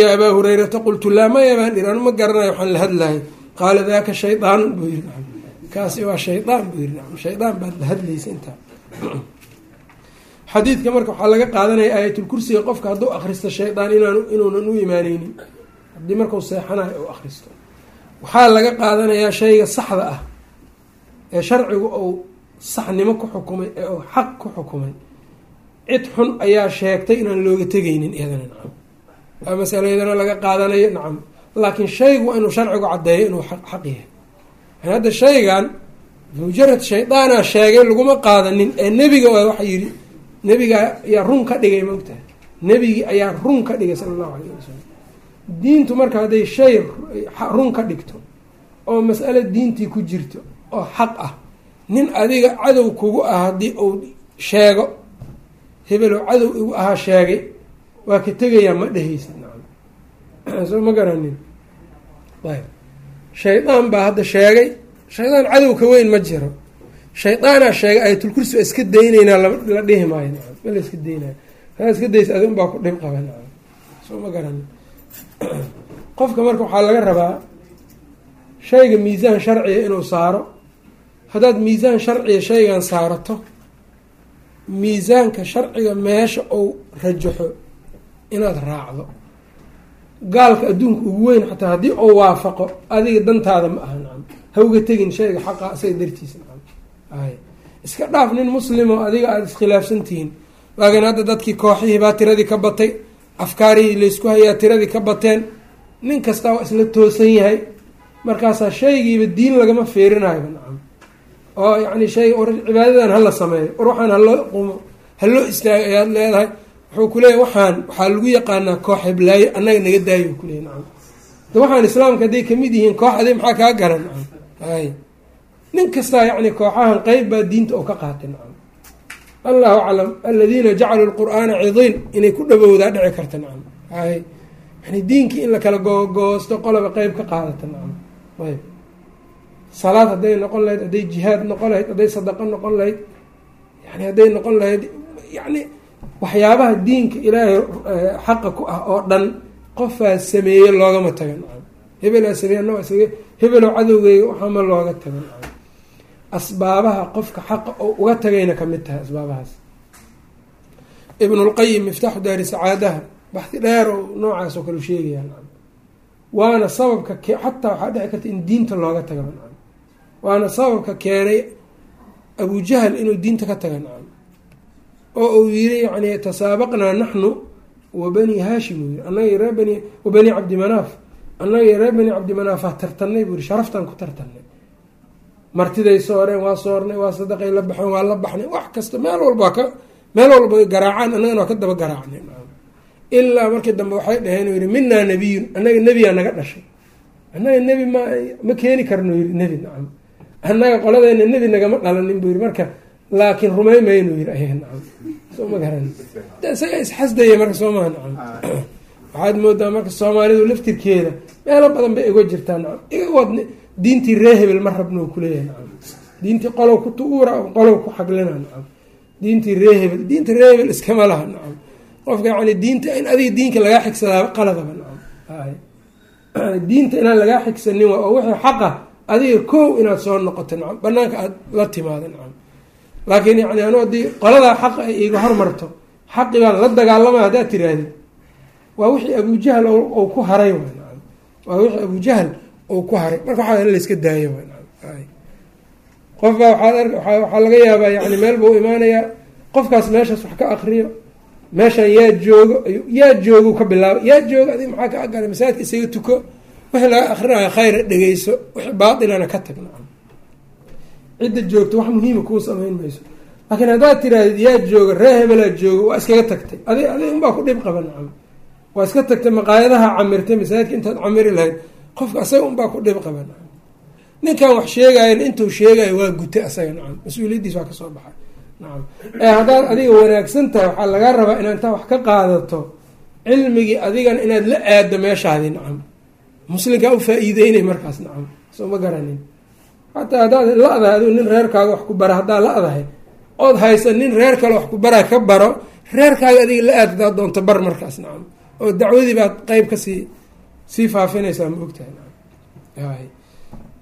Yaa abaa hurayrata qultu laa maya baan anu ma garanayo waxaan la hadlayay qaala daaka shaydaan buu yiri kaasi waa shaydaan buu yiri shaydaan baad la hadlaysa intaa xadiidka marka waxaa laga qaadanaya aayatulkursiga qofka hadduu akhristo shaydaan inaan inuunan u imaaneynin haddii markuu seexanayo u akhristo. Waxaa laga qaadanayaa shayga saxda ah ee sharcigu uu saxnimo ku xukumay ee uu xaq ku xukumay. Cid xun ayaa sheegtay inaan looga tegaynin iyadana nacam. Masalo iyadana laga qaadanayo nacam. Laakiin shaygu waa inuu sharcigu caddeeyo inuu xaq yahay. Yani hadda shaygan mujarad shaydaanaa sheegay laguma qaadanin ee nebiga waa waxa yidhi nebiga ayaa run ka dhigay maogtahay nebigii ayaa run ka dhigay sala allahu alayh wasalam diintu marka hadday shay run ka dhigto oo mas'alo diintii ku jirto oo xaq ah nin adiga cadow kugu ah haddii uu sheego hebelow cadow igu ahaa sheegay waa ka tegayaa ma dhehaysa nacam. [clears throat] Soo ma garanin. Ayb shaydaan baa hadda sheegay shaydaan cadow ka weyn ma jiro. Shaydaanaa sheegay ayatulkursi waa iska dayneynaa la dhihi maayo ma la iska daynayo. Aa iska daysa adi unbaa ku dhib qaba soo ma garanin. [clears throat] Qofka marka waxaa laga rabaa shayga miisaan sharciga inuu saaro haddaad miisaan sharciga shaygan saarato miisaanka sharciga meesha uu rajaxo inaad raacdo. Gaalka adduunka ugu weyn xataa haddii uu waafaqo adiga dantaada ma aha nacam hauga tegin shayga xaqa isaga dartiisa nacam ay. Iska dhaaf nin muslimo adiga aada iskhilaafsan tihiin. Laakiin hadda dadkii kooxihii baa tiradii ka batay afkaarihii laysku hayaa tiradii ka bateen. Nin kastaa waa isla toosan yahay. Markaasaa shaygiiba diin lagama nacam oo yacni shay war cibaadadan hala sameeyo war waxaan haloo qumo haloo istaago ayaad leedahay wuxuu kuleeyahy waxaan waxaa lagu yaqaanaa koox heblaayo annaga naga daayo kuleeyay nacam. De waxaan islaamka hadday ka mid yihiin koox aday maxaa kaa garan ay. Nin kastaa yacni kooxahan qeyb baa diinta oo ka qaatay nacam. Allahu aclam aladiina jacaluu lqur'aana cidiin inay ku dhawowdaa dhici karta nacam. Ay. Yani diinkii in la kala googoosto qoloba qeyb ka qaadata nacam. Ayb salaad hadday noqon lahayd hadday jihaad noqon lahayd hadday sadaqo noqon lahayd yani hadday noqon lahayd yani waxyaabaha diinka ilaahay xaqa ku ah oo dhan qofaa sameeye loogama taga nacam hebelaa sameeye annaga isaga hebelow cadowgeyga waxama looga taga nacam asbaabaha qofka xaqa oo uga tagayna ka mid tahay asbaabahaas. Ibnulqayim miftaaxu daari sacaadaha baxdi dheer oo noocaas oo kale sheegaya. Nacam waana sababka xataa waxaa dhici karta in diinta looga taga waana sababka keenay abujahl inuu diinta ka taga nacam oo uu yiri yani tasaabaqnaa naxnu wa bani hashim uu yiri annaga ree bani wa bani cabdimanaaf annaga ree bani cabdimanaafaa tartanay buu yiri sharaftaan ku tartanay martiday sooreen waa soornay waa sadaqay la baxeen waa la baxnay. Wax kasta meel walba ka meel walba garaacaan annagana waa ka daba garaacnay. Ilaa markii dambe waxay dhaheen yiri minaa nebiyun annaga nebiyaa naga dhashay. Annaga nebi ma ma keeni karno yiri nebi nacam annaga qoladeena nebi nagama dhalanin buu yiri marka laakiin rumay maynu yiri ayaga nacam. Soo ma garan. Isaga isxasdaya marka soo maha nacam. [clears throat] Waxaad moodaa marka soomaalidu laftirkeeda meelo badan bay iga jirtaa nacam. Iga wad diintii ree hebel ma rabno kuleeyahay nacam. Diintii qolow ku tuura qolow ku xaglina nacam. Diintii reehebel diinta reehebel iskama laha nacam. Qofka yani diinta in adiga diinka lagaa xigsadaa qaladaba nacam. [clears throat] Diinta inaan lagaa xigsanin waa oo wixii xaqa adiga kow inaad soo noqoto nacam banaanka aada la timaado nacam. Laakiin yani anu haddii qoladaa xaqa ay iga hormarto xaqi baan la dagaalama haddaad tirahdid waa wixii abujahal ou ku haray w nacam. Waa wixii abujahal ou ku haray. Marka waxaa in layska daayo w nacam. Qof baa waaad waxaa laga yaabaa yani meel buu imaanayaa qofkaas meeshaas wax ka akriyo meeshan yaa joogo yaa joogo ka bilaaba yaa joogo adig maxaa ka agala masaajidka isaga tuko wixii laga akrinayo khayra dhegeyso wixii baatilana ka tag nacam cidda joogto wax muhiima kuu samayn mayso. Laakiin haddaad tirahdid yaa jooga ree hebelaa jooga waa iskaga tagtay. Adi adig unbaa ku dhib qaba nacam. Waa iska tagtay maqaayadaha camirtay masaajidka intaad camiri lahayd. Qofka asaga unbaa ku dhib qaba nacam. Ninkan wax sheegayan intuu sheegayo waa gutay asaga nacam. Mas'uuliyaddiis waa ka soo baxay nacam. Ee haddaad adiga wanaagsan tahay waxaa lagaa rabaa inaad intaa wax ka qaadato cilmigii adigana inaad la aado meeshaadi nacam muslimkaa u faa-iideynay markaas nacam soo ma garanin. Xataa haddaad la-dahay nin reerkaaga wax ku bara haddaad la-dahay ood haysa nin reer kale wax ku bara ka baro reerkaaga adiga la aad haddaad doonto bar markaas nacam. Oo dacwadii baad qeyb ka sii sii faafinaysaa ma ogtahay nacam.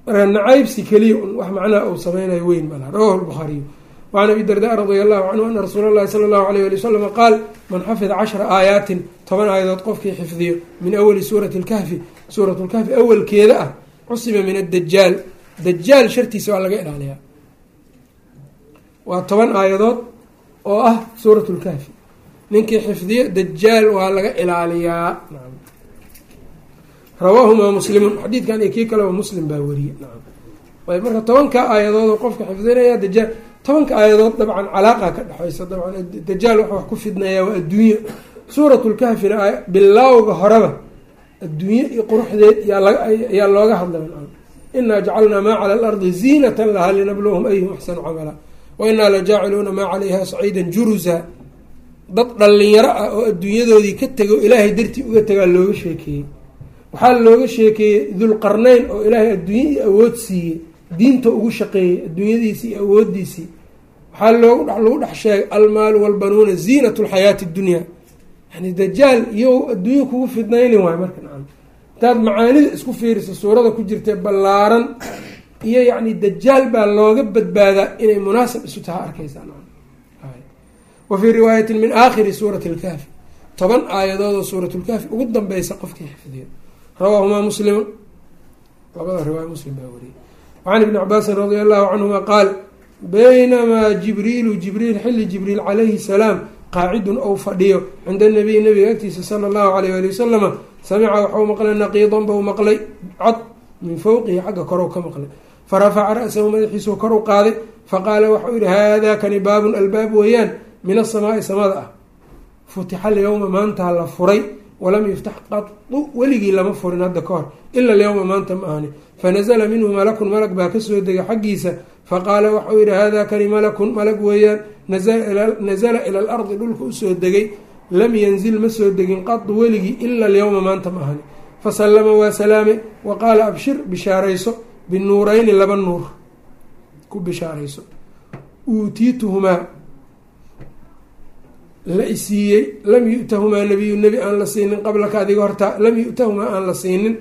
Marka nacaybsi keliya wax macnaha uu sameynayo weyn malaha rawahu lbukhaariyu wacan abi darda radia allahu canhu ana rasuula llahi sala allahu alayh ali wasalama qaal man xafida cashra aayaatin toban aayadood qofkii xifdiyo min awali suurati lkahfi suurat lkahfi awalkeeda ah cusima min addajaal dajaal shartiisa waa laga ilaaliyaa. Waa toban aayadood oo ah suurat lkahfi ninkii xifdiyo dajaal waa laga ilaaliyaa. Rawaahumaa muslimun. Xadiidkan iyo kii kaleba muslim baa nacam ayb marka tobanka aayadood qofka xifdinaya dajaal tobanka aayadood dabcan calaaqa ka dhexeysa dabcan dajaal waxa wax ku fidnayaa waa adduunyo suurat lkahfina bilaawga horeba adduunye iyo quruxdeed yaa looga hadlay. Inaa jacalnaa maa cala alardi ziinatan lahaa linabluwahum ayhum axsanu camala. Wa inaa la jaaciluuna maa calayha saciidan jurusa dad dhalinyaro ah oo adduunyadoodii ka tego ilaahay dartii uga tegaa looga sheekeeyey. Waxaa looga sheekeeyey dulqarneyn oo ilaahay adduunye iyo awood siiyey diinta ugu shaqeeyey adduunyadiisii iyo awoodiisii waxaa loogu lagu dhex sheegay almaalu walbanuuna ziinat lxayaati dunya yani dajaal iyo adduunya kugu fidnayni waayo marka nacam intaad macaanida isku fiiriso suurada ku jirtee ballaaran iyo yacni dajaal baa looga badbaadaa inay munaasab isu taha arkaysaa nacam wa fii riwaayatin min aakhiri suurati lkahfi toban aayadood oo suuratlkahfi ugu dambeysa qofkii xifdiyo rawaahumaa muslimun labada riwaaya muslim baa wariyey. Wacan ibni cabaasin radia allahu canhuma qaal baynamaa jibriilu jibriil xilli jibriil calayhi salaam qaacidun ou fadhiyo cinda nabiyi nabiga agtiisa sala allahu alayh ali wasalama samica waxau maqlay naqiidan bau maqlay cod min fowqihi xagga korow ka maqlay farafaca ra-sahu madaxiisuu kor u qaaday faqaala waxau yihi haadaa kani baabun albaab weeyaan min asamaai samada ah futixa alyowma maantaa la furay walam yuftax qadu weligii lama furin hadda ka hor ila alyowma maanta ma ahni fanazla minhu malakun malag baa ka soo degay xaggiisa faqaala waxau yihi haadaa kani malakun malag weeyaan nazala ila alardi dhulka u soo degay lam yanzil ma soo degin qadu weligii ila alyowma maanta ma ahni fasalama waa salaame wa qaala abshir bishaarayso binuurayni laba nuur ku bishaarayso uutiituhumaa la isiiyey lam yutahumaa nabiyu nebi aan la siinin qablaka adiga hortaa lam yutahumaa aan la siinin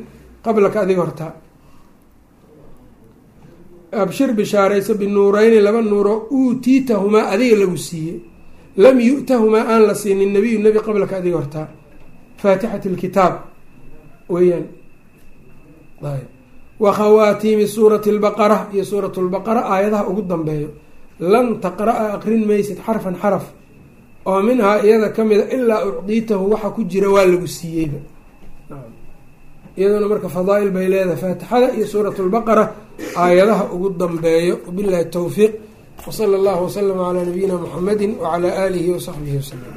qablaka adiga hortaa abshir bishaarayso binuureyni laba nuuro uutiitahumaa adiga lagu siiyey. Lam yu'tahumaa aan la siinin nabiyu nebi qablaka adiga hortaa faatixat lkitaab weyaan wa khawaatiimi suurati lbaqara iyo suurat lbaqara aayadaha ugu dambeeyo. Lan taqra-a aqrin maysid xarfan xaraf. Oo minhaa iyada ka mida ilaa ucdiitahu waxa ku jira waa lagu siiyeyba iyaduna marka fadaail bay leedahay. Faatixada iyo suurat lbaqara aayadaha ugu dambeeyo wabillahi towfiiq wsala allahu waslama calaa nabiyina muxamedi wacalaa aalihi wasaxbihi wasalam